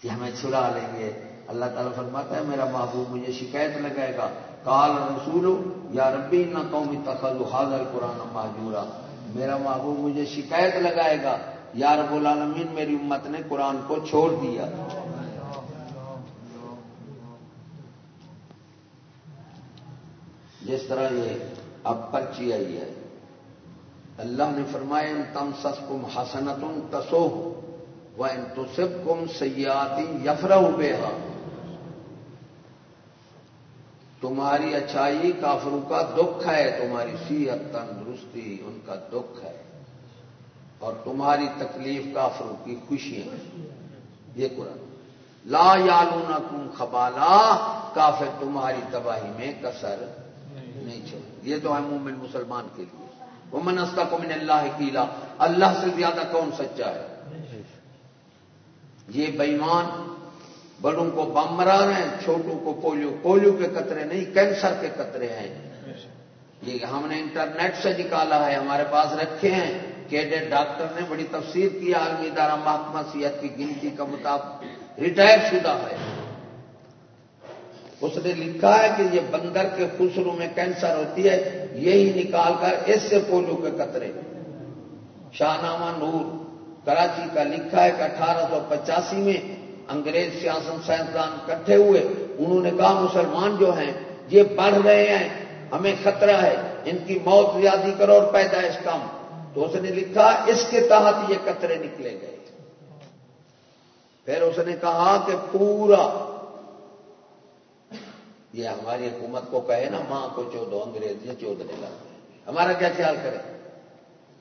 کہ ہمیں چھڑا لیں گے۔ اللہ تعالیٰ فرماتا ہے میرا محبوب مجھے شکایت لگائے گا۔ کال رسول یا ربی نہ قومی تخذ حاضر قرآن محجورا میرا محبوب مجھے شکایت لگائے گا۔ یا رب العالمین، میری امت نے قرآن کو چھوڑ دیا۔ جس طرح یہ اب پرچی آئی ہے۔ اللہ نے فرمایا تم سس کم حسنتم تسو وہ ان تو سب کم سیاتی یفر بے تمہاری اچھائی کافروں کا دکھ ہے، تمہاری صحت تندرستی ان کا دکھ ہے۔ اور تمہاری تکلیف کافروں کی خوشی ہے یہ قرآن۔ لا یالونا کم خبالا، کافر تمہاری تباہی میں کسر نہیں چھوڑ یہ تو ہے مومن مسلمان کے لیے۔ وہ منستا کو من اللہ کیلا اللہ سے زیادہ کون سچا ہے؟ یہ بےمان بڑوں کو بم مرا رہے ہیں، چھوٹوں کو پولیو پولیو کے قطرے نہیں، کینسر کے قطرے ہیں۔ یہ ہم نے انٹرنیٹ سے نکالا ہے، ہمارے پاس رکھے ہیں۔ کیڈٹ ڈاکٹر نے بڑی تفسیر کی، عالمی ادارہ محکمہ صحت کی گنتی کا مطابق ریٹائر شدہ ہے۔ اس نے لکھا ہے کہ یہ بندر کے خسروں میں کینسر ہوتی ہے، یہی نکال کر اس سے پولیو کے قطرے۔ شاہ نامہ نور، کراچی کا لکھا ہے کہ اٹھارہ سو پچاسی میں انگریز سیاست سائنسدان اکٹھے ہوئے، انہوں نے کہا مسلمان جو ہیں، یہ بڑھ رہے ہیں، ہمیں خطرہ ہے، ان کی موت زیادہ کرو اور پیدائش کم۔ تو اس نے لکھا، اس کے تحت یہ قطرے نکلے گئے۔ پھر اس نے کہا کہ پورا، یہ ہماری حکومت کو کہے نا، ماں کو چودو انگریز یہ چودنے لگے ہمارا کیا خیال کرے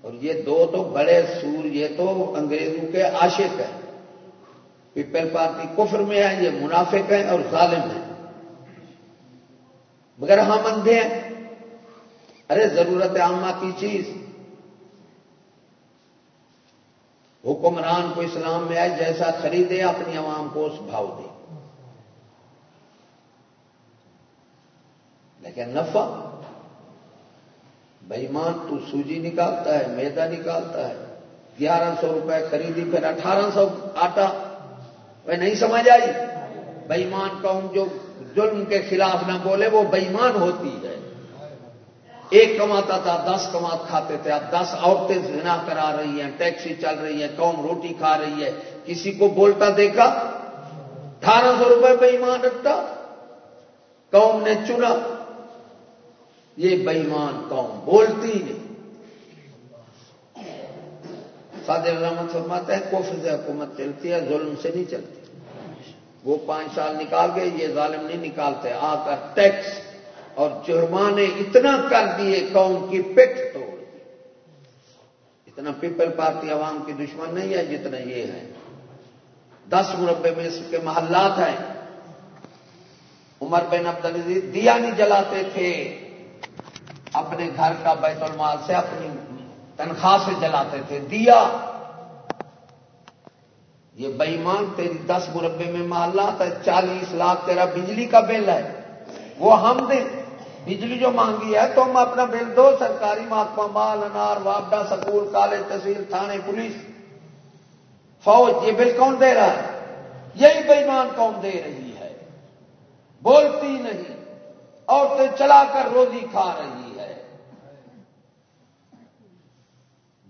اور یہ دو تو بڑے سور، یہ تو انگریزوں کے عاشق ہیں۔ پیپل پارٹی کفر میں ہے یہ منافق ہیں اور ظالم ہیں۔ مگر ہم اندھے ہیں۔ ارے، ضرورت عامہ کی چیز۔ حکمران کو اسلام میں آئے، جیسا خریدے، اپنی عوام کو اس بھاؤ دے۔ لیکن نفع بےمان تو سوجی نکالتا ہے میدا نکالتا ہے۔ گیارہ سو روپئے خریدی، پھر اٹھارہ سو آٹا وہ نہیں سمجھ آئی؟ بےمان قوم جو ظلم کے خلاف نہ بولے، وہ بےمان ہوتی ہے۔ ایک کماتا تھا، دس کمات کھاتے تھے۔ اب دس عورتیں زنا کرا رہی ہیں، ٹیکسی چل رہی ہے قوم روٹی کھا رہی ہے۔ کسی کو بولتا دیکھا، اٹھارہ سو روپئے بےمان رکھتا، قوم نے چنا۔ یہ بےمان قوم بولتی نہیں۔ صادر رحمت فرماتے ہیں کوفر سے حکومت چلتی ہے، ظلم سے نہیں چلتی۔ وہ پانچ سال نکال گئے، یہ ظالم نہیں نکالتے۔ آ کر ٹیکس اور جرمانے اتنا کر دیے، قوم کی پٹ توڑ اتنا پیپل پارٹی عوام کی دشمن نہیں ہے جتنا یہ ہے۔ دس مربے میں اس کے محلات ہیں۔ عمر بن عبد العزیز دیا نہیں جلاتے تھے۔ اپنے گھر کا بیت المال سے اپنی تنخواہ سے جلاتے تھے، دیا۔ یہ بےمان تیری دس مربے میں محلات ہے، چالیس لاکھ تیرا بجلی کا بل ہے۔ وہ ہم دیں۔ بجلی جو مانگی ہے تم اپنا بل دو، سرکاری محکمہ مال، انار، وابڈا، سکول، کالج، تحصیل، تھانے، پولیس۔ فوج، یہ بل کون دے رہا ہے؟ یہی بےمان کون دے رہی ہے۔ بولتی نہیں، عورتیں چلا کر روزی کھا رہی ہے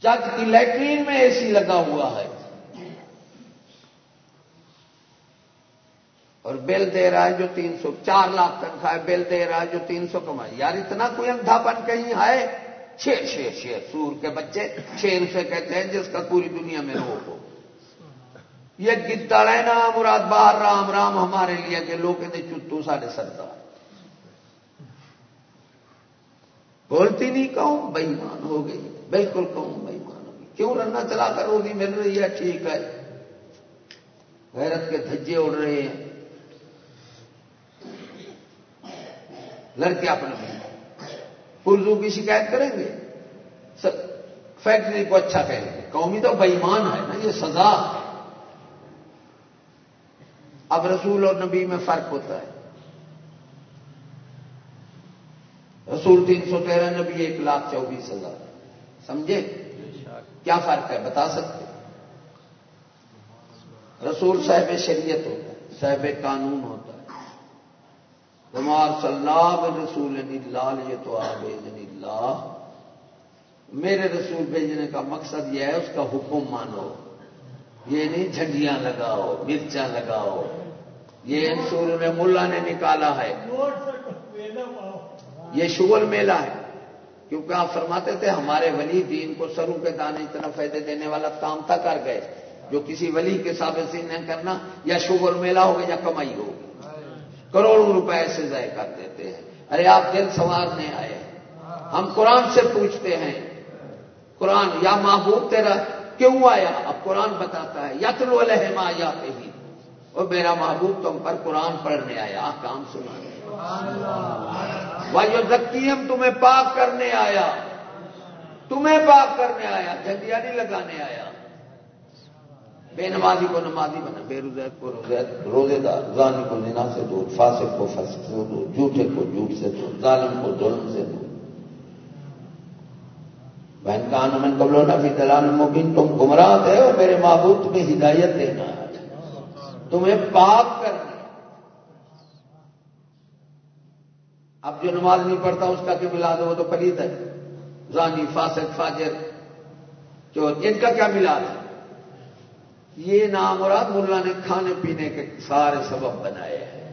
جج کی لیٹرین میں اے سی لگا ہوا ہے۔ اور بل دے رہا ہے جو تین سو چار لاکھ تنخواہ بل دے رہا ہے جو تین سو کمائے یار، اتنا کوئی اندھاپن کہیں ہے؟ شیر شیر شیر سور کے بچے شیر سے کہتے ہیں جس کا پوری دنیا میں روک ہو۔ یہ گدڑ ہے نا، مراد بار رام رام ہمارے لیے کہ لوگ کہتے چتو سارے سردار۔ بولتی نہیں کہوں بےمان ہو گئی۔ بالکل کہوں بےمان ہو گئی کیوں رنا چلا کر روزی مل رہی ہے ٹھیک ہے۔ غیرت کے دھجے اڑ رہے ہیں۔ لڑکے اپنے اردو کی شکایت کریں گے؟ فیکٹری کو اچھا کہیں گے۔ قومی تو بےمان ہے نا، یہ سزا۔ ہے اب رسول اور نبی میں فرق ہوتا ہے۔ رسول تین سو تیرہ، نبی ایک لاکھ چوبیس ہزار۔ سمجھے؟ کیا فرق ہے؟ بتا سکتے رسول صاحب شریعت ہوتا ہے، صاحب قانون ہوتا ہے۔ صلی اللہ رسول اللہ یہ تو اللہ میرے رسول بھیجنے کا مقصد یہ ہے، اس کا حکم مانو۔ یہ نہیں جھنڈیاں لگاؤ، مرچاں لگاؤ۔ یہ انسور میں ملا نے نکالا ہے۔ یہ شغل میلہ ہے۔ کیونکہ آپ فرماتے تھے ہمارے ولی دین کو سروں کے دانے اتنا فائدے دینے والا کام تھا کر گئے۔ جو کسی ولی کے ثابت نہیں کرنا، یا شغل میلہ ہوگا یا کمائی ہوگی۔ کروڑوں روپے ایسے ضائع کر دیتے ہیں۔ ارے آپ دل سنوارنے آئے۔ ہم قرآن سے پوچھتے ہیں، قرآن، یا محبوب تیرا کیوں آیا؟ اب قرآن بتاتا ہے یا تو الحما یا ہی اور میرا محبوب تم پر قرآن پڑھنے آیا۔ آپ کام سنا بھائی ذکی ہم تمہیں پاک کرنے آیا۔ تمہیں پاک کرنے آیا، جھنڈیا نہیں لگانے آیا۔ بے نمازی کو نمازی بنا، بے روزیت کو روزیت روزے دار ظالم کو ننا سے دور فاسق کو فاسق سے دور جھوٹے کو جھوٹ سے دور ظالم کو ظلم سے دور بہن کا من قبل نبی دلان مبین، تم گمراہ تھے اور میرے محبوب تمہیں ہدایت دینا۔ ہے تمہیں پاک کرنا۔ اب جو نماز نہیں پڑھتا اس کا کیا ملاد ہے؟ وہ تو پلیت ہے۔ زانی، فاسق، فاجر۔ جو ان کا کیا ملاد ہے؟ یہ نام مراد ملا نے کھانے پینے کے سارے سبب بنائے ہیں۔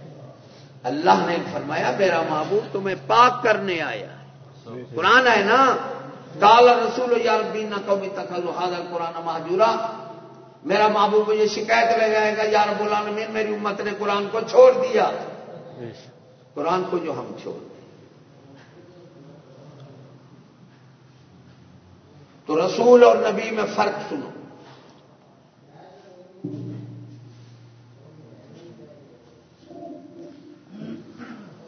اللہ نے فرمایا، میرا محبوب تمہیں پاک کرنے آیا قرآن ہے نا کالا رسول یار بینا قومی تخل حاضر قرآن محجورا میرا محبوب یہ شکایت لے جائے گا یار العالمین، میری امت نے قرآن کو چھوڑ دیا۔ قرآن کو جو ہم چھوڑ دیں تو رسول اور نبی میں فرق سنو۔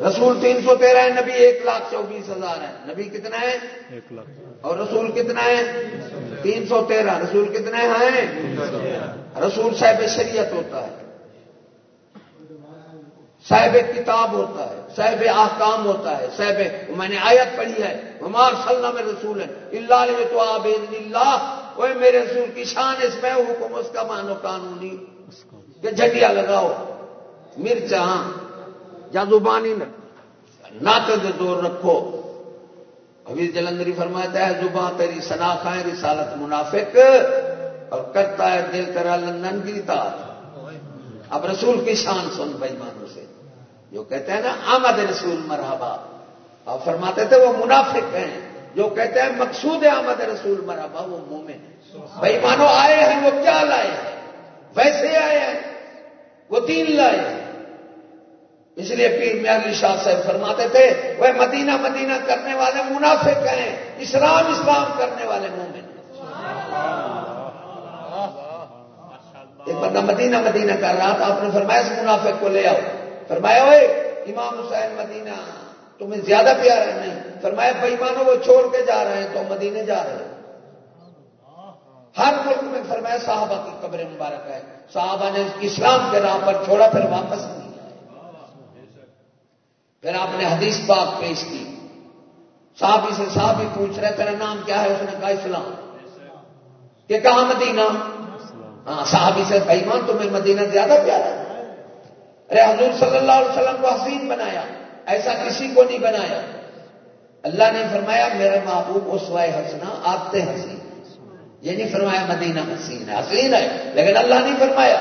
رسول تین سو تیرہ ہے نبی ایک لاکھ چوبیس ہزار ہے نبی کتنا ہے ایک لاکھ۔ اور رسول کتنا ہے تین سو تیرہ۔ رسول کتنے ہیں؟ رسول صاحب شریعت ہوتا ہے۔ صاحب کتاب ہوتا ہے، صاحب احکام ہوتا ہے، صاحب میں نے آیت پڑھی ہے ہمار صلی میں رسول ہے، اللہ علیہ تو آب اللہ وہ میرے رسول کی شان اس میں حکم اس کا مانو قانونی، کہ جھٹیا لگاؤ مرچ ہاں یا زبانی ناطے دور رکھو۔ ابھی جلندری فرماتا ہے زبان تیری شناخ ہے رسالت منافق، اور کرتا ہے دل کرا لندن کی تار اب رسول کی شان سن بھائی مانو جو کہتے ہیں نا، آمد رسول مرحبا۔ اور فرماتے تھے وہ منافق ہیں۔ جو کہتے ہیں مقصود ہے آمد رسول مرحبا، وہ مومن ہے بھائی مانو، آئے ہیں، وہ کیا لائے ہیں؟ ویسے آئے ہیں، وہ تین لائے ہیں۔ اس لیے پیر میالی شاہ صاحب فرماتے تھے، وہ مدینہ مدینہ کرنے والے منافق ہیں، اسلام اسلام کرنے والے مومن ایک بندہ مدینہ مدینہ کر رہا تھا، آپ نے فرمایا اس منافق کو لے آؤ۔ فرمایا ہوئے، امام حسین مدینہ، تمہیں زیادہ پیار ہے نہیں؟ فرمایا بھائی مانو وہ چھوڑ کے جا رہے ہیں تو مدینے جا رہے ہیں. ہر ملک میں فرمایا، صحابہ کی قبر مبارک ہے. صحابہ نے اسلام کے راہ پر چھوڑا، پھر واپس نہیں پھر آپ نے حدیث پاک پیش کی۔ صحابی سے صحابی پوچھ رہے، تیرا نام کیا ہے? اس نے کہا، اسلام. کہ کہاں مدینہ؟ ہاں صحابی سے بھائی تمہیں مدینہ زیادہ پیارا ہے. ارے حضور صلی اللہ علیہ وسلم کو حسین بنایا، ایسا کسی کو نہیں بنایا۔ اللہ نے فرمایا، میرے محبوب اس وائے ہنسنا آتے حسین۔ یہ نہیں فرمایا مدینہ حسین ہے حسین ہے، لیکن اللہ نہیں فرمایا۔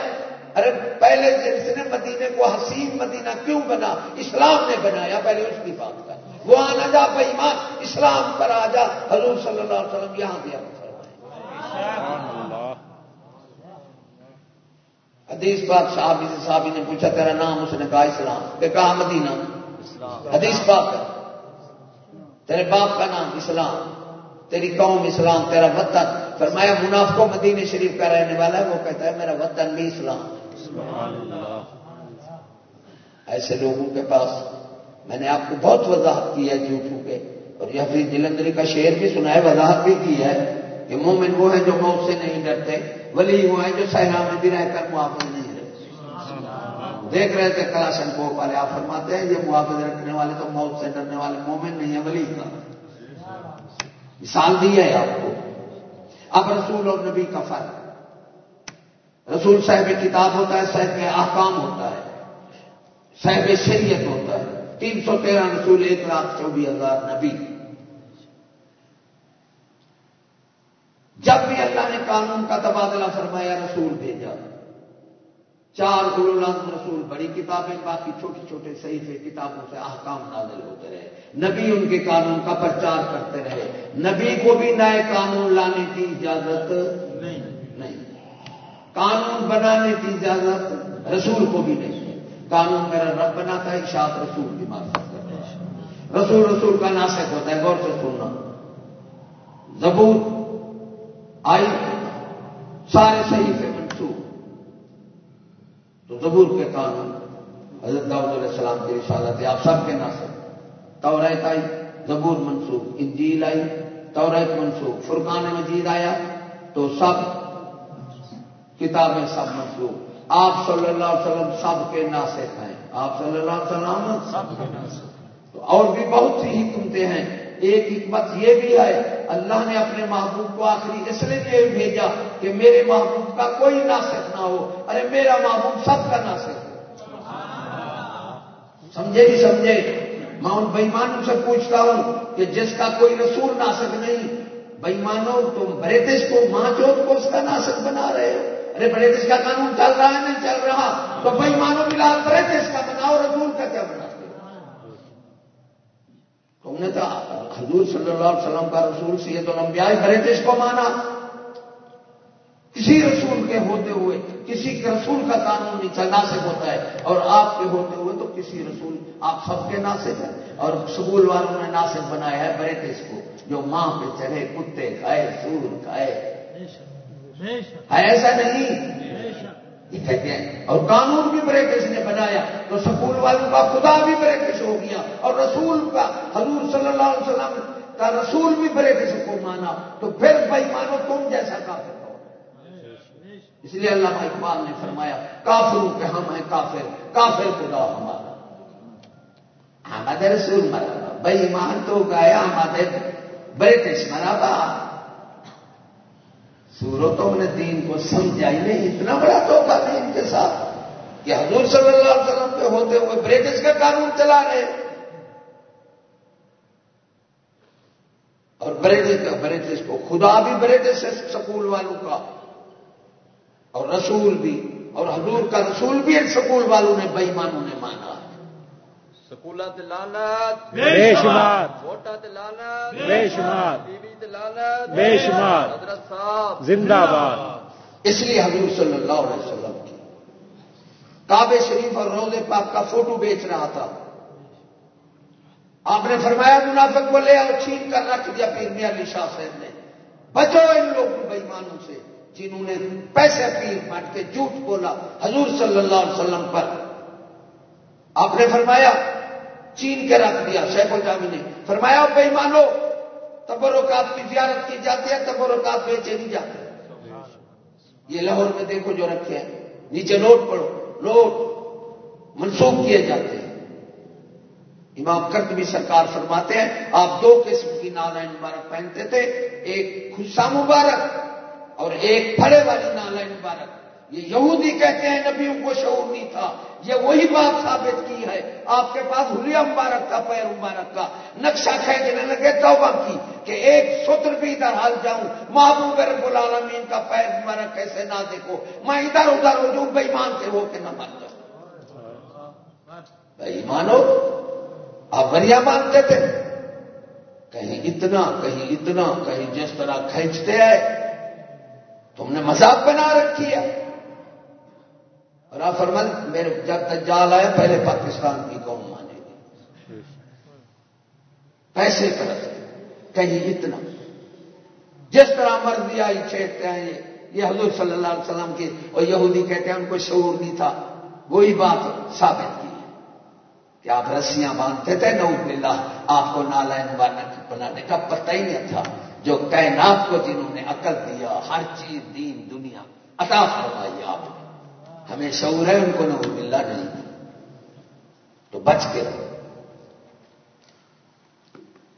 ارے پہلے جس نے مدینے کو حسین مدینہ کیوں بنا؟ اسلام نے بنایا پہلے اس کی بات کر وہ آنا جا بھائی اسلام پر آ جا، حضور صلی اللہ علیہ وسلم یہاں دیا حدیث پاک صحابی سے صحابی نے پوچھا تیرا نام؟ اس نے کہا اسلام۔ کہ کہا مدینہ حدیث پاک تیرے باپ کا نام اسلام تیری قوم اسلام تیرا وطن۔ فرمایا مناف کو مدینہ شریف کا رہنے والا ہے وہ کہتا ہے میرا وطن بھی اسلام۔ ایسے لوگوں کے پاس میں نے آپ کو بہت وضاحت کی ہے جھوٹوں کے اور یہ حفیظ جلندری کا شعر بھی سنا ہے وضاحت بھی کی ہے۔ کہ مومن وہ ہیں جو موت سے نہیں ڈرتے، ولی وہ ہیں جو صحرا میں بھی رہ کر محافظ نہیں رہتے دیکھ رہے تھے، کلاشن کو والے، آپ فرماتے ہیں، یہ محافظ رکھنے والے تو موت سے ڈرنے والے مومن نہیں ہے ولی کا۔ مثال دی ہے آپ کو۔ اب رسول اور نبی کا فرق۔ رسول صاحب کتاب ہوتا ہے، صاحب احکام ہوتا ہے۔ صاحب شریعت ہوتا ہے۔ تین سو تیرہ رسول ایک لاکھ چوبیس ہزار نبی۔ جب بھی اللہ نے قانون کا تبادلہ فرمایا، رسول بھیجا۔ چار گلولازم رسول، بڑی کتابیں، باقی چھوٹے چھوٹے صحیح کتابوں سے احکام نازل ہوتے رہے۔ نبی ان کے قانون کا پرچار کرتے رہے۔ نبی کو بھی نئے قانون لانے کی اجازت نہیں۔ قانون بنانے کی اجازت رسول کو بھی نہیں۔ قانون میرا رب بناتا ہے شاط رسول کی مارفت کرتا ہے۔ رسول رسول کا ناسک ہوتا ہے، غور سے سننا۔ زبور۔ آئی سارے صحیح سے منسوخ۔ تو زبور کے قانون حضرت داؤد علیہ السلام کی رسالت آپ سب کے ناسک توریت آئی زبور منسوخ۔ انجیل آئی توریت منسوخ۔ فرقان مجید آیا تو سب کتابیں سب منسوخ۔ آپ صلی اللہ علیہ وسلم سب کے ناسک ہیں۔ آپ صلی اللہ علیہ وسلم سب کے ناسک اور بھی بہت سی حکمتیں ہیں۔ ایک حکمت یہ بھی ہے، اللہ نے اپنے محبوب کو آخری اس لیے بھیجا کہ میرے محبوب کا کوئی ناسک نہ ہو۔ ارے میرا محبوب سب کا ناسک ہو۔ سمجھے بھی سمجھے؟ میں ان بےمانوں سے پوچھتا ہوں کہ جس کا کوئی رسول ناسک نہیں بےمانوں تم برٹش کو، ماں چوت کو اس کا ناسک بنا رہے ہو۔ ارے برٹش کا قانون چل رہا ہے، نہیں چل رہا۔ تو بےمانوں ملا برٹش کا بناؤ، رسول کا کیا بنا تم نے تو حضور صلی اللہ علیہ وسلم کا رسول سید الانبیاء برٹش کو مانا۔ کسی رسول کے ہوتے ہوئے کسی کے رسول کا قانون نہیں چل ناسک ہوتا ہے اور آپ کے ہوتے ہوئے تو کسی رسول آپ سب کے ناسک ہیں۔ اور سکول والوں نے ناسک بنایا ہے برٹش کو جو ماں پہ چڑھے کتے کھائے سور کھائے۔ ایسا نہیں۔ یہ کہتے ہیں۔ اور قانون بھی برٹش نے بنایا۔ تو سکول والوں کا خدا بھی برٹش ہو گیا۔ اور رسول کا حضور صلی اللہ علیہ وسلم کا رسول بھی برٹش کو مانا۔ تو پھر بھائی مانو تم جیسا کافر ہو۔ اس لیے اللہ اقبال نے فرمایا، کافروں کے ہم ہیں کافر کافر خدا ہمارا۔ احمد رسول مرا بھائی ایمان تو گایا ہمارے برٹش مرا با سورتوں نے دین کو سمجھا ہی نہیں اتنا بڑا دھوکہ دین کے ساتھ کہ حضور صلی اللہ علیہ وسلم پہ ہوتے ہوئے برٹش کا قانون چلا رہے اور برٹش کا برٹش کو خدا بھی برٹش ہے سکول والوں کا اور رسول بھی اور حضور کا رسول بھی ان سکول والوں نے بےمانوں نے مانا۔ سکولات لانت بے شمار۔ ووٹا لانت بے شمار۔ بے شمار حضرت صاحب۔ زندہ باد۔ اس لیے حضور صلی اللہ علیہ وسلم کی۔ کعبے شریف اور روزے پاک کا فوٹو بیچ رہا تھا۔ آپ نے فرمایا منافق کو لے اور چھین کر رکھ دیا پیر میاں علی شاہ صاحب نے۔ بچو ان لوگوں بےمانوں سے جنہوں نے پیسے پیر بانٹ کے جھوٹ بولا حضور صلی اللہ علیہ وسلم پر۔ آپ نے فرمایا چین کے رکھ دیا شیخ الجامی نے۔ فرمایا بے مانو تبرکات کی زیارت کی جاتی ہے، تبرکات بیچے نہیں جاتے۔ یہ لاہور میں دیکھو جو رکھے ہیں۔ نیچے نوٹ پڑھو۔ نوٹ منسوخ کیے جاتے ہیں۔ امام کرتبی سرکار فرماتے ہیں، آپ دو قسم کی نالائن مبارک پہنتے تھے۔ ایک خسا مبارک اور ایک پھڑے والی نالائن مبارک۔ یہ یہودی کہتے ہیں، نبیوں کو شعور نہیں تھا۔ یہ وہی بات ثابت کی ہے۔ آپ کے پاس حلیہ مبارک کا پیر مبارک کا۔ نقشہ کھینچنے لگے، توبہ کی کہ ایک ستر بھی ادھر حال جاؤں۔ محبوب رب العالمین کا پیر مبارک کیسے نہ دیکھو میں ادھر ادھر ہو جاؤں بےمان سے ہو کے نہ مان جاؤں۔ بھائی مانو آپ بریا مانتے تھے۔ کہیں اتنا کہیں اتنا، کہیں جس طرح کھینچتے ہیں تم نے مذاق بنا رکھی ہے۔ اور آپ فرمان میرے جب دجال آئے، پہلے پاکستان کی قوم مانے گی۔ پیسے کرتے کہیں اتنا۔ جس طرح مرضی آئی چھیڑتے ہیں، یہ حضور صلی اللہ علیہ وسلم کی اور یہودی کہتے ہیں، ان کو شعور نہیں تھا۔ وہی بات ثابت کی ہے کہ آپ رسیاں باندھتے تھے، نعوذ باللہ، آپ کو نالائن بنانے کا پتہ ہی نہیں تھا۔ جو کائنات کو جنہوں نے عقل دیا، ہر چیز دین، دنیا، عطا فرمائی آپ ہمیں شعور ہے ان کو نعوذ باللہ نہیں۔ تو بچ کے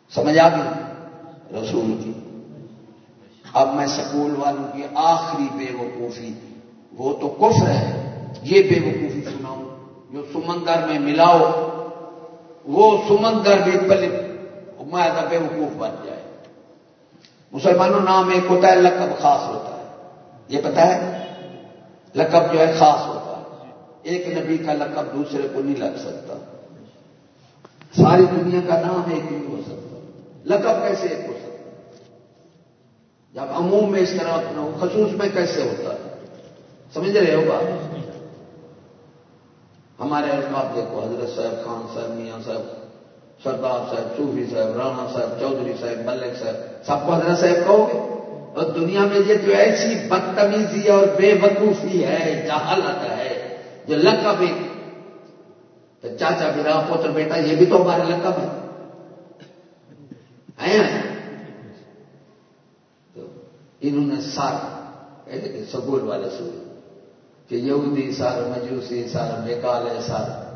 سمجھ آ گئی رسول کی؟ اب میں سکول والوں کی آخری بے وقوفی، وہ تو کفر ہے۔ یہ بے وقوفی سناؤں جو سمندر میں ملاؤ، وہ سمندر بھی پل میں بے وقوف بن جائے۔ مسلمانوں، نام ایک ہوتا ہے، لقب خاص ہوتا ہے۔ یہ پتا ہے؟ لقب جو ہے خاص ہوتا ہے۔ ایک نبی کا لقب دوسرے کو نہیں لگ سکتا۔ ساری دنیا کا نام ایک نہیں ہو سکتا لقب کیسے ایک ہو سکتا جب عموم میں اس طرح اپنا ہو، خصوص میں کیسے ہوتا ہے؟ سمجھ رہے ہو بات؟ ہمارے اسباب دیکھو، حضرت صاحب، خان صاحب، میاں صاحب، سردار صاحب، صوفی صاحب، رانا صاحب، چودھری صاحب، ملک صاحب، سب کو حضرت صاحب کہو گے؟ اور دنیا میں یہ جو ایسی بدتمیزی اور بے وقوفی ہے جہالت ہے، جو لقب ایک تو چاچا میرا پوتر بیٹا، یہ بھی تو ہمارے لقب ہے تو انہوں نے سارا یعنی سگول والے سو کہ یہودی سارا مجوسی سارا بیکال ہے سارا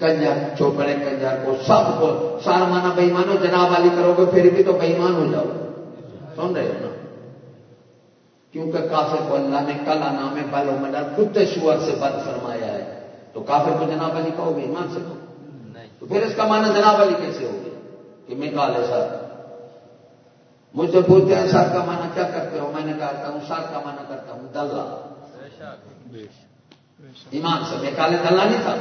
کنجر چوپڑے کنجر کو سب کو سارا مانا بےمان ہو جناب والی کرو گے پھر بھی تو بےمان ہو جاؤ سن رہے ہو نا کیونکہ کافر کو اللہ نے کلا نام بالو مڈر کتے شور سے بد فرمایا ہے تو کافر کو جناب علی کہو گے ایمان سے کہو تو پھر اس کا معنی جناب علی کیسے ہو گیا کہ میں کالے سر مجھ سے پوچھتے ہیں سر کا معنی کیا کرتے ہو میں نے کہتا ہوں سر کا معنی کرتا ہوں دلہ ایمان سے میں کالے دلہ نہیں تھا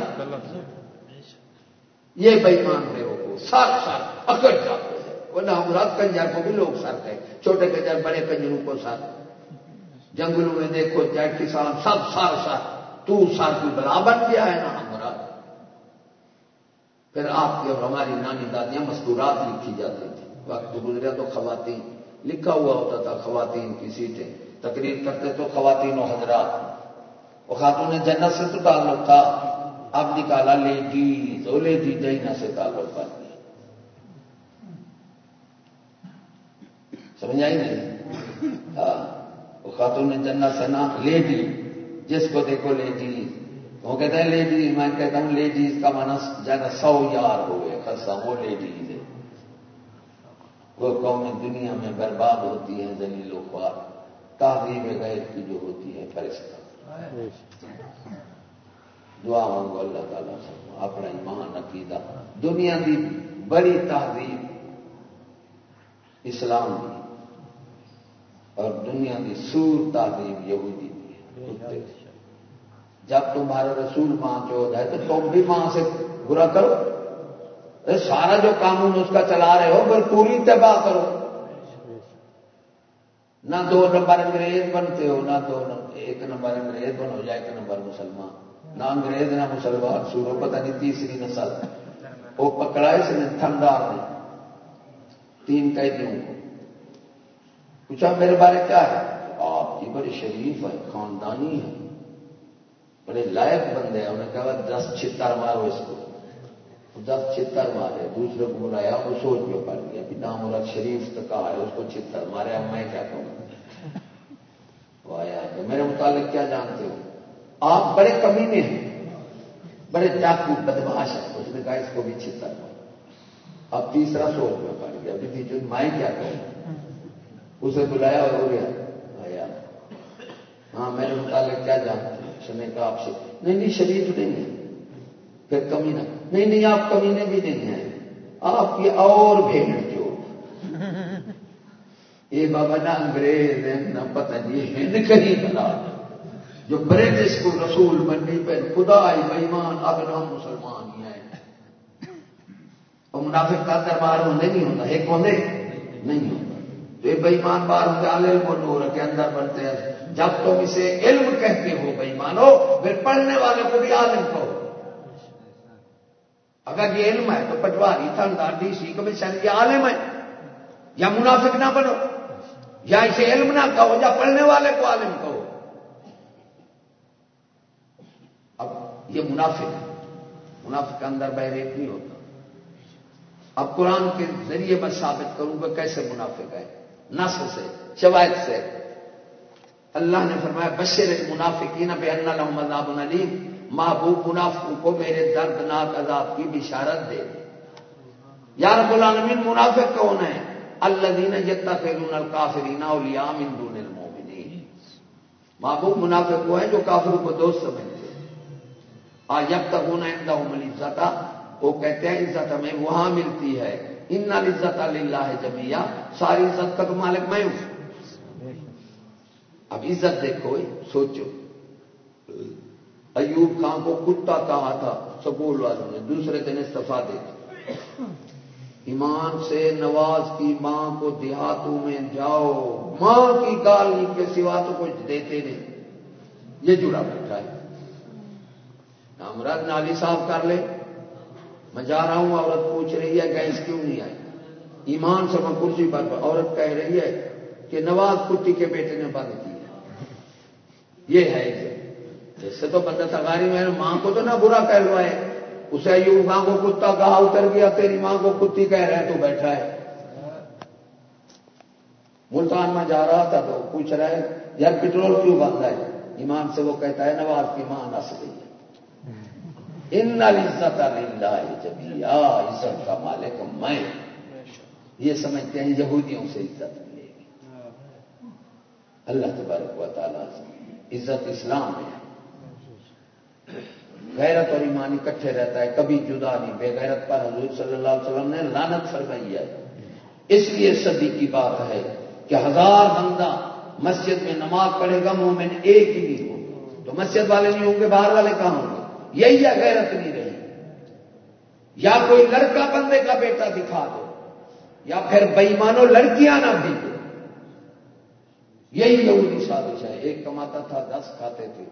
یہ بےمان بے وہ سر سر اکڑ جاتے ہیں۔ ورنہ مراد کنجر کو بھی لوگ سر کہے چھوٹے کنجر، بڑے کنجروں کو سر جنگلوں میں دیکھو، جیٹ کسان سب سر سر تو سر کی بلا بن گیا ہے نا مراد پھر آپ کی اور ہماری نانی دادیاں مستورات لکھی جاتی تھی وقت گزرے تو خواتین، لکھا ہوا ہوتا تھا خواتین کی سیٹیں۔ تقریر کرتے تو خواتین و حضرات۔ وہ خاتون جنت سے تو تعلق تھا۔ اب نکالا لیڈیز جی، او لیڈی جی، جینا سے تعلق بن گیا۔ سمجھ آئی نہیں؟ ہاں وہ خاتون جنت سے نا لیڈی جس کو دیکھو لیڈیز جی۔ وہ کہتے ہیں لیڈیز میں کہتا ہوں لیڈیز کا مانا جانا سو یار ہو گئے، خاصا وہ لیڈیز ہے وہ قومی دنیا میں برباد ہوتی ہے زلیل و خوار۔ تعلیم غیر کی جو ہوتی ہے فرشتہ۔ دعا مانگو اللہ تعالیٰ سے اپنا ایمان، عقیدہ، دنیا کی بڑی تہذیب اسلام کی، اور دنیا کی سور تہذیب یہودی کی جب تمہارا رسول ماں چود ہے تو تم بھی ماں سے برا کرو۔ سارا جو قانون اس کا چلا رہے ہو پھر پوری تباہ کرو۔ نہ دو نمبر انگریز بنتے ہو، نہ دو ایک نمبر انگریز بنو، یا ایک نمبر مسلمان۔ نہ انگریز نہ مسلمان سورو پتہ نہیں تیسری نسل۔ وہ پکڑا اس نے تھندار نے تین قیدیوں کو۔ پوچھا میرے بارے کیا ہے؟ آپ جی بڑے شریف ہے خاندانی ہے بڑے لائق بندے ہیں۔ انہیں کہا دس چھتر مارو اس کو۔ دس چھتر مارے۔ دوسرے کو بلایا۔ وہ سوچ میں پڑ گیا کہ نام مراد شریف تو کہا ہے؟ اس کو چھتر مارے۔ اب میں کیا کہوں؟ وہ آیا کہ میرے متعلق کیا جانتے ہو؟ آپ بڑے کمینے ہیں، بڑے ڈاکو بدماش ہیں۔ اس نے کہا اس کو بھی چھتر مارو اب تیسرا سوچ میں پڑ گیا۔ ابھی جو میں کیا کہوں اسے بلایا اور ہو گیا۔ آیا ہاں میرے متعلق کیا جانتے ہیں اچھا، اس نے کہا آپ سے نہیں نہیں شریف نہیں ہے۔ پھر کمی نہ۔ نہیں نہیں، آپ کمینے بھی نہیں ہیں۔ آپ کی اور بھیڑ جو یہ بابا نہ انگریز ہے نہ پتہ نہیں ہند کہیں بنا جو برٹش کو رسول بننی پہ خدا آئی بےمان، اب نام مسلمان ہی ہیں۔ اور منافق کا دربار ہونے نہیں ہوتا، ایک ہونے نہیں ہوتا۔ تو یہ بےمان بار ہوتے عالم کو نور کے اندر بنتے ہیں۔ جب تم اسے علم کہتے ہو بےمانو، پھر پڑھنے والے کو بھی عالم کہو۔ اگر یہ علم ہے تو پٹواری، تھندار ڈی سی کمیشن یہ عالم ہے۔ یا منافق نہ بنو، یا اسے علم نہ کہو، یا پڑھنے والے کو عالم کہو اب یہ منافق ہے منافق کا اندر بحریک نہیں ہوتا۔ اب قرآن کے ذریعے میں ثابت کروں گا کیسے منافق ہے نسل سے شوائد سے۔ اللہ نے فرمایا، بشر منافقین بے اللہ عذاب علیم۔ محبوب منافقوں کو میرے دردناک عذاب کی بشارت دے۔ یا رب العالمین، منافق کون ہے اللہ دین جتا فیرون الکافرین اولیاء من دون المومنین محبوب منافق وہ ہے جو کافروں کو دوست سمجھتے آ جب تک انہیں عندهم العزت، وہ کہتے ہیں عزت ہمیں وہاں ملتی ہے۔ ان عزت اللہ جمیا ساری عزت کا تو مالک میں ہوں۔ اب عزت دیکھو، سوچو۔ ایوب خان کو کتا کہا تھا، سکول والوں نے، دوسرے دن استفا دے۔ ایمان سے نواز کی ماں کو دیہاتوں میں جاؤ۔ ماں کی گالی کے سوا تو کچھ دیتے نہیں۔ یہ جڑا بیٹھا ہے۔ نامراد نالی صاف کر لے میں جا رہا ہوں، عورت پوچھ رہی ہے گیس کیوں نہیں آئی؟ ایمان سے میں کرسی پر عورت کہہ رہی ہے کہ نواز کتی کے بیٹے نے بند کی ہے۔ یہ ہے جس سے تو بندہ تغاری میں ماں کو تو نہ برا کہلوائے اسے یوں ماں کو کتا کہا اتر گیا، تیری ماں کو کتی کہہ رہے تو بیٹھا ہے۔ ملتان میں جا رہا تھا تو پوچھ رہا ہے، یار پٹرول کیوں بند ہے؟ ایمان سے وہ کہتا ہے، نواز کی ماں نس گئی ہے۔ ان عزت اللہ جبیا عزت کا مالک میں۔ یہ سمجھتے ہیں یہودیوں سے عزت ملے گی۔ اللہ تبارک و تعالیٰ سے۔ عزت اسلام میں ہے۔ غیرت اور ایمان اکٹھے رہتا ہے، کبھی جدا نہیں۔ بے غیرت پر حضور صلی اللہ علیہ وسلم نے لانت فرمائی ہے۔ اس لیے صدی کی بات ہے کہ ہزار بندہ مسجد میں نماز پڑھے گا، مومن ایک ہی نہیں ہو تو مسجد والے نہیں ہوں گے، باہر والے کہاں ہوں گے؟ یہی ہے غیرت نہیں رہی۔ یا کوئی لڑکا بندے کا بیٹا دکھا دو یا پھر بےمانو لڑکیاں نہ بھیجو یہی یہودی سازش ہے۔ ایک کماتا تھا، دس کھاتے تھے۔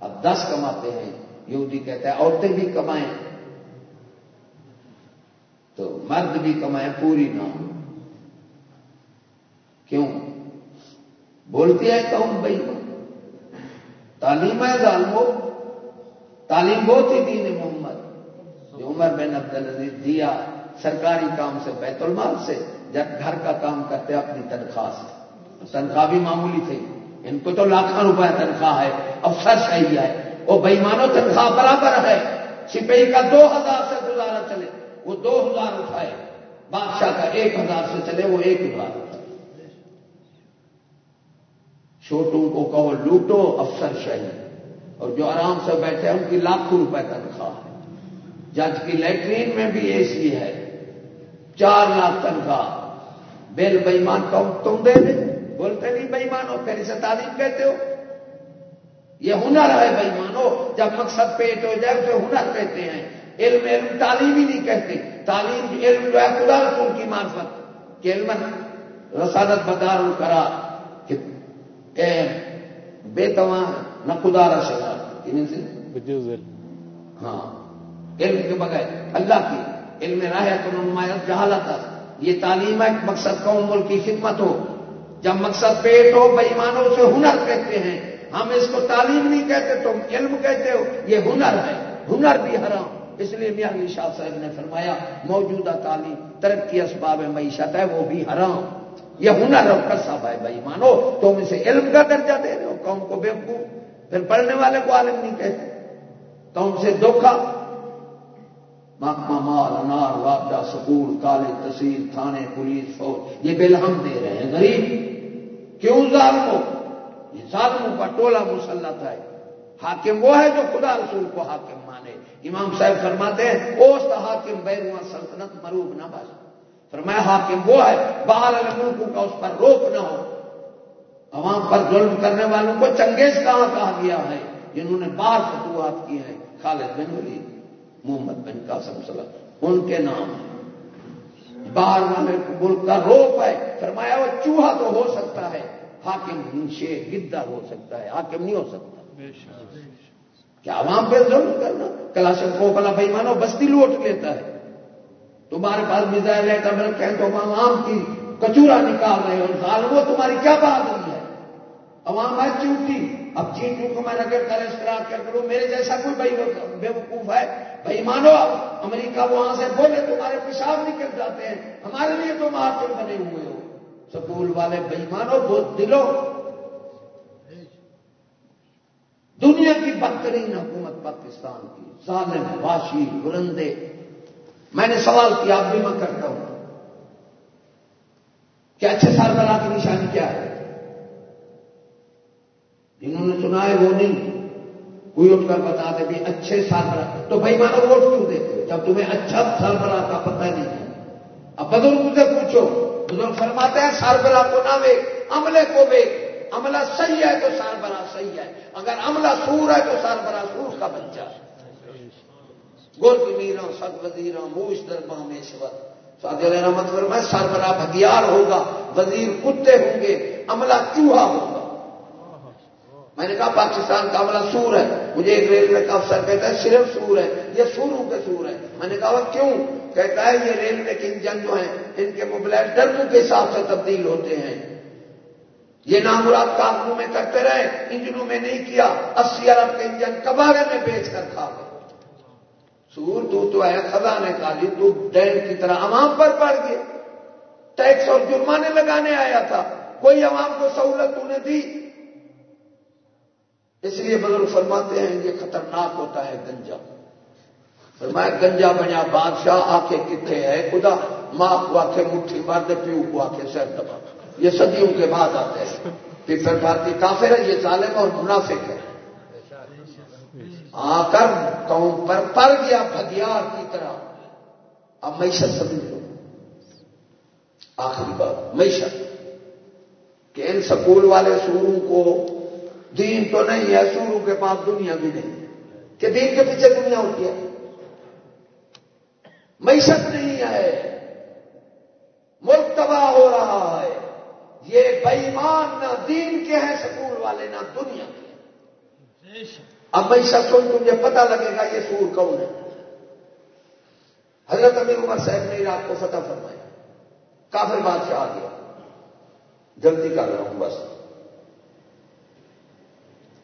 اب دس کماتے ہیں۔ یہودی کہتا ہے، عورتیں بھی کمائیں۔ تو مرد بھی کمائیں، پوری نہ۔ ہو کیوں؟ بولتی ہے کہوں بھائی تعلیم ہے ظالمو۔ تعلیم بہت ہی دین محمد۔ جو عمر بن عبد العزیز دیا سرکاری کام سے، بیت المال سے، جب گھر کا کام کرتے اپنی تنخواہ سے۔ تنخواہ بھی معمولی تھی۔ ان کو تو لاکھوں روپے تنخواہ ہے۔ افسر صحیح ہے۔ وہ بےمانو تنخواہ برابر ہے۔ سپاہی کا دو ہزار سے گزارا چلے۔ وہ دو ہزار اٹھائے۔ بادشاہ کا ایک ہزار سے چلے، وہ ایک ہزار اٹھائے۔ چھوٹوں کو کہو، لوٹو، افسر شہید اور جو آرام سے بیٹھے ہیں، ان کی لاکھوں روپے تنخواہ ہے۔ جج کی لیٹرین میں بھی اے سی ہے۔ چار لاکھ تنخواہ۔ بل بےمان کہوں، تم دے دیں بولتے نہیں بےمان ہو، پھر اسے تعلیم کہتے ہو۔ یہ ہنر ہے بھائی مانو جب مقصد پیٹ ہو جائے، اسے ہنر کہتے ہیں۔ علم علم تعلیم ہی نہیں کہتے۔ تعلیم، علم جو ہے، خدا رسول کی معرفت۔ کہ علم رسادت بدار کرا، کہ بے تواں نہ خدا رشا ہاں۔ علم کے بغیر۔ اللہ کی علم راہ تو نمایت جہالت یہ تعلیم ہے مقصد قوم ملک کی خدمت ہو۔ جب مقصد پیٹ ہو بےمانوں سے ہنر کہتے ہیں۔ ہم اس کو تعلیم نہیں کہتے تم علم کہتے ہو۔ یہ ہنر ہے۔ ہنر بھی حرام۔ اس لیے میاں علی شاہ صاحب نے فرمایا موجودہ تعلیم ترقی اسباب معیشت ہے وہ بھی حرام۔ یہ ہنر اور کسب ہے بھائی مانو تم اسے علم کا درجہ دے رہے ہو۔ قوم کو بیوقوف پھر پڑھنے والے کو عالم نہیں کہتے۔ تو ان سے دھوکھا محکمہ مال، انار وابدہ سکول، کالج، تحصیل، تھانے، پولیس، فوج، یہ بل ہم دے رہے ہیں۔ غریب۔ کیوں ظالم ہو؟ یہ ظالموں کا ٹولہ مسلط ہے۔ حاکم وہ ہے جو خدا رسول کو حاکم مانے۔ امام صاحب فرماتے ہیں، اوست حاکم بیروا سلطنت مروب نہ بس۔ فرمایا، حاکم وہ ہے باہر ملکوں کا اس پر روک نہ ہو۔ عوام پر ظلم کرنے والوں کو چنگیز کہاں کہا گیا ہے جنہوں نے بار فتوحات کی ہیں خالد بن ولید محمد بن قاسم صلی ان کے نام ہیں۔ باہر والے ملک کا روپ ہے فرمایا وہ چوہا تو ہو سکتا ہے حاکم شیر گدا ہو سکتا ہے حاکم نہیں ہو سکتا۔ کیا عوام پہ ظلم کرنا؟ کلاشن کو بلا بھائی مانو بستی لوٹ لیتا ہے۔ تمہارے پاس میزائل ہے تب کہیں تو عوام کی کچورا نکال رہے ہو ظالم وہ تمہاری کیا بات ہے عوام ہے چوٹی اب چیٹوں کو میں نگر کر اشتراک کر کروں میرے جیسا کوئی بھائی بے وقوف ہے۔ بھائی مانو، امریکہ وہاں سے بولے، تمہارے پیشاب نکل جاتے ہیں۔ ہمارے لیے تو مارچ بنے ہوئے ہو۔ سکول والے بےمانوں بہت دلوں دنیا کی بدترین حکومت پاکستان کی، ظالم واشی برندے میں نے سوال کیا اب بھی میں کرتا ہوں۔ کہ اچھے سربراہ کی نشانی کیا ہے؟ جنہوں نے سنا ہے وہ نہیں۔ کوئی اٹھ کر بتا دے بھی اچھے سربراہ تو بھائی مانو ووٹ کیوں دیتے جب تمہیں اچھا سربراہ کا پتہ نہیں ہے۔ اب بدل سے پوچھو۔ بزرگ فرماتے ہیں سربراہ کو نہ وے عملے کو وے عملہ صحیح ہے تو سربراہ صحیح ہے۔ اگر عملہ سور ہے تو سربراہ سور کا بچہ ہے۔ گرگ میرا سد وزیرا ہاں، موش دربا میشور سعد رحمت فرمائے سربراہ بھگیار ہوگا۔ وزیر کتے ہوں گے، عملہ چوہا ہوگا۔ میں نے کہا پاکستان کا عملہ سور ہے۔ مجھے ایک ریلوے کا افسر کہتا ہے صرف سور ہے۔ یہ سوروں کے سور ہے میں نے کہا کیوں؟ کہتا ہے، یہ ریلوے کے انجن جو ہیں، ان کے موبائل ڈرموں کے حساب سے تبدیل ہوتے ہیں۔ یہ نامراد کاموں میں کرتے رہے، انجنوں میں نہیں کیا، اسی ارب کے انجن کبارے میں بیچ کر کھا گئے۔ سور تو تو ہے، خزانے کا جی، تو ڈین کی طرح عوام پر پڑ گئے۔ ٹیکس اور جرمانے لگانے آیا تھا۔ کوئی عوام کو سہولت تو نے دی اس لیے بزرگ فرماتے ہیں یہ خطرناک ہوتا ہے گنجا۔ فرمایا، گنجا بنیا، بادشاہ آکے کتنے ہے؟ خدا ماں کو آخے مٹھی مار دے، پیو کو آخے سر دبا۔ یہ صدیوں کے بعد آتے ہیں پھر بھارتی کافر ہے، یہ ظالم اور منافق ہے۔ آ کر قوم پر پڑ گیا بھگیار کی طرح۔ اب معیشت سمجھ لو۔ آخری بات، معیشت۔ کہ ان سکول والے سوروں کو دین تو نہیں ہے، سوروں کے پاس دنیا بھی نہیں۔ کہ دین کے پیچھے دنیا ہوتی ہے۔ معیشت نہیں ہے۔ ملک تباہ ہو رہا ہے۔ یہ بےمان نہ دین کے ہیں، سکول والے نہ دنیا کے۔ اب معیشت سن تمہیں پتہ لگے گا یہ سور کون ہے۔ حضرت امیر عمر صاحب نے رات کو فتح فرمایا کافر بادشاہ آ گیا۔ جلدی کر رہا ہوں، بس۔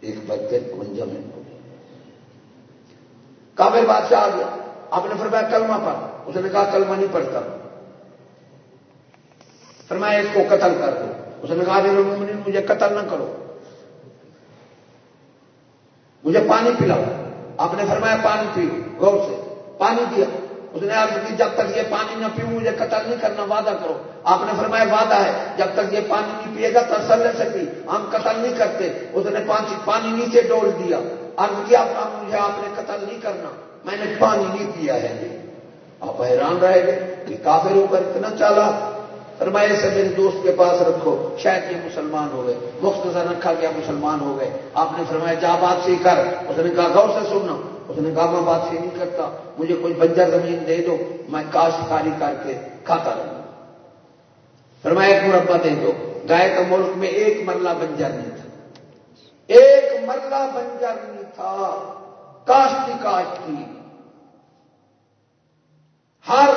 ایک بچے کنجا میں کافر بادشاہ آ گیا۔ آپ نے فرمایا کلمہ پڑھ۔ اس نے کہا کلمہ نہیں پڑھتا۔ فرمایا اس کو قتل کر دو۔ اس نے کہا مجھے قتل نہ کرو۔ مجھے پانی پلاؤ۔ آپ نے فرمایا پانی پیو غور سے پانی دیا اس نے عرض کی، جب تک یہ پانی نہ پیوں، مجھے قتل نہیں کرنا، وعدہ کرو۔ آپ نے فرمایا وعدہ ہے، جب تک یہ پانی نہیں پیے گا تسلے سے پی ہم قتل نہیں کرتے۔ اس نے پانی نیچے ڈول دیا۔ عرض کیا مجھے آپ نے قتل نہیں کرنا۔ میں نے پانی نہیں پیا ہے۔ آپ حیران رہے گئے کہ کافر ہو کر اتنا چالا فرمایا سے میرے دوست کے پاس رکھو۔ شاید یہ مسلمان ہو گئے۔ مختصر رکھا گیا، مسلمان ہو گئے۔ آپ نے فرمایا، جا بات سی کر۔ اس نے کہا گاؤں سے سننا۔ اس نے کہا، میں بات نہیں کرتا، مجھے کوئی بنجر زمین دے دو، میں کاشتکاری کر کے کھاتا رہوں۔ فرمایا، ایک مربع دے دو۔ گائے کا ملک میں ایک مرلہ بنجر نہیں تھا۔ ایک مرلہ بنجر نہیں تھا۔ کاشتی کاشتی ہر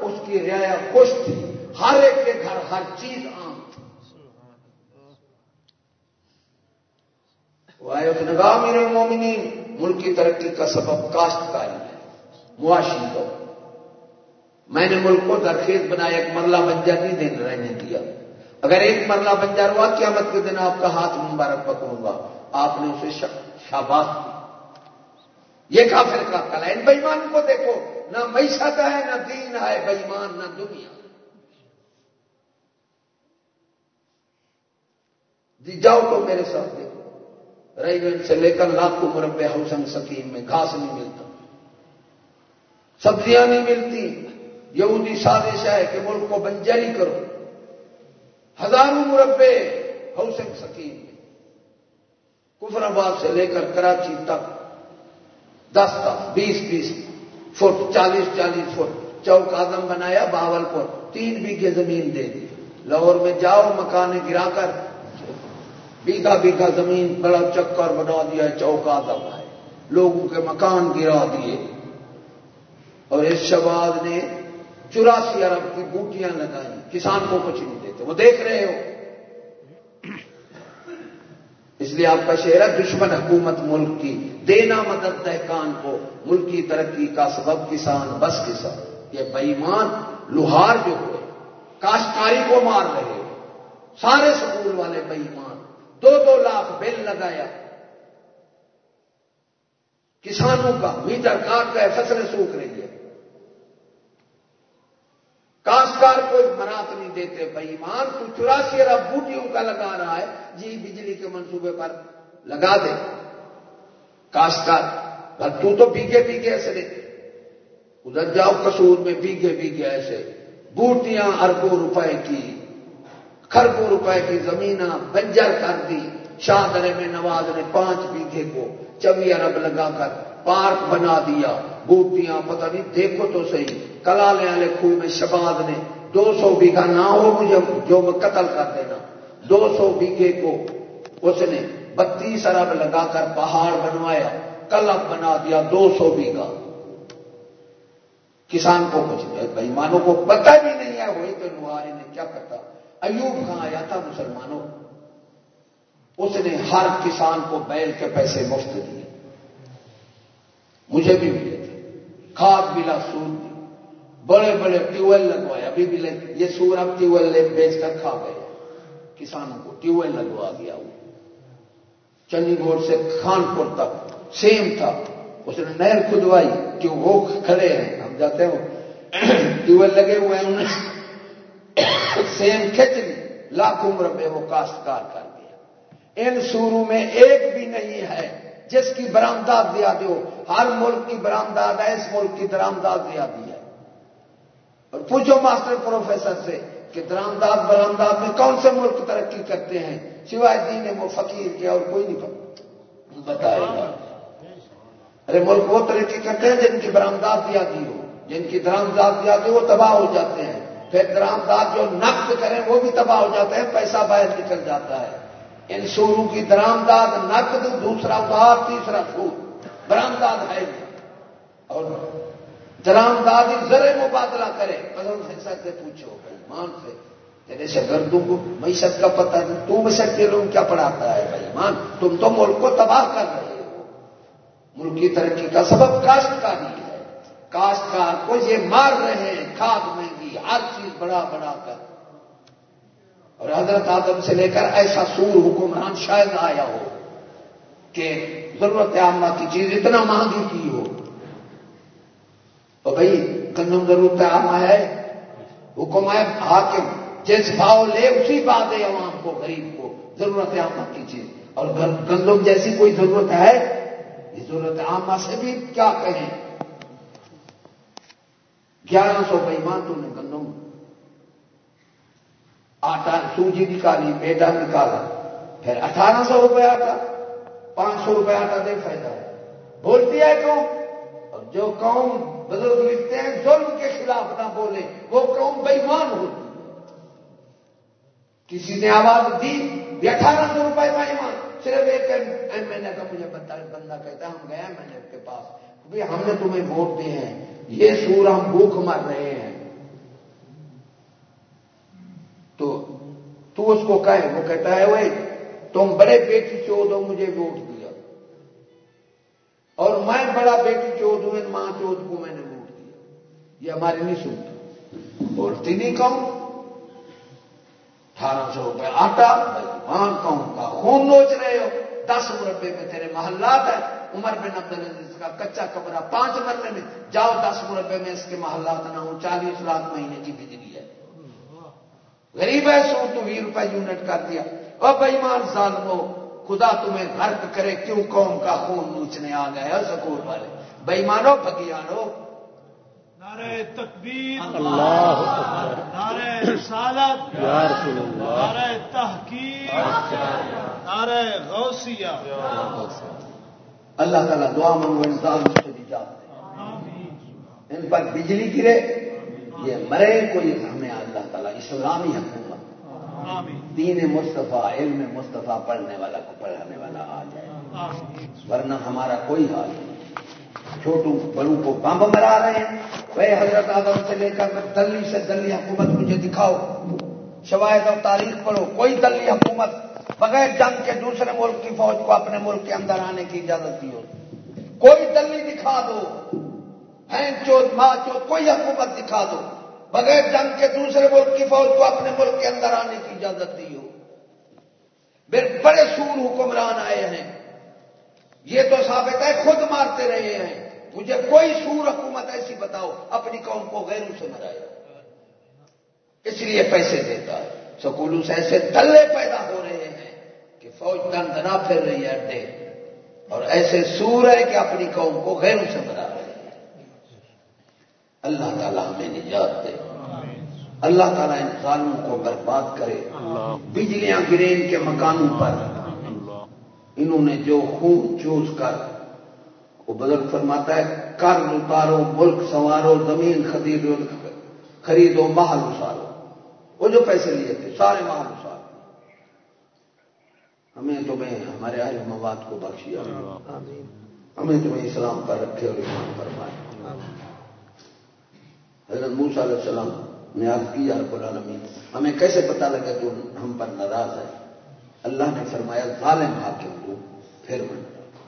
اس کی رعایا خوش تھی۔ ہر ایک کے گھر ہر چیز عام تھی۔ اس نے کہا میرے مومنین ملک کی ترقی کا سبب کاشتکاری ہے، معاشی کو میں نے ملک کو درخیز بنایا، ایک مرلہ بنجر نہیں دین رہنے دیا۔ اگر ایک مرلہ بنجر ہوا، قیامت کے دن آپ کا ہاتھ مبارک پکڑوں گا۔ آپ نے اسے شاباش دی یہ کافر کا کلا ہے۔ ان بےمان کو دیکھو، نہ معیشت ہے، نہ دین ہے بےمان نہ دنیا۔ جی جاؤ تو میرے ساتھ دیکھو۔ ریگن سے لے کر لاکھوں مربع حسن سکیم میں گھاس نہیں ملتا۔ سبزیاں نہیں ملتی۔ یہودی سازش ہے کہ ملک کو بنجری کرو۔ ہزاروں مربع حسن سکیم میں۔ کفر آباد سے لے کر کراچی تک دس دس، بیس بیس فٹ، چالیس چالیس فٹ چوک آدم بنایا باول پور تین بیگھے زمین دے دی۔ لاہور میں جاؤ مکان گرا کر بیگھا بیگھا زمین بڑا چکر بنا دیا چوک آدم ہے۔ لوگوں کے مکان گرا دیے۔ اور اس شباد نے چوراسی ارب کی بوٹیاں لگائی کسان کو کچھ نہیں دیتے۔ وہ دیکھ رہے ہو۔ اس لیے آپ کا شعر ہے، دشمن حکومت ملک کی۔ دینا مدد دہکان کو۔ ملک کی ترقی کا سبب کسان، بس کسان۔ یہ بےمان لوہار جو ہوئے، کاشتکاری کو مار رہے سارے سکول والے بےمان دو دو لاکھ بل لگایا۔ کسانوں کا میٹر کاٹ گئے فصلیں سوکھ رہی ہے کاشتکار کوئی مرات نہیں دیتے۔ بےمان تو چوراسی ارب بوٹیوں کا لگا رہا ہے۔ جی بجلی کے منصوبے پر لگا دے۔ کاشتکار تو تو بیگے بیگے ایسے دے۔ ادھر جاؤ کسور میں بیگے بیگے ایسے۔ بوٹیاں اربوں روپے کی۔ خربوں روپے کی زمین بنجر کر دی۔ شاہ میں نواز نے پانچ بیگھے کو چوی ارب لگا کر پارک بنا دیا۔ بوٹیاں پتہ نہیں، دیکھو تو صحیح۔ کلالے والے خوہ میں شباد نے دو سو بیگھا نہ ہو مجھے جو میں قتل کر دینا۔ دو سو بیگھے کو اس نے بتیس ارب لگا کر پہاڑ بنوایا۔ کلب بنا دیا دو سو بیگھا کسان کو کچھ بےمانوں کو پتہ بھی نہیں ہے، وہی تو نوارے نے کیا پتا۔ ایوب کہاں آیا تھا مسلمانوں؟ اس نے ہر کسان کو بیل کے پیسے مفت دیے۔ مجھے بھی ملے تھے۔ کھاد ملا سود دی۔ بڑے بڑے ٹیوب ویل لگوائے۔ ابھی بھی یہ سور اب ٹیوب ویل بیچ کر کھا گئے۔ کسانوں کو ٹیوب ویل لگوا گیا وہ چنڈی گڑھ سے خانپور تک سیم تھا۔ اس نے نہر کھدوائی کہ وہ کھڑے ہیں۔ ہم جاتے ہیں ٹیوب ویل لگے ہوئے ہیں انہیں سیم کھچ لی لاکھ عمر میں وہ کاشتکار کر دیا۔ ان سوروں میں ایک بھی نہیں ہے جس کی برآمدات زیادہ ہو، ہر ملک کی برآمدات ہے، اس ملک کی درآمدات زیادہ ہے۔ اور پوچھو ماسٹر پروفیسر سے کہ درآمدات برآمدات میں کون سے ملک ترقی کرتے ہیں؟ سوائے دین وہ فقیر کیا اور کوئی نہیں بتائے گا۔ ارے ملک وہ ترقی کرتے ہیں جن کی برآمدات زیادہ ہو، جن کی درآمدات زیادہ وہ تباہ ہو جاتے ہیں۔ پھر درآمدات جو نقد کریں وہ بھی تباہ ہو جاتے ہیں پیسہ باہر نکل جاتا ہے۔ ان سوروں کی درآمداد نقد دوسرا ادھار تیسرا سور برآمداد ہے۔ اور درآمداد زر مبادلہ کرے۔ قدم سے سے پوچھو مان سے۔ تیرے سے گردوں کو معیشت کا پتہ نہیں، تو معیشت کے لوگ کیا پڑھاتا ہے؟ بھائی مان تم تو ملک کو تباہ کر رہے ہو۔ ملک کی ترقی کا سبب کاشتکاری ہے۔ کاشتکار کو یہ مار رہے ہیں، کھاد مہنگی ہر چیز بڑا بڑا کر۔ اور حضرت آدم سے لے کر ایسا سور حکمران شاید آیا ہو کہ ضرورت عامہ کی چیز اتنا مہنگی کی ہو۔ تو بھائی گندم ضرورت عامہ ہے۔ حکم ہے حاکم۔ جس بھاؤ لے، اسی بات ہے عوام کو، غریب کو ضرورت عامہ کی چیز۔ اور گندم جیسی کوئی ضرورت ہے؟ یہ ضرورت عامہ سے بھی کیا کہیں؟ گیارہ سو بہمان تو نے گندم۔ آٹا سوجی نکالی بیٹا نکالا۔ پھر اٹھارہ سو روپے آٹا، پانچ سو روپے آٹا دے فائدہ۔ ہے بولتی ہے قوم، اور جو قوم بزرگ لکھتے ہیں، ظلم کے خلاف نہ بولے، وہ قوم بےمان ہوتی کسی نے آواز دی اٹھارہ سو روپئے کا ایمان صرف ایک ایم ایل اے کا مجھے بندہ کہتا ہے، ہم گئے ایم ایل اے کے پاس۔ ہم نے تمہیں ووٹ دیے ہیں۔ یہ سور ہم بھوک مر رہے ہیں۔ تو تو اس کو کہے، وہ کہتا ہے وہ تم بڑے بیٹی چود ہو، مجھے ووٹ دیا۔ اور میں بڑا بیٹی چود ہوں، ماں چود کو میں نے ووٹ دیا۔ یہ ہمارے نہیں سنتے۔ بولتی نہیں کہوں اٹھارہ سو روپئے آٹا مان کہوں کا خون نوچ رہے ہو۔ دس مربے میں تیرے محلات ہے عمر بن عبد العزیز کا کچا کمرہ پانچ مرلے میں جاؤ دس مربے میں اس کے محلات نہ ہوں چالیس لاکھ مہینے کی بجلی ہے۔ غریب ہے سو تو وی روپے یونٹ کر دیا۔ اور بےمان ظالمو خدا تمہیں غرق کرے کیوں قوم کا خون نوچنے آ گئے سکول والے؟ بےمانو بگیانو نعرہ تکبیر اللہ نعرہ رسالت نعرہ تحقیق۔ نعرہ غوثیہ۔ اللہ تعالیٰ دعا منگو انسان سے ان پر بجلی گرے یہ مرے کوئی ہمیں اللہ تعالیٰ اسلامی حکومت دین مصطفیٰ علم مصطفیٰ پڑھنے والا کو پڑھانے والا آ جائے۔ ورنہ ہمارا کوئی حال نہیں۔ چھوٹوں بڑوں کو بمب مرا رہے ہیں۔ وہ حضرت آدم سے لے کر دلی سے دلی حکومت مجھے دکھاؤ۔ شوائد اور تاریخ پڑھو کوئی دلی حکومت بغیر جنگ کے دوسرے ملک کی فوج کو اپنے ملک کے اندر آنے کی اجازت دی ہو کوئی دلی دکھا دو این چوت ماں چوت کوئی حکومت دکھا دو۔ بغیر جنگ کے دوسرے ملک کی فوج کو اپنے ملک کے اندر آنے کی اجازت دی ہو۔ بڑے سور حکمران آئے ہیں۔ یہ تو ثابت ہے، خود مارتے رہے ہیں۔ مجھے کوئی سور حکومت ایسی بتاؤ، اپنی قوم کو غیروں سے مرائے اس لیے پیسے دیتا ہے۔ سکولوں سے ایسے دلے پیدا ہو رہے ہیں۔ کہ فوج دن دنا پھر رہی ہے اڈے۔ اور ایسے سور ہے کہ اپنی قوم کو غیروں سے مرا رہے ہیں اللہ تعالیٰ ہمیں نجات دے۔ اللہ تعالیٰ ان ظالموں کو برباد کرے۔ بجلیاں گرے ان کے مکانوں پر۔ انہوں نے جو خون چوس کر وہ بزرگ فرماتا ہے، کر اتارو ملک سنوارو زمین خریدو خریدو محل اتارو وہ جو پیسے لیے تھے، سارے محل اتارو ہمیں تمہیں، ہمارے اہل مواد کو بخشیا ہمیں تمہیں اسلام پر رکھے اور ایمان فرمائے۔ حضرت موسیٰ علیہ السلام نے آج کیا رب العالمین، ہمیں کیسے پتا لگا کہ ہم پر ناراض ہے اللہ نے فرمایا، ظالم حاکم کو پھر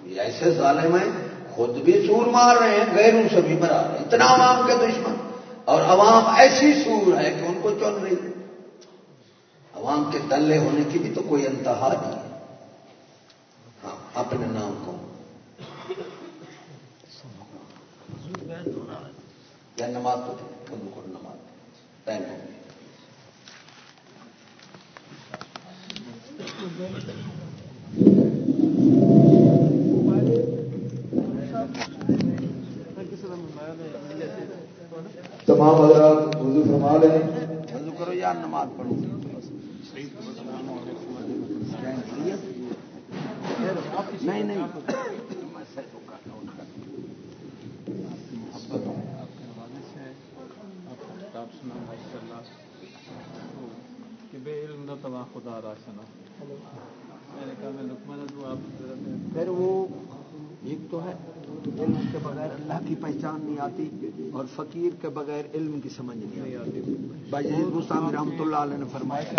یہ ایسے ظالم ہیں، خود بھی سور مار رہے ہیں، غیروں سے بھی مرا رہے ہیں۔ اتنا عوام کے دشمن۔ اور عوام ایسی سور ہے کہ ان کو چن رہی ہے عوام کے دلے ہونے کی بھی تو کوئی انتہا نہیں ہے۔ اپنے نام کو۔ یا نماز کو نماز۔ تمام حضرات وضو فرما لیں۔ وضو کرو یا نماز پڑھو۔ نہیں نہیں۔ کہ بے علم نہ تباہ خدا راشنا میں نے کہا میں لکمن دوں آپ پھر وہ ایک تو ہے۔ علم کے بغیر اللہ کی پہچان نہیں آتی اور فقیر کے بغیر علم کی سمجھ نہیں آتی۔ بھائی گسام رحمۃ اللہ علیہ نے فرمایا۔